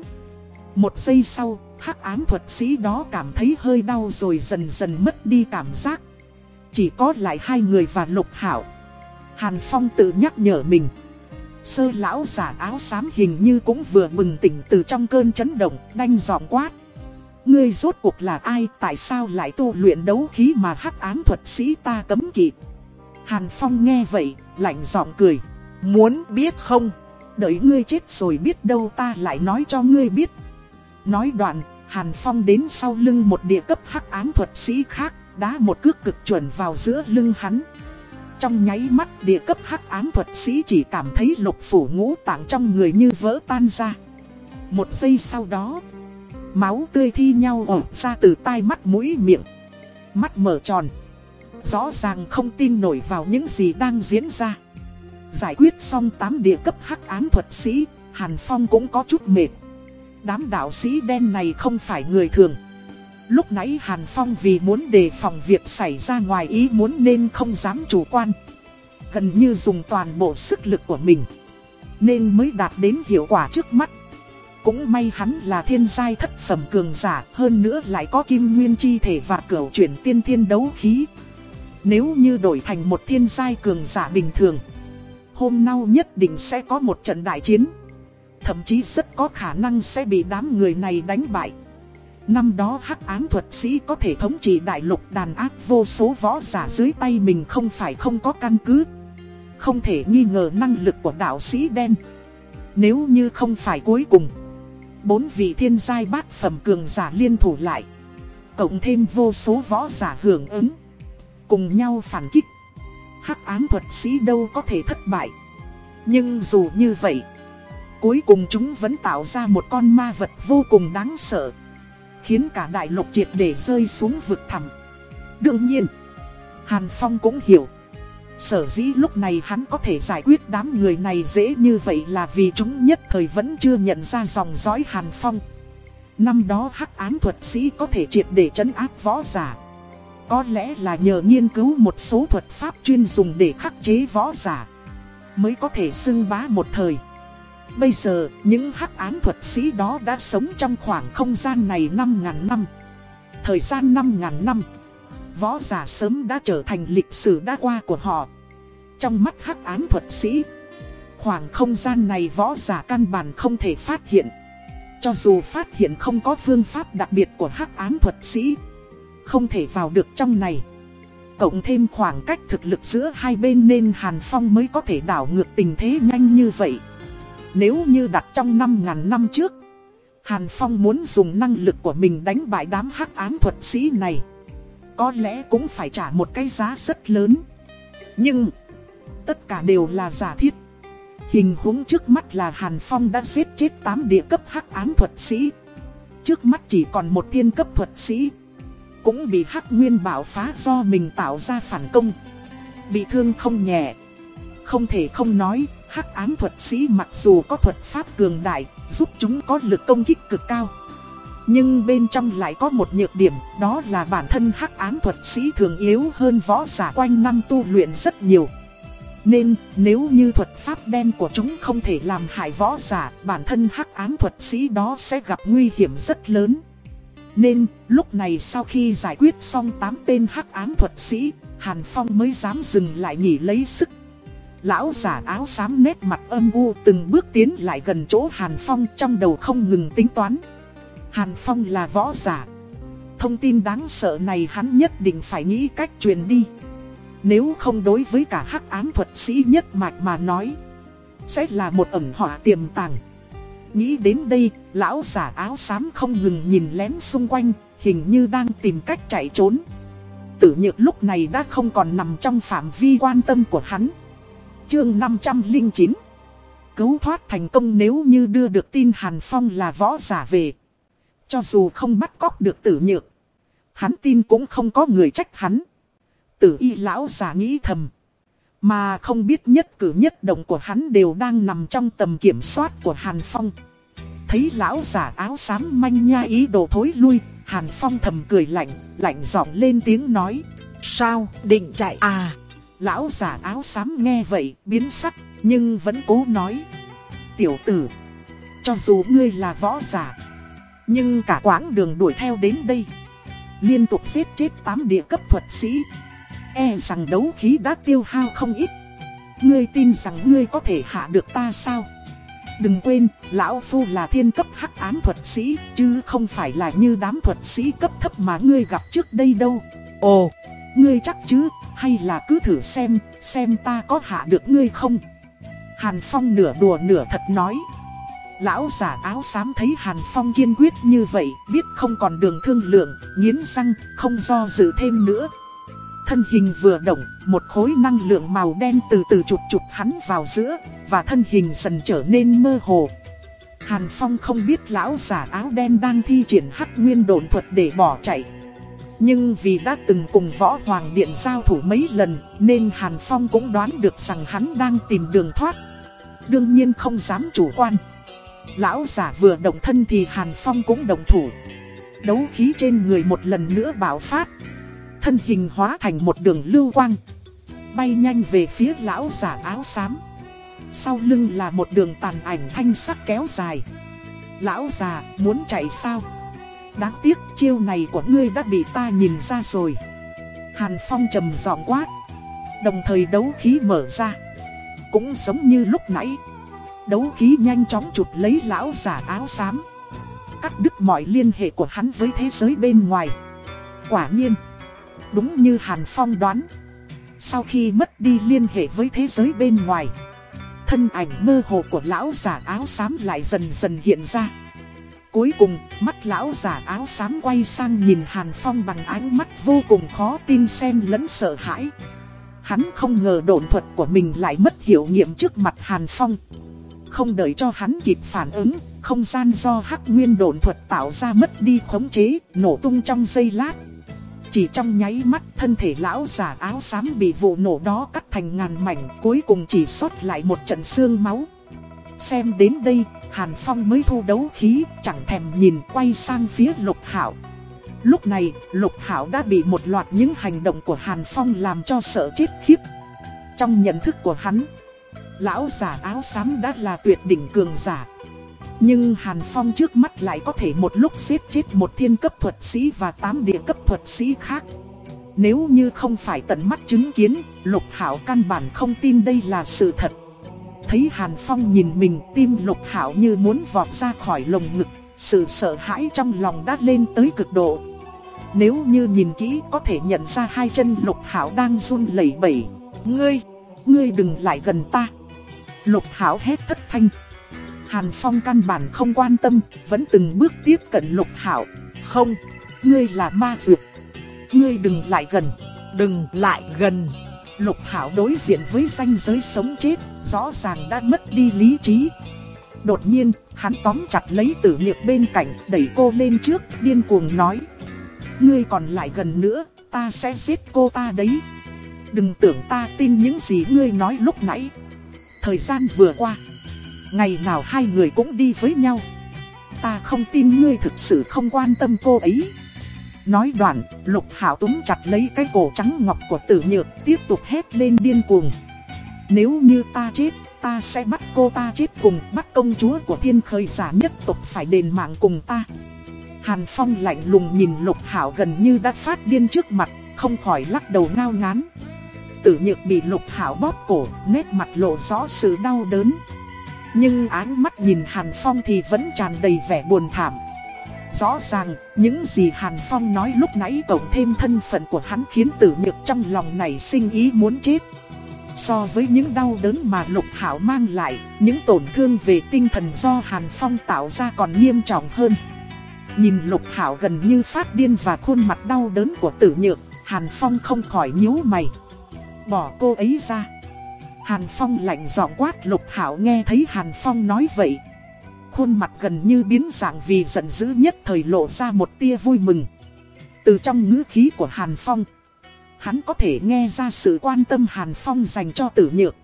Một giây sau, hắc ám thuật sĩ đó cảm thấy hơi đau rồi dần dần mất đi cảm giác. Chỉ có lại hai người và lục hảo. Hàn Phong tự nhắc nhở mình. Sơ lão giả áo xám hình như cũng vừa bừng tỉnh từ trong cơn chấn động, đanh giọng quát. Ngươi rốt cuộc là ai, tại sao lại tu luyện đấu khí mà hắc ám thuật sĩ ta cấm kỵ? Hàn Phong nghe vậy, lạnh giọng cười. Muốn biết không? Đợi ngươi chết rồi biết đâu ta lại nói cho ngươi biết. Nói đoạn, Hàn Phong đến sau lưng một địa cấp hắc ám thuật sĩ khác, đá một cước cực chuẩn vào giữa lưng hắn. Trong nháy mắt địa cấp hắc ám thuật sĩ chỉ cảm thấy lục phủ ngũ tạng trong người như vỡ tan ra. Một giây sau đó, máu tươi thi nhau ổ ra từ tai mắt mũi miệng. Mắt mở tròn. Rõ ràng không tin nổi vào những gì đang diễn ra. Giải quyết xong 8 địa cấp hắc ám thuật sĩ, Hàn Phong cũng có chút mệt. Đám đạo sĩ đen này không phải người thường. Lúc nãy Hàn Phong vì muốn đề phòng việc xảy ra ngoài ý muốn nên không dám chủ quan. Gần như dùng toàn bộ sức lực của mình. Nên mới đạt đến hiệu quả trước mắt. Cũng may hắn là thiên giai thất phẩm cường giả, hơn nữa lại có kim nguyên chi thể và cửu chuyển tiên thiên đấu khí. Nếu như đổi thành một thiên giai cường giả bình thường, hôm nay nhất định sẽ có một trận đại chiến. Thậm chí rất có khả năng sẽ bị đám người này đánh bại. Năm đó hắc ám thuật sĩ có thể thống trị đại lục đàn áp vô số võ giả dưới tay mình không phải không có căn cứ. Không thể nghi ngờ năng lực của đạo sĩ đen. Nếu như không phải cuối cùng, bốn vị thiên giai bát phẩm cường giả liên thủ lại. Cộng thêm vô số võ giả hưởng ứng. Cùng nhau phản kích. Hắc ám thuật sĩ đâu có thể thất bại. Nhưng dù như vậy, cuối cùng chúng vẫn tạo ra một con ma vật vô cùng đáng sợ. Khiến cả đại lục triệt để rơi xuống vực thẳm Đương nhiên Hàn Phong cũng hiểu Sở dĩ lúc này hắn có thể giải quyết đám người này dễ như vậy là vì chúng nhất thời vẫn chưa nhận ra dòng dõi Hàn Phong Năm đó hắc án thuật sĩ có thể triệt để chấn áp võ giả có lẽ là nhờ nghiên cứu một số thuật pháp chuyên dùng để khắc chế võ giả Mới có thể xưng bá một thời Bây giờ, những hắc án thuật sĩ đó đã sống trong khoảng không gian này 5.000 năm. Thời gian 5.000 năm, võ giả sớm đã trở thành lịch sử đã qua của họ. Trong mắt hắc án thuật sĩ, khoảng không gian này võ giả căn bản không thể phát hiện. Cho dù phát hiện không có phương pháp đặc biệt của hắc án thuật sĩ, không thể vào được trong này. Cộng thêm khoảng cách thực lực giữa hai bên nên Hàn Phong mới có thể đảo ngược tình thế nhanh như vậy. Nếu như đặt trong 5.000 năm trước, Hàn Phong muốn dùng năng lực của mình đánh bại đám hắc ám thuật sĩ này, Có lẽ cũng phải trả một cái giá rất lớn Nhưng, Tất cả đều là giả thiết Hình huống trước mắt là Hàn Phong đã giết chết 8 địa cấp hắc ám thuật sĩ Trước mắt chỉ còn một thiên cấp thuật sĩ cũng bị hắc nguyên bảo phá do mình tạo ra phản công Bị thương không nhẹ Không thể không nói hắc ám thuật sĩ mặc dù có thuật pháp cường đại, giúp chúng có lực công kích cực cao. Nhưng bên trong lại có một nhược điểm, đó là bản thân hắc ám thuật sĩ thường yếu hơn võ giả quanh năm tu luyện rất nhiều. Nên, nếu như thuật pháp đen của chúng không thể làm hại võ giả, bản thân hắc ám thuật sĩ đó sẽ gặp nguy hiểm rất lớn. Nên, lúc này sau khi giải quyết xong 8 tên hắc ám thuật sĩ, Hàn Phong mới dám dừng lại nghỉ lấy sức. Lão giả áo xám nét mặt âm u từng bước tiến lại gần chỗ Hàn Phong trong đầu không ngừng tính toán. Hàn Phong là võ giả. Thông tin đáng sợ này hắn nhất định phải nghĩ cách truyền đi. Nếu không đối với cả hắc ám thuật sĩ nhất mạch mà nói, sẽ là một ẩn họa tiềm tàng. Nghĩ đến đây, lão giả áo xám không ngừng nhìn lén xung quanh, hình như đang tìm cách chạy trốn. Tử nhược lúc này đã không còn nằm trong phạm vi quan tâm của hắn. Chương 509 Cứu thoát thành công nếu như đưa được tin Hàn Phong là võ giả về. Cho dù không bắt cóc được tử nhược, hắn tin cũng không có người trách hắn. Tử y lão giả nghĩ thầm. Mà không biết nhất cử nhất động của hắn đều đang nằm trong tầm kiểm soát của Hàn Phong. Thấy lão giả áo xám manh nha ý đồ thối lui, Hàn Phong thầm cười lạnh, lạnh giọng lên tiếng nói. Sao, định chạy à? Lão giả áo xám nghe vậy, biến sắc, nhưng vẫn cố nói. Tiểu tử, cho dù ngươi là võ giả, nhưng cả quãng đường đuổi theo đến đây, liên tục giết chết 8 địa cấp thuật sĩ. E rằng đấu khí đã tiêu hao không ít. Ngươi tin rằng ngươi có thể hạ được ta sao? Đừng quên, lão phu là thiên cấp hắc ám thuật sĩ, chứ không phải là như đám thuật sĩ cấp thấp mà ngươi gặp trước đây đâu. Ồ, ngươi chắc chứ, hay là cứ thử xem, xem ta có hạ được ngươi không? Hàn Phong nửa đùa nửa thật nói. Lão giả áo xám thấy Hàn Phong kiên quyết như vậy, biết không còn đường thương lượng, nghiến răng, không do dự thêm nữa. Thân hình vừa động, một khối năng lượng màu đen từ từ chụp chụp hắn vào giữa, và thân hình dần trở nên mơ hồ. Hàn Phong không biết lão giả áo đen đang thi triển hắc nguyên độn thuật để bỏ chạy. Nhưng vì đã từng cùng võ hoàng điện giao thủ mấy lần, nên Hàn Phong cũng đoán được rằng hắn đang tìm đường thoát. Đương nhiên không dám chủ quan. Lão giả vừa động thân thì Hàn Phong cũng động thủ. Đấu khí trên người một lần nữa bạo phát. Thân hình hóa thành một đường lưu quang. Bay nhanh về phía lão giả áo xám. Sau lưng là một đường tàn ảnh thanh sắc kéo dài. Lão già, muốn chạy sao? Đáng tiếc, chiêu này của ngươi đã bị ta nhìn ra rồi. Hàn Phong trầm giọng quát. Đồng thời đấu khí mở ra. Cũng giống như lúc nãy. Đấu khí nhanh chóng chụp lấy lão giả áo xám. Cắt đứt mọi liên hệ của hắn với thế giới bên ngoài. Quả nhiên. Đúng như Hàn Phong đoán. Sau khi mất đi liên hệ với thế giới bên ngoài. Thân ảnh mơ hồ của lão giả áo xám lại dần dần hiện ra. Cuối cùng, mắt lão giả áo xám quay sang nhìn Hàn Phong bằng ánh mắt vô cùng khó tin xen lẫn sợ hãi. Hắn không ngờ độn thuật của mình lại mất hiệu nghiệm trước mặt Hàn Phong. Không đợi cho hắn kịp phản ứng, không gian do hắc nguyên độn thuật tạo ra mất đi khống chế, nổ tung trong giây lát. Chỉ trong nháy mắt thân thể lão giả áo xám bị vụ nổ đó cắt thành ngàn mảnh cuối cùng chỉ sót lại một trận xương máu. Xem đến đây, Hàn Phong mới thu đấu khí, chẳng thèm nhìn quay sang phía Lục Hạo. Lúc này, Lục Hạo đã bị một loạt những hành động của Hàn Phong làm cho sợ chết khiếp. Trong nhận thức của hắn, lão giả áo xám đã là tuyệt đỉnh cường giả. Nhưng Hàn Phong trước mắt lại có thể một lúc giết chết một thiên cấp thuật sĩ và tám địa cấp thuật sĩ khác. Nếu như không phải tận mắt chứng kiến, Lục Hạo căn bản không tin đây là sự thật. Thấy Hàn Phong nhìn mình tim Lục Hạo như muốn vọt ra khỏi lồng ngực, sự sợ hãi trong lòng đã lên tới cực độ. Nếu như nhìn kỹ có thể nhận ra hai chân Lục Hạo đang run lẩy bẩy. Ngươi, ngươi đừng lại gần ta. Lục Hạo hét thất thanh. Hàn Phong căn bản không quan tâm, vẫn từng bước tiếp cận Lục Hạo. Không, ngươi là ma dược. Ngươi đừng lại gần, Đừng lại gần. Lục Hạo đối diện với ranh giới sống chết, rõ ràng đã mất đi lý trí. Đột nhiên, hắn tóm chặt lấy tử nhược bên cạnh, đẩy cô lên trước, điên cuồng nói. Ngươi còn lại gần nữa, ta sẽ giết cô ta đấy. Đừng tưởng ta tin những gì ngươi nói lúc nãy. Thời gian vừa qua, ngày nào hai người cũng đi với nhau. Ta không tin ngươi thực sự không quan tâm cô ấy. Nói đoạn, lục hảo túm chặt lấy cái cổ trắng ngọc của tử nhược, tiếp tục hét lên điên cuồng. Nếu như ta chết, ta sẽ bắt cô ta chết cùng, bắt công chúa của thiên khơi giả nhất tục phải đền mạng cùng ta. Hàn Phong lạnh lùng nhìn lục hảo gần như đã phát điên trước mặt, không khỏi lắc đầu ngao ngán. Tử nhược bị lục hảo bóp cổ, nét mặt lộ rõ sự đau đớn. Nhưng ánh mắt nhìn Hàn Phong thì vẫn tràn đầy vẻ buồn thảm. Rõ ràng, những gì Hàn Phong nói lúc nãy cộng thêm thân phận của hắn khiến tử nhược trong lòng này sinh ý muốn chết. So với những đau đớn mà Lục Hảo mang lại, những tổn thương về tinh thần do Hàn Phong tạo ra còn nghiêm trọng hơn. Nhìn Lục Hảo gần như phát điên và khuôn mặt đau đớn của tử nhược, Hàn Phong không khỏi nhíu mày. Bỏ cô ấy ra. Hàn Phong lạnh giọng quát Lục Hạo nghe thấy Hàn Phong nói vậy. Khuôn mặt gần như biến dạng vì giận dữ nhất thời lộ ra một tia vui mừng. Từ trong ngữ khí của Hàn Phong, hắn có thể nghe ra sự quan tâm Hàn Phong dành cho tử nhược.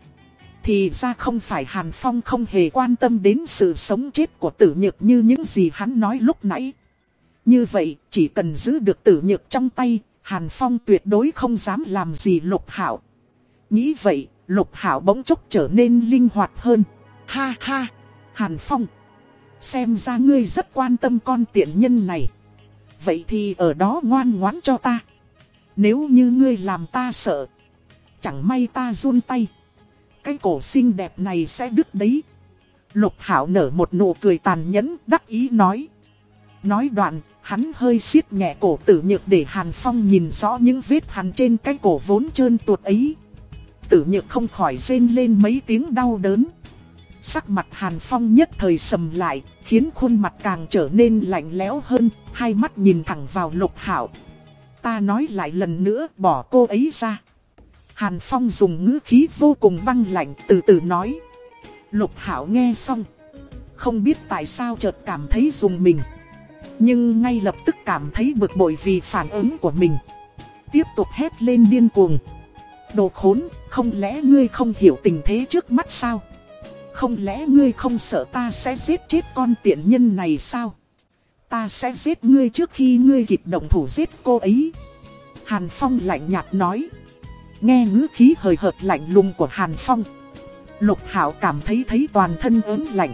Thì ra không phải Hàn Phong không hề quan tâm đến sự sống chết của tử nhược như những gì hắn nói lúc nãy. Như vậy, chỉ cần giữ được tử nhược trong tay, Hàn Phong tuyệt đối không dám làm gì lục hảo. Nghĩ vậy, lục hảo bỗng chốc trở nên linh hoạt hơn. Ha ha, Hàn Phong. Xem ra ngươi rất quan tâm con tiện nhân này. Vậy thì ở đó ngoan ngoãn cho ta. Nếu như ngươi làm ta sợ. Chẳng may ta run tay. Cái cổ xinh đẹp này sẽ đứt đấy. Lục Hảo nở một nụ cười tàn nhẫn, đắc ý nói. Nói đoạn, hắn hơi siết nhẹ cổ tử nhược để Hàn Phong nhìn rõ những vết hằn trên cái cổ vốn trơn tuột ấy. Tử nhược không khỏi rên lên mấy tiếng đau đớn. Sắc mặt Hàn Phong nhất thời sầm lại, khiến khuôn mặt càng trở nên lạnh lẽo hơn, hai mắt nhìn thẳng vào lục hảo. Ta nói lại lần nữa bỏ cô ấy ra. Hàn Phong dùng ngữ khí vô cùng băng lạnh từ từ nói. Lục hảo nghe xong. Không biết tại sao chợt cảm thấy dùng mình. Nhưng ngay lập tức cảm thấy bực bội vì phản ứng của mình. Tiếp tục hét lên điên cuồng. Đồ khốn, không lẽ ngươi không hiểu tình thế trước mắt sao? Không lẽ ngươi không sợ ta sẽ giết chết con tiện nhân này sao? Ta sẽ giết ngươi trước khi ngươi kịp động thủ giết cô ấy. Hàn Phong lạnh nhạt nói. Nghe ngữ khí hời hợt lạnh lùng của Hàn Phong. Lục Hảo cảm thấy thấy toàn thân ớn lạnh.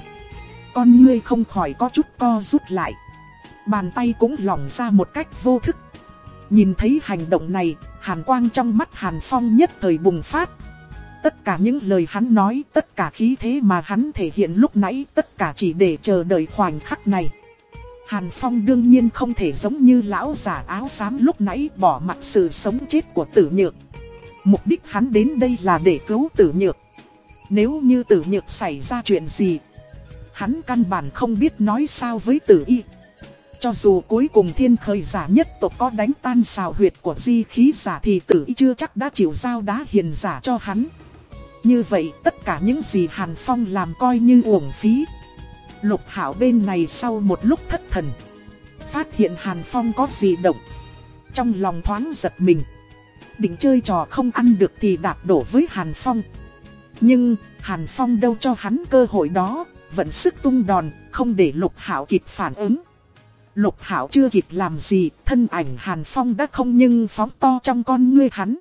Con ngươi không khỏi có chút co rút lại. Bàn tay cũng lỏng ra một cách vô thức. Nhìn thấy hành động này, Hàn Quang trong mắt Hàn Phong nhất thời bùng phát. Tất cả những lời hắn nói, tất cả khí thế mà hắn thể hiện lúc nãy, tất cả chỉ để chờ đợi khoảnh khắc này. Hàn Phong đương nhiên không thể giống như lão giả áo xám lúc nãy bỏ mặc sự sống chết của tử nhược. Mục đích hắn đến đây là để cứu tử nhược. Nếu như tử nhược xảy ra chuyện gì, hắn căn bản không biết nói sao với tử y. Cho dù cuối cùng thiên khơi giả nhất tộc có đánh tan xào huyệt của di khí giả thì tử y chưa chắc đã chịu giao đá hiền giả cho hắn. Như vậy tất cả những gì Hàn Phong làm coi như uổng phí. Lục Hảo bên này sau một lúc thất thần. Phát hiện Hàn Phong có gì động. Trong lòng thoáng giật mình. Định chơi trò không ăn được thì đạp đổ với Hàn Phong. Nhưng Hàn Phong đâu cho hắn cơ hội đó. Vẫn sức tung đòn, không để Lục Hảo kịp phản ứng. Lục Hảo chưa kịp làm gì, thân ảnh Hàn Phong đã không nhưng phóng to trong con ngươi hắn.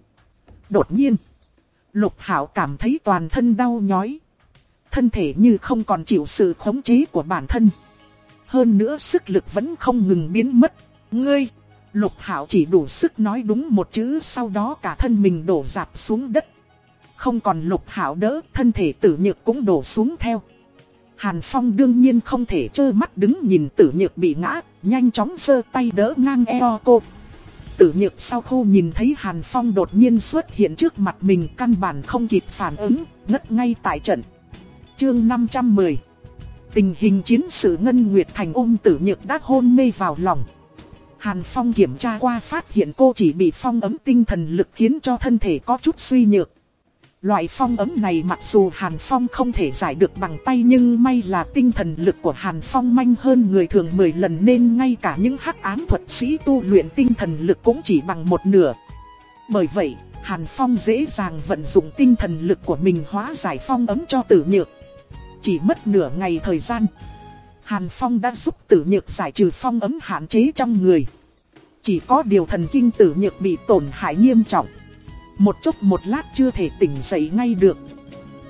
Đột nhiên. Lục Hảo cảm thấy toàn thân đau nhói. Thân thể như không còn chịu sự khống chế của bản thân. Hơn nữa sức lực vẫn không ngừng biến mất. Ngươi! Lục Hảo chỉ đủ sức nói đúng một chữ sau đó cả thân mình đổ dạp xuống đất. Không còn Lục Hảo đỡ, thân thể tử nhược cũng đổ xuống theo. Hàn Phong đương nhiên không thể trơ mắt đứng nhìn tử nhược bị ngã, nhanh chóng giơ tay đỡ ngang eo cô. Tử nhược sau khô nhìn thấy Hàn Phong đột nhiên xuất hiện trước mặt mình căn bản không kịp phản ứng, ngất ngay tại trận. Chương 510 Tình hình chiến sự Ngân Nguyệt Thành ôm tử nhược đã hôn mê vào lòng. Hàn Phong kiểm tra qua phát hiện cô chỉ bị phong ấm tinh thần lực khiến cho thân thể có chút suy nhược. Loại phong ấm này mặc dù Hàn Phong không thể giải được bằng tay nhưng may là tinh thần lực của Hàn Phong manh hơn người thường 10 lần nên ngay cả những hắc ám thuật sĩ tu luyện tinh thần lực cũng chỉ bằng một nửa. Bởi vậy, Hàn Phong dễ dàng vận dụng tinh thần lực của mình hóa giải phong ấm cho tử nhược. Chỉ mất nửa ngày thời gian, Hàn Phong đã giúp tử nhược giải trừ phong ấm hạn chế trong người. Chỉ có điều thần kinh tử nhược bị tổn hại nghiêm trọng. Một chút một lát chưa thể tỉnh dậy ngay được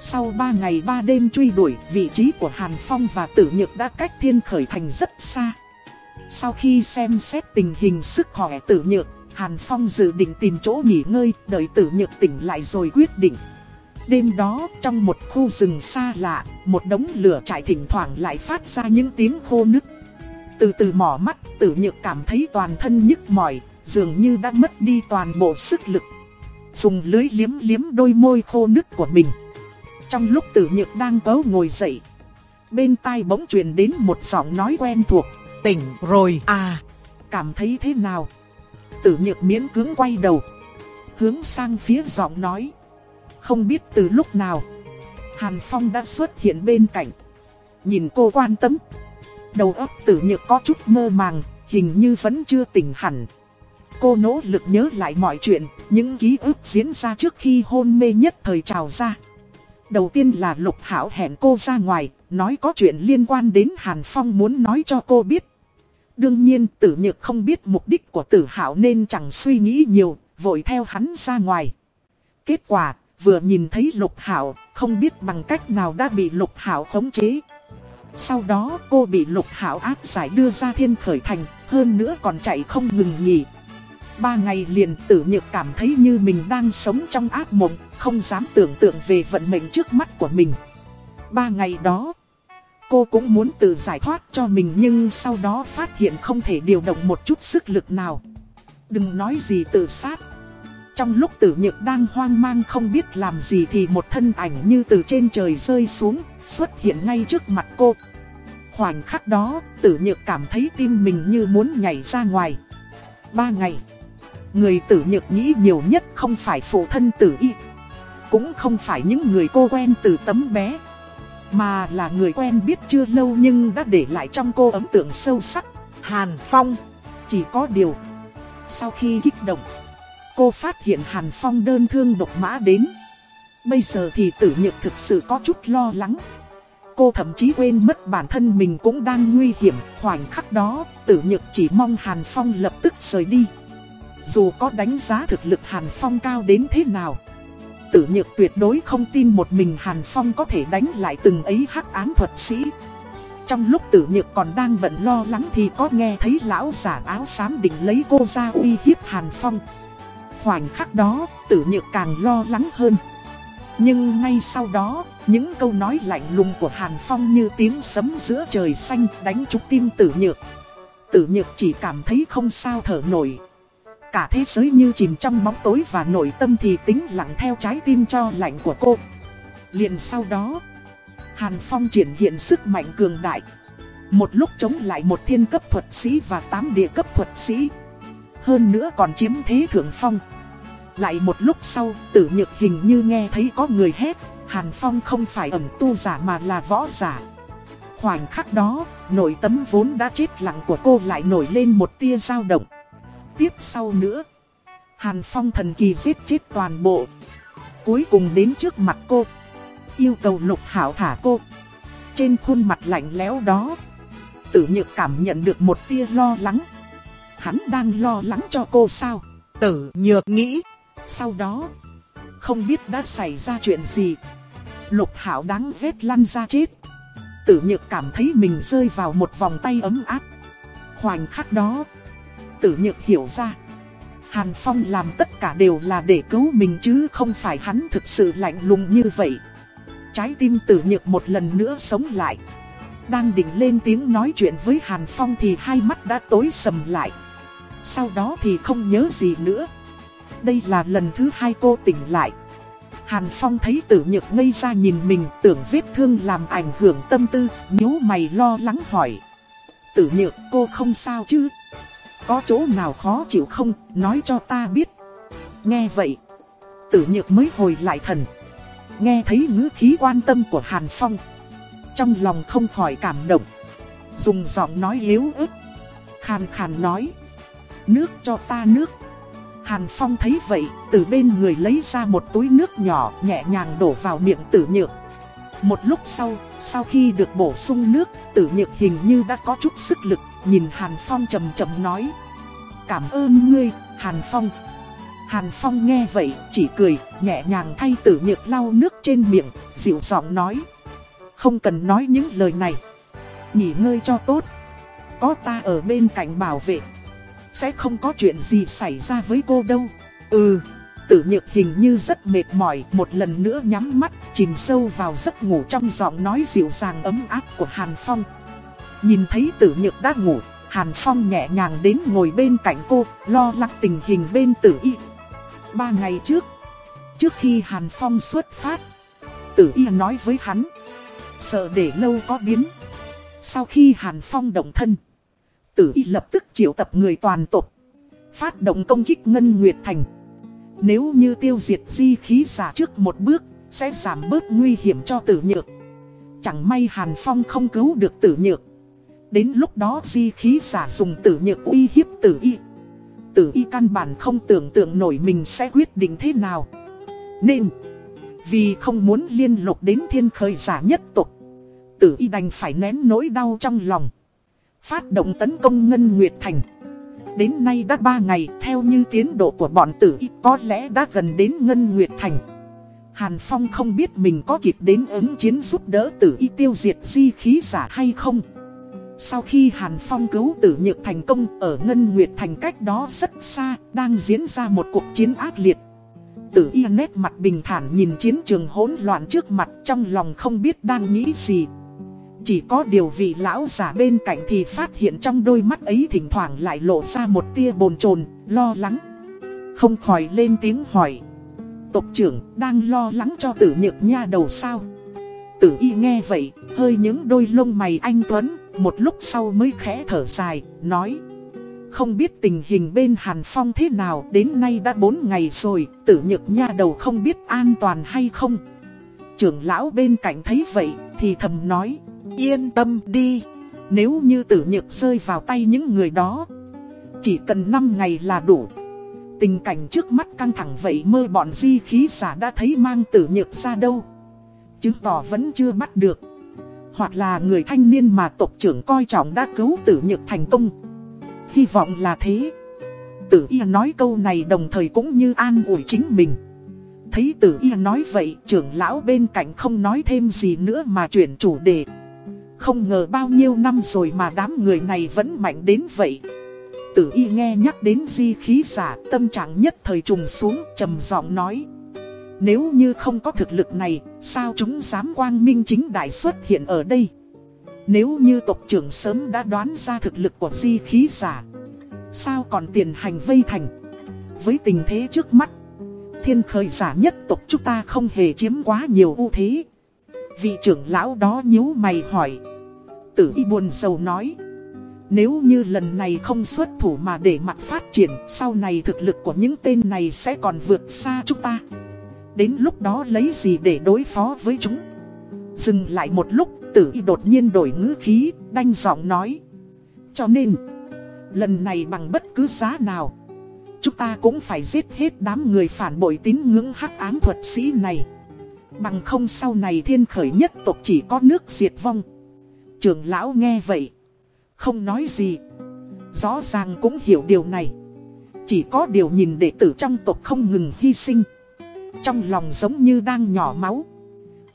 Sau 3 ngày 3 đêm truy đuổi Vị trí của Hàn Phong và Tử Nhược đã cách thiên khởi thành rất xa Sau khi xem xét tình hình sức khỏe Tử Nhược Hàn Phong dự định tìm chỗ nghỉ ngơi, đợi tử nhược tỉnh lại rồi quyết định. Đêm đó, trong một khu rừng xa lạ, một đống lửa trại thỉnh thoảng lại phát ra những tiếng khô nức. Từ từ mỏ mắt, tử nhược cảm thấy toàn thân nhức mỏi, dường như đã mất đi toàn bộ sức lực. Dùng lưới liếm liếm đôi môi khô nức của mình. Trong lúc tử nhược đang cấu ngồi dậy, bên tai bỗng truyền đến một giọng nói quen thuộc. Tỉnh rồi à, Cảm thấy thế nào? Tử nhược miễn cưỡng quay đầu. Hướng sang phía giọng nói. Không biết từ lúc nào. Hàn Phong đã xuất hiện bên cạnh. Nhìn cô quan tâm. Đầu óc tử nhược có chút mơ màng, hình như vẫn chưa tỉnh hẳn. Cô nỗ lực nhớ lại mọi chuyện, những ký ức diễn ra trước khi hôn mê nhất thời trào ra. Đầu tiên là Lục Hảo hẹn cô ra ngoài, nói có chuyện liên quan đến Hàn Phong muốn nói cho cô biết. Đương nhiên tử nhược không biết mục đích của tử hảo nên chẳng suy nghĩ nhiều, vội theo hắn ra ngoài. Kết quả, vừa nhìn thấy lục hảo, không biết bằng cách nào đã bị lục hảo khống chế. Sau đó cô bị lục hảo áp giải đưa ra thiên khởi thành, hơn nữa còn chạy không ngừng nghỉ. Ba ngày liền tử nhược cảm thấy như mình đang sống trong ác mộng, không dám tưởng tượng về vận mệnh trước mắt của mình. Ba ngày đó... Cô cũng muốn tự giải thoát cho mình nhưng sau đó phát hiện không thể điều động một chút sức lực nào. Đừng nói gì tự sát. Trong lúc tử nhược đang hoang mang không biết làm gì thì một thân ảnh như từ trên trời rơi xuống, xuất hiện ngay trước mặt cô. Khoảnh khắc đó, tử nhược cảm thấy tim mình như muốn nhảy ra ngoài. Ba ngày, người tử nhược nghĩ nhiều nhất không phải phụ thân tử y. Cũng không phải những người cô quen từ tấm bé. Mà là người quen biết chưa lâu nhưng đã để lại trong cô ấn tượng sâu sắc. Hàn Phong. Chỉ có điều. Sau khi kích động, cô phát hiện Hàn Phong đơn thương độc mã đến. Bây giờ thì tử nhược thực sự có chút lo lắng. Cô thậm chí quên mất bản thân mình cũng đang nguy hiểm. Khoảnh khắc đó, tử nhược chỉ mong Hàn Phong lập tức rời đi. Dù có đánh giá thực lực Hàn Phong cao đến thế nào tử nhược tuyệt đối không tin một mình Hàn Phong có thể đánh lại từng ấy hắc án thuật sĩ. Trong lúc tử nhược còn đang bận lo lắng thì có nghe thấy lão giả áo xám định lấy cô ra uy hiếp Hàn Phong. Khoảnh khắc đó, tử nhược càng lo lắng hơn. Nhưng ngay sau đó, những câu nói lạnh lùng của Hàn Phong như tiếng sấm giữa trời xanh đánh trúng tim tử nhược. Tử nhược chỉ cảm thấy không sao thở nổi, Cả thế giới như chìm trong bóng tối và nội tâm thì tính lặng theo trái tim cho lạnh của cô. liền sau đó, Hàn Phong triển hiện sức mạnh cường đại. Một lúc chống lại một thiên cấp thuật sĩ và tám địa cấp thuật sĩ. Hơn nữa còn chiếm thế thượng phong. Lại một lúc sau, tử nhược hình như nghe thấy có người hét, Hàn Phong không phải ẩm tu giả mà là võ giả. Khoảnh khắc đó, nội tấm vốn đã chết lặng của cô lại nổi lên một tia dao động tiếp sau nữa. Hàn Phong thần kỳ giết chết toàn bộ. Cuối cùng đến trước mặt cô. Yêu cầu lục hảo thả cô. Trên khuôn mặt lạnh lẽo đó. Tử nhược cảm nhận được một tia lo lắng. Hắn đang lo lắng cho cô sao? Tử nhược nghĩ. Sau đó, không biết đã xảy ra chuyện gì. Lục hảo đáng ghét lăn ra chết. Tử nhược cảm thấy mình rơi vào một vòng tay ấm áp. Khoảnh khắc đó, tử nhược hiểu ra. Hàn Phong làm tất cả đều là để cứu mình chứ không phải hắn thực sự lạnh lùng như vậy. Trái tim tử nhược một lần nữa sống lại. Đang định lên tiếng nói chuyện với Hàn Phong thì hai mắt đã tối sầm lại. Sau đó thì không nhớ gì nữa. Đây là lần thứ hai cô tỉnh lại. Hàn Phong thấy tử nhược ngây ra nhìn mình tưởng vết thương làm ảnh hưởng tâm tư, nhíu mày lo lắng hỏi. Tử nhược cô không sao chứ? Có chỗ nào khó chịu không, nói cho ta biết. Nghe vậy, tử nhược mới hồi lại thần. Nghe thấy ngữ khí quan tâm của Hàn Phong. Trong lòng không khỏi cảm động. Dùng giọng nói yếu ớt. Khàn khàn nói. Nước cho ta nước. Hàn Phong thấy vậy, từ bên người lấy ra một túi nước nhỏ nhẹ nhàng đổ vào miệng tử nhược. Một lúc sau, sau khi được bổ sung nước, tử nhược hình như đã có chút sức lực, nhìn Hàn Phong trầm trầm nói. Cảm ơn ngươi, Hàn Phong. Hàn Phong nghe vậy, chỉ cười, nhẹ nhàng thay tử nhược lau nước trên miệng, dịu giọng nói. Không cần nói những lời này. Nghỉ ngơi cho tốt. Có ta ở bên cạnh bảo vệ. Sẽ không có chuyện gì xảy ra với cô đâu Ừ, Tử nhược hình như rất mệt mỏi Một lần nữa nhắm mắt Chìm sâu vào giấc ngủ trong giọng nói dịu dàng ấm áp của Hàn Phong Nhìn thấy tử nhược đã ngủ, Hàn Phong nhẹ nhàng đến ngồi bên cạnh cô, Lo lắng tình hình bên tử y. Ba ngày trước Trước khi Hàn Phong xuất phát, Tử y nói với hắn, Sợ để lâu có biến. Sau khi Hàn Phong động thân, Tử y lập tức triệu tập người toàn tộc, Phát động công kích Ngân Nguyệt Thành. Nếu như tiêu diệt di khí giả trước một bước, Sẽ giảm bớt nguy hiểm cho tử nhược. Chẳng may Hàn Phong không cứu được tử nhược Đến lúc đó di khí giả dùng tử nhược uy hiếp tử y. Tử y căn bản không tưởng tượng nổi mình sẽ quyết định thế nào. Nên, Vì không muốn liên lục đến thiên khởi giả nhất tục, Tử y đành phải nén nỗi đau trong lòng. Phát động tấn công Ngân Nguyệt Thành. Đến nay đã 3 ngày, Theo như tiến độ của bọn tử y, có lẽ đã gần đến Ngân Nguyệt Thành. Hàn Phong không biết mình có kịp đến ứng chiến giúp đỡ tử y tiêu diệt di khí giả hay không sau khi Hàn Phong cứu tử nhược thành công ở Ngân Nguyệt Thành cách đó rất xa, đang diễn ra một cuộc chiến ác liệt. Tử y nét mặt bình thản nhìn chiến trường hỗn loạn trước mặt trong lòng không biết đang nghĩ gì. Chỉ có điều vị lão giả bên cạnh thì phát hiện trong đôi mắt ấy thỉnh thoảng lại lộ ra một tia bồn chồn, lo lắng. Không khỏi lên tiếng hỏi. Tộc trưởng đang lo lắng cho tử nhược nha đầu sao? Tử y nghe vậy, hơi những đôi lông mày anh Tuấn, một lúc sau mới khẽ thở dài, nói Không biết tình hình bên Hàn Phong thế nào đến nay đã 4 ngày rồi Tử nhược nha đầu không biết an toàn hay không? Trưởng lão bên cạnh thấy vậy thì thầm nói Yên tâm đi Nếu như tử nhược rơi vào tay những người đó Chỉ cần 5 ngày là đủ. Tình cảnh trước mắt căng thẳng vậy mơ bọn di khí giả đã thấy mang tử nhược ra đâu. Chứng tỏ vẫn chưa bắt được hoặc là người thanh niên mà tộc trưởng coi trọng đã cứu tử nhược thành công. Hy vọng là thế. Tử y nói câu này đồng thời cũng như an ủi chính mình. Thấy tử y nói vậy, trưởng lão bên cạnh không nói thêm gì nữa mà chuyển chủ đề. Không ngờ bao nhiêu năm rồi mà đám người này vẫn mạnh đến vậy. Tử y nghe nhắc đến di khí giả, tâm trạng nhất thời trùng xuống, trầm giọng nói nếu như không có thực lực này, sao chúng dám quang minh chính đại xuất hiện ở đây? Nếu như tộc trưởng sớm đã đoán ra thực lực của di khí giả, sao còn tiền hành vây thành? Với tình thế trước mắt, thiên khởi giả nhất tộc chúng ta không hề chiếm quá nhiều ưu thế. Vị trưởng lão đó nhíu mày hỏi. Tử y buồn sầu nói. Nếu như lần này không xuất thủ mà để mặt phát triển, sau này thực lực của những tên này sẽ còn vượt xa chúng ta. Đến lúc đó lấy gì để đối phó với chúng. Dừng lại một lúc, tử y đột nhiên đổi ngữ khí, Đanh giọng nói. Cho nên, Lần này bằng bất cứ giá nào, Chúng ta cũng phải giết hết đám người phản bội tín ngưỡng hắc ám thuật sĩ này. Bằng không sau này thiên khởi nhất tộc chỉ có nước diệt vong. Trường lão nghe vậy, Không nói gì. Rõ ràng cũng hiểu điều này. Chỉ có điều nhìn đệ tử trong tộc không ngừng hy sinh trong lòng giống như đang nhỏ máu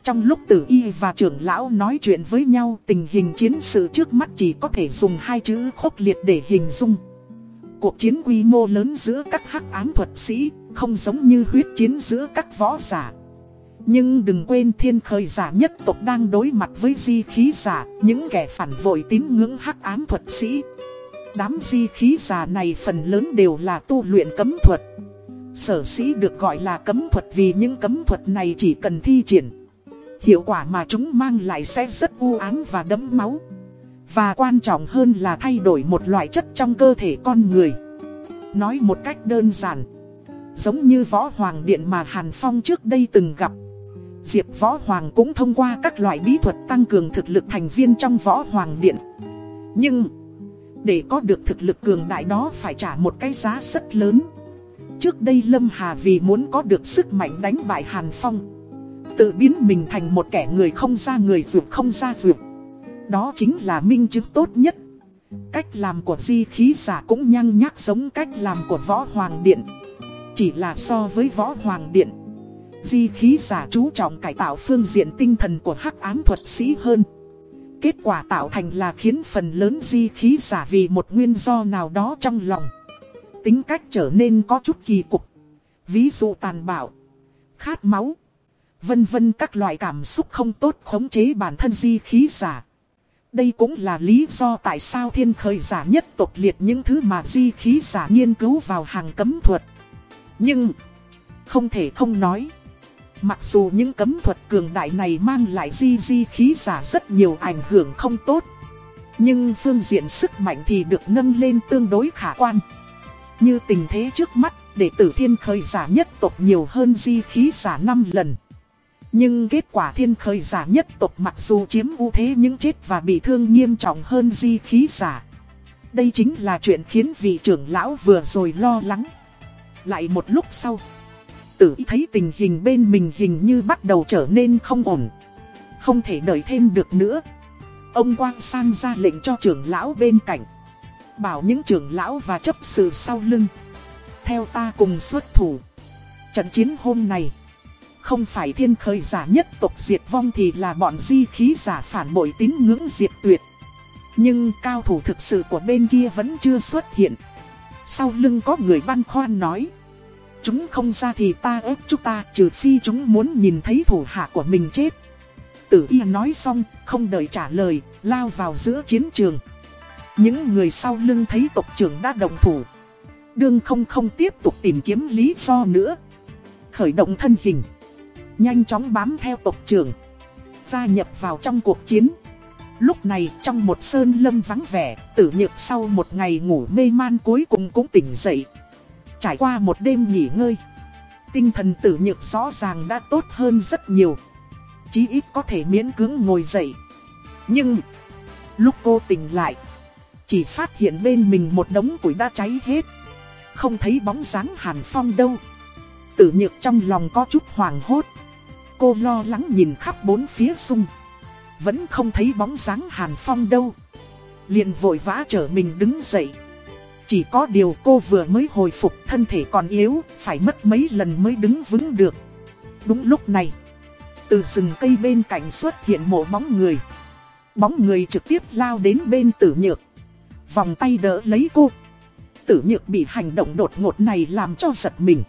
Trong lúc tử y và trưởng lão nói chuyện với nhau Tình hình chiến sự trước mắt chỉ có thể dùng hai chữ khốc liệt để hình dung Cuộc chiến quy mô lớn giữa các hắc ám thuật sĩ Không giống như huyết chiến giữa các võ giả nhưng đừng quên thiên khởi giả nhất tộc đang đối mặt với di khí giả, những kẻ phản vội tín ngưỡng hắc ám thuật sĩ. Đám di khí giả này phần lớn đều là tu luyện cấm thuật. Sở sĩ được gọi là cấm thuật vì những cấm thuật này chỉ cần thi triển. Hiệu quả mà chúng mang lại sẽ rất u ám và đẫm máu. Và quan trọng hơn là thay đổi một loại chất trong cơ thể con người. Nói một cách đơn giản. Giống như võ hoàng điện mà Hàn Phong trước đây từng gặp. Diệp Võ Hoàng cũng thông qua các loại bí thuật tăng cường thực lực thành viên trong Võ Hoàng Điện. Nhưng, để có được thực lực cường đại đó phải trả một cái giá rất lớn. Trước đây Lâm Hà vì muốn có được sức mạnh đánh bại Hàn Phong, Tự biến mình thành một kẻ người không ra người dược không ra dược Đó chính là minh chứng tốt nhất. Cách làm của di khí giả cũng nhăng nhắc giống cách làm của Võ Hoàng Điện. Chỉ là so với Võ Hoàng Điện, Di khí giả chú trọng cải tạo phương diện tinh thần của hắc ám thuật sĩ hơn. Kết quả tạo thành là khiến phần lớn di khí giả vì một nguyên do nào đó trong lòng tính cách trở nên có chút kỳ cục. Ví dụ tàn bạo, khát máu, vân vân các loại cảm xúc không tốt khống chế bản thân di khí giả. Đây cũng là lý do tại sao thiên khởi giả nhất tộc liệt những thứ mà di khí giả nghiên cứu vào hàng cấm thuật. Nhưng, không thể không nói. Mặc dù những cấm thuật cường đại này mang lại di di khí giả rất nhiều ảnh hưởng không tốt. Nhưng phương diện sức mạnh thì được nâng lên tương đối khả quan. Như tình thế trước mắt, đệ tử thiên khởi giả nhất tộc nhiều hơn di khí giả 5 lần. Nhưng kết quả thiên khởi giả nhất tộc mặc dù chiếm ưu thế nhưng chết và bị thương nghiêm trọng hơn di khí giả. Đây chính là chuyện khiến vị trưởng lão vừa rồi lo lắng. Lại một lúc sau, tử thấy tình hình bên mình hình như bắt đầu trở nên không ổn. Không thể đợi thêm được nữa. Ông Quang Sang ra lệnh cho trưởng lão bên cạnh. Bảo những trưởng lão và chấp sự sau lưng. Theo ta cùng xuất thủ. Trận chiến hôm này. Không phải thiên khởi giả nhất tộc diệt vong thì là bọn di khí giả phản bội tín ngưỡng diệt tuyệt. Nhưng cao thủ thực sự của bên kia vẫn chưa xuất hiện. Sau lưng có người băn khoan nói. Chúng không ra thì ta ép chúng ta trừ phi chúng muốn nhìn thấy thủ hạ của mình chết. Tử y nói xong, không đợi trả lời, lao vào giữa chiến trường. Những người sau lưng thấy tộc trưởng đã đồng thủ. Đương không không tiếp tục tìm kiếm lý do nữa. Khởi động thân hình. Nhanh chóng bám theo tộc trưởng. Gia nhập vào trong cuộc chiến. Lúc này trong một sơn lâm vắng vẻ, tử nhược sau một ngày ngủ mê man cuối cùng cũng tỉnh dậy. Trải qua một đêm nghỉ ngơi, tinh thần tử nhược rõ ràng đã tốt hơn rất nhiều. Chí ít có thể miễn cưỡng ngồi dậy. Nhưng, lúc cô tỉnh lại, chỉ phát hiện bên mình một đống củi đã cháy hết. Không thấy bóng dáng Hàn Phong đâu. Tử nhược trong lòng có chút hoảng hốt. Cô lo lắng nhìn khắp bốn phía xung. Vẫn không thấy bóng dáng Hàn Phong đâu. liền vội vã trở mình đứng dậy. Chỉ có điều cô vừa mới hồi phục thân thể còn yếu, phải mất mấy lần mới đứng vững được. Đúng lúc này, từ rừng cây bên cạnh xuất hiện một bóng người. Bóng người trực tiếp lao đến bên tử nhược. Vòng tay đỡ lấy cô. Tử nhược bị hành động đột ngột này làm cho giật mình.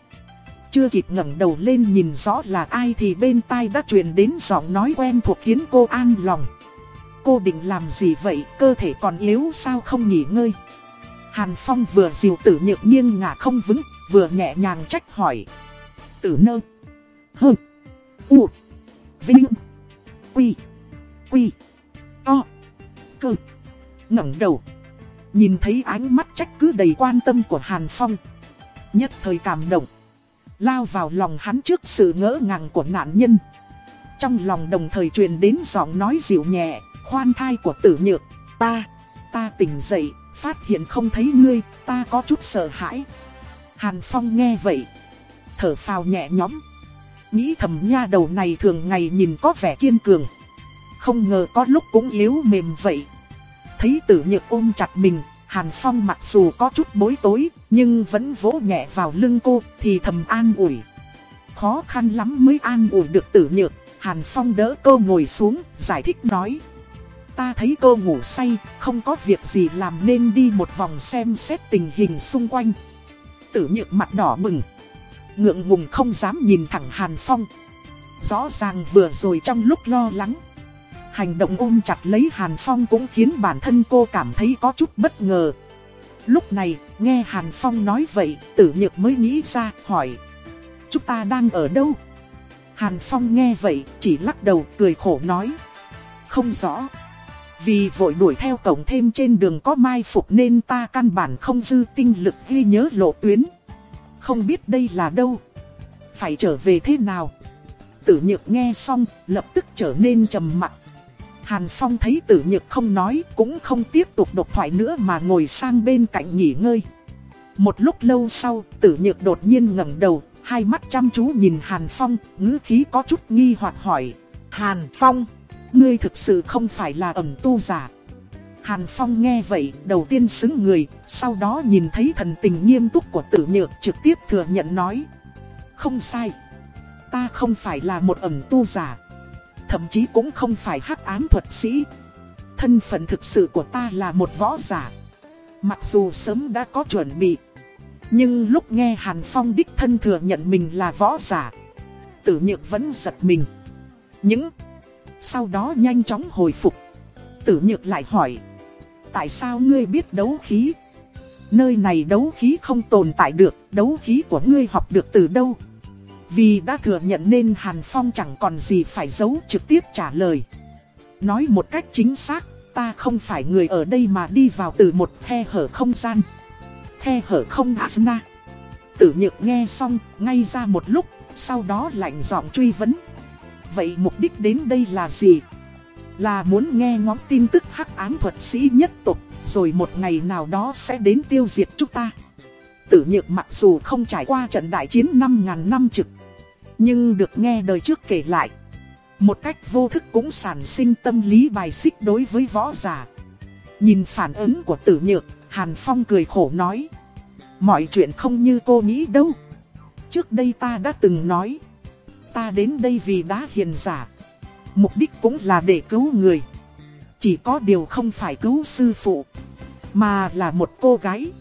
Chưa kịp ngẩng đầu lên nhìn rõ là ai thì bên tai đã truyền đến giọng nói quen thuộc khiến cô an lòng. Cô định làm gì vậy, cơ thể còn yếu sao không nghỉ ngơi. Hàn Phong vừa dìu tử nhược nghiêng ngả không vững, vừa nhẹ nhàng trách hỏi. Tử nơ. Hơ. U. Vinh. Quy. Quy. To. Cơ. ngẩng đầu. Nhìn thấy ánh mắt trách cứ đầy quan tâm của Hàn Phong. Nhất thời cảm động. Lao vào lòng hắn trước sự ngỡ ngàng của nạn nhân. Trong lòng đồng thời truyền đến giọng nói dịu nhẹ, khoan thai của tử nhược. Ta, ta tỉnh dậy, phát hiện không thấy ngươi, ta có chút sợ hãi. Hàn Phong nghe vậy, thở phào nhẹ nhõm. Nghĩ thầm nha đầu này thường ngày nhìn có vẻ kiên cường. Không ngờ có lúc cũng yếu mềm vậy. Thấy tử nhược ôm chặt mình, Hàn Phong mặc dù có chút bối tối, nhưng vẫn vỗ nhẹ vào lưng cô, thì thầm an ủi. Khó khăn lắm mới an ủi được tử nhược, Hàn Phong đỡ cô ngồi xuống, giải thích nói. Ta thấy cô ngủ say, không có việc gì làm nên đi một vòng xem xét tình hình xung quanh. Tử nhược mặt đỏ bừng. Ngượng ngùng không dám nhìn thẳng Hàn Phong. Rõ ràng vừa rồi trong lúc lo lắng. Hành động ôm chặt lấy Hàn Phong cũng khiến bản thân cô cảm thấy có chút bất ngờ. Lúc này, nghe Hàn Phong nói vậy, tử nhược mới nghĩ ra, hỏi. Chúng ta đang ở đâu? Hàn Phong nghe vậy, chỉ lắc đầu, cười khổ nói. Không rõ. Vì vội đuổi theo cổng thêm trên đường có mai phục nên ta căn bản không dư tinh lực ghi nhớ lộ tuyến. Không biết đây là đâu. Phải trở về thế nào? Tử nhược nghe xong, lập tức trở nên trầm mặc. Hàn Phong thấy tử nhược không nói, cũng không tiếp tục độc thoại nữa mà ngồi sang bên cạnh nghỉ ngơi. Một lúc lâu sau, tử nhược đột nhiên ngẩng đầu, hai mắt chăm chú nhìn Hàn Phong, ngữ khí có chút nghi hoặc hỏi. Hàn Phong! Ngươi thực sự không phải là ẩm tu giả. Hàn Phong nghe vậy, đầu tiên xứng người, sau đó nhìn thấy thần tình nghiêm túc của tử nhược trực tiếp thừa nhận nói. Không sai. Ta không phải là một ẩm tu giả. Thậm chí cũng không phải hắc ám thuật sĩ. Thân phận thực sự của ta là một võ giả. Mặc dù sớm đã có chuẩn bị. Nhưng lúc nghe Hàn Phong đích thân thừa nhận mình là võ giả, Tử nhược vẫn giật mình Những, Sau đó nhanh chóng hồi phục Tử nhược lại hỏi, Tại sao ngươi biết đấu khí Nơi này đấu khí không tồn tại được, Đấu khí của ngươi học được từ đâu vì đã thừa nhận nên Hàn Phong chẳng còn gì phải giấu trực tiếp trả lời. Nói một cách chính xác Ta không phải người ở đây mà đi vào từ một khe hở không gian. Khe hở không Asuna Tử nhược nghe xong, ngay ra một lúc, sau đó lạnh giọng truy vấn. Vậy mục đích đến đây là gì? Là muốn nghe ngóng tin tức hắc ám thuật sĩ nhất tục Rồi một ngày nào đó sẽ đến tiêu diệt chúng ta. Tử nhược mặc dù không trải qua trận đại chiến 5.000 năm trực nhưng được nghe đời trước kể lại, Một cách vô thức cũng sản sinh tâm lý bài xích đối với võ giả. Nhìn phản ứng của tử nhược, Hàn Phong cười khổ nói, Mọi chuyện không như cô nghĩ đâu. Trước đây ta đã từng nói, Ta đến đây vì đã hiền giả. Mục đích cũng là để cứu người. Chỉ có điều không phải cứu sư phụ, Mà là một cô gái.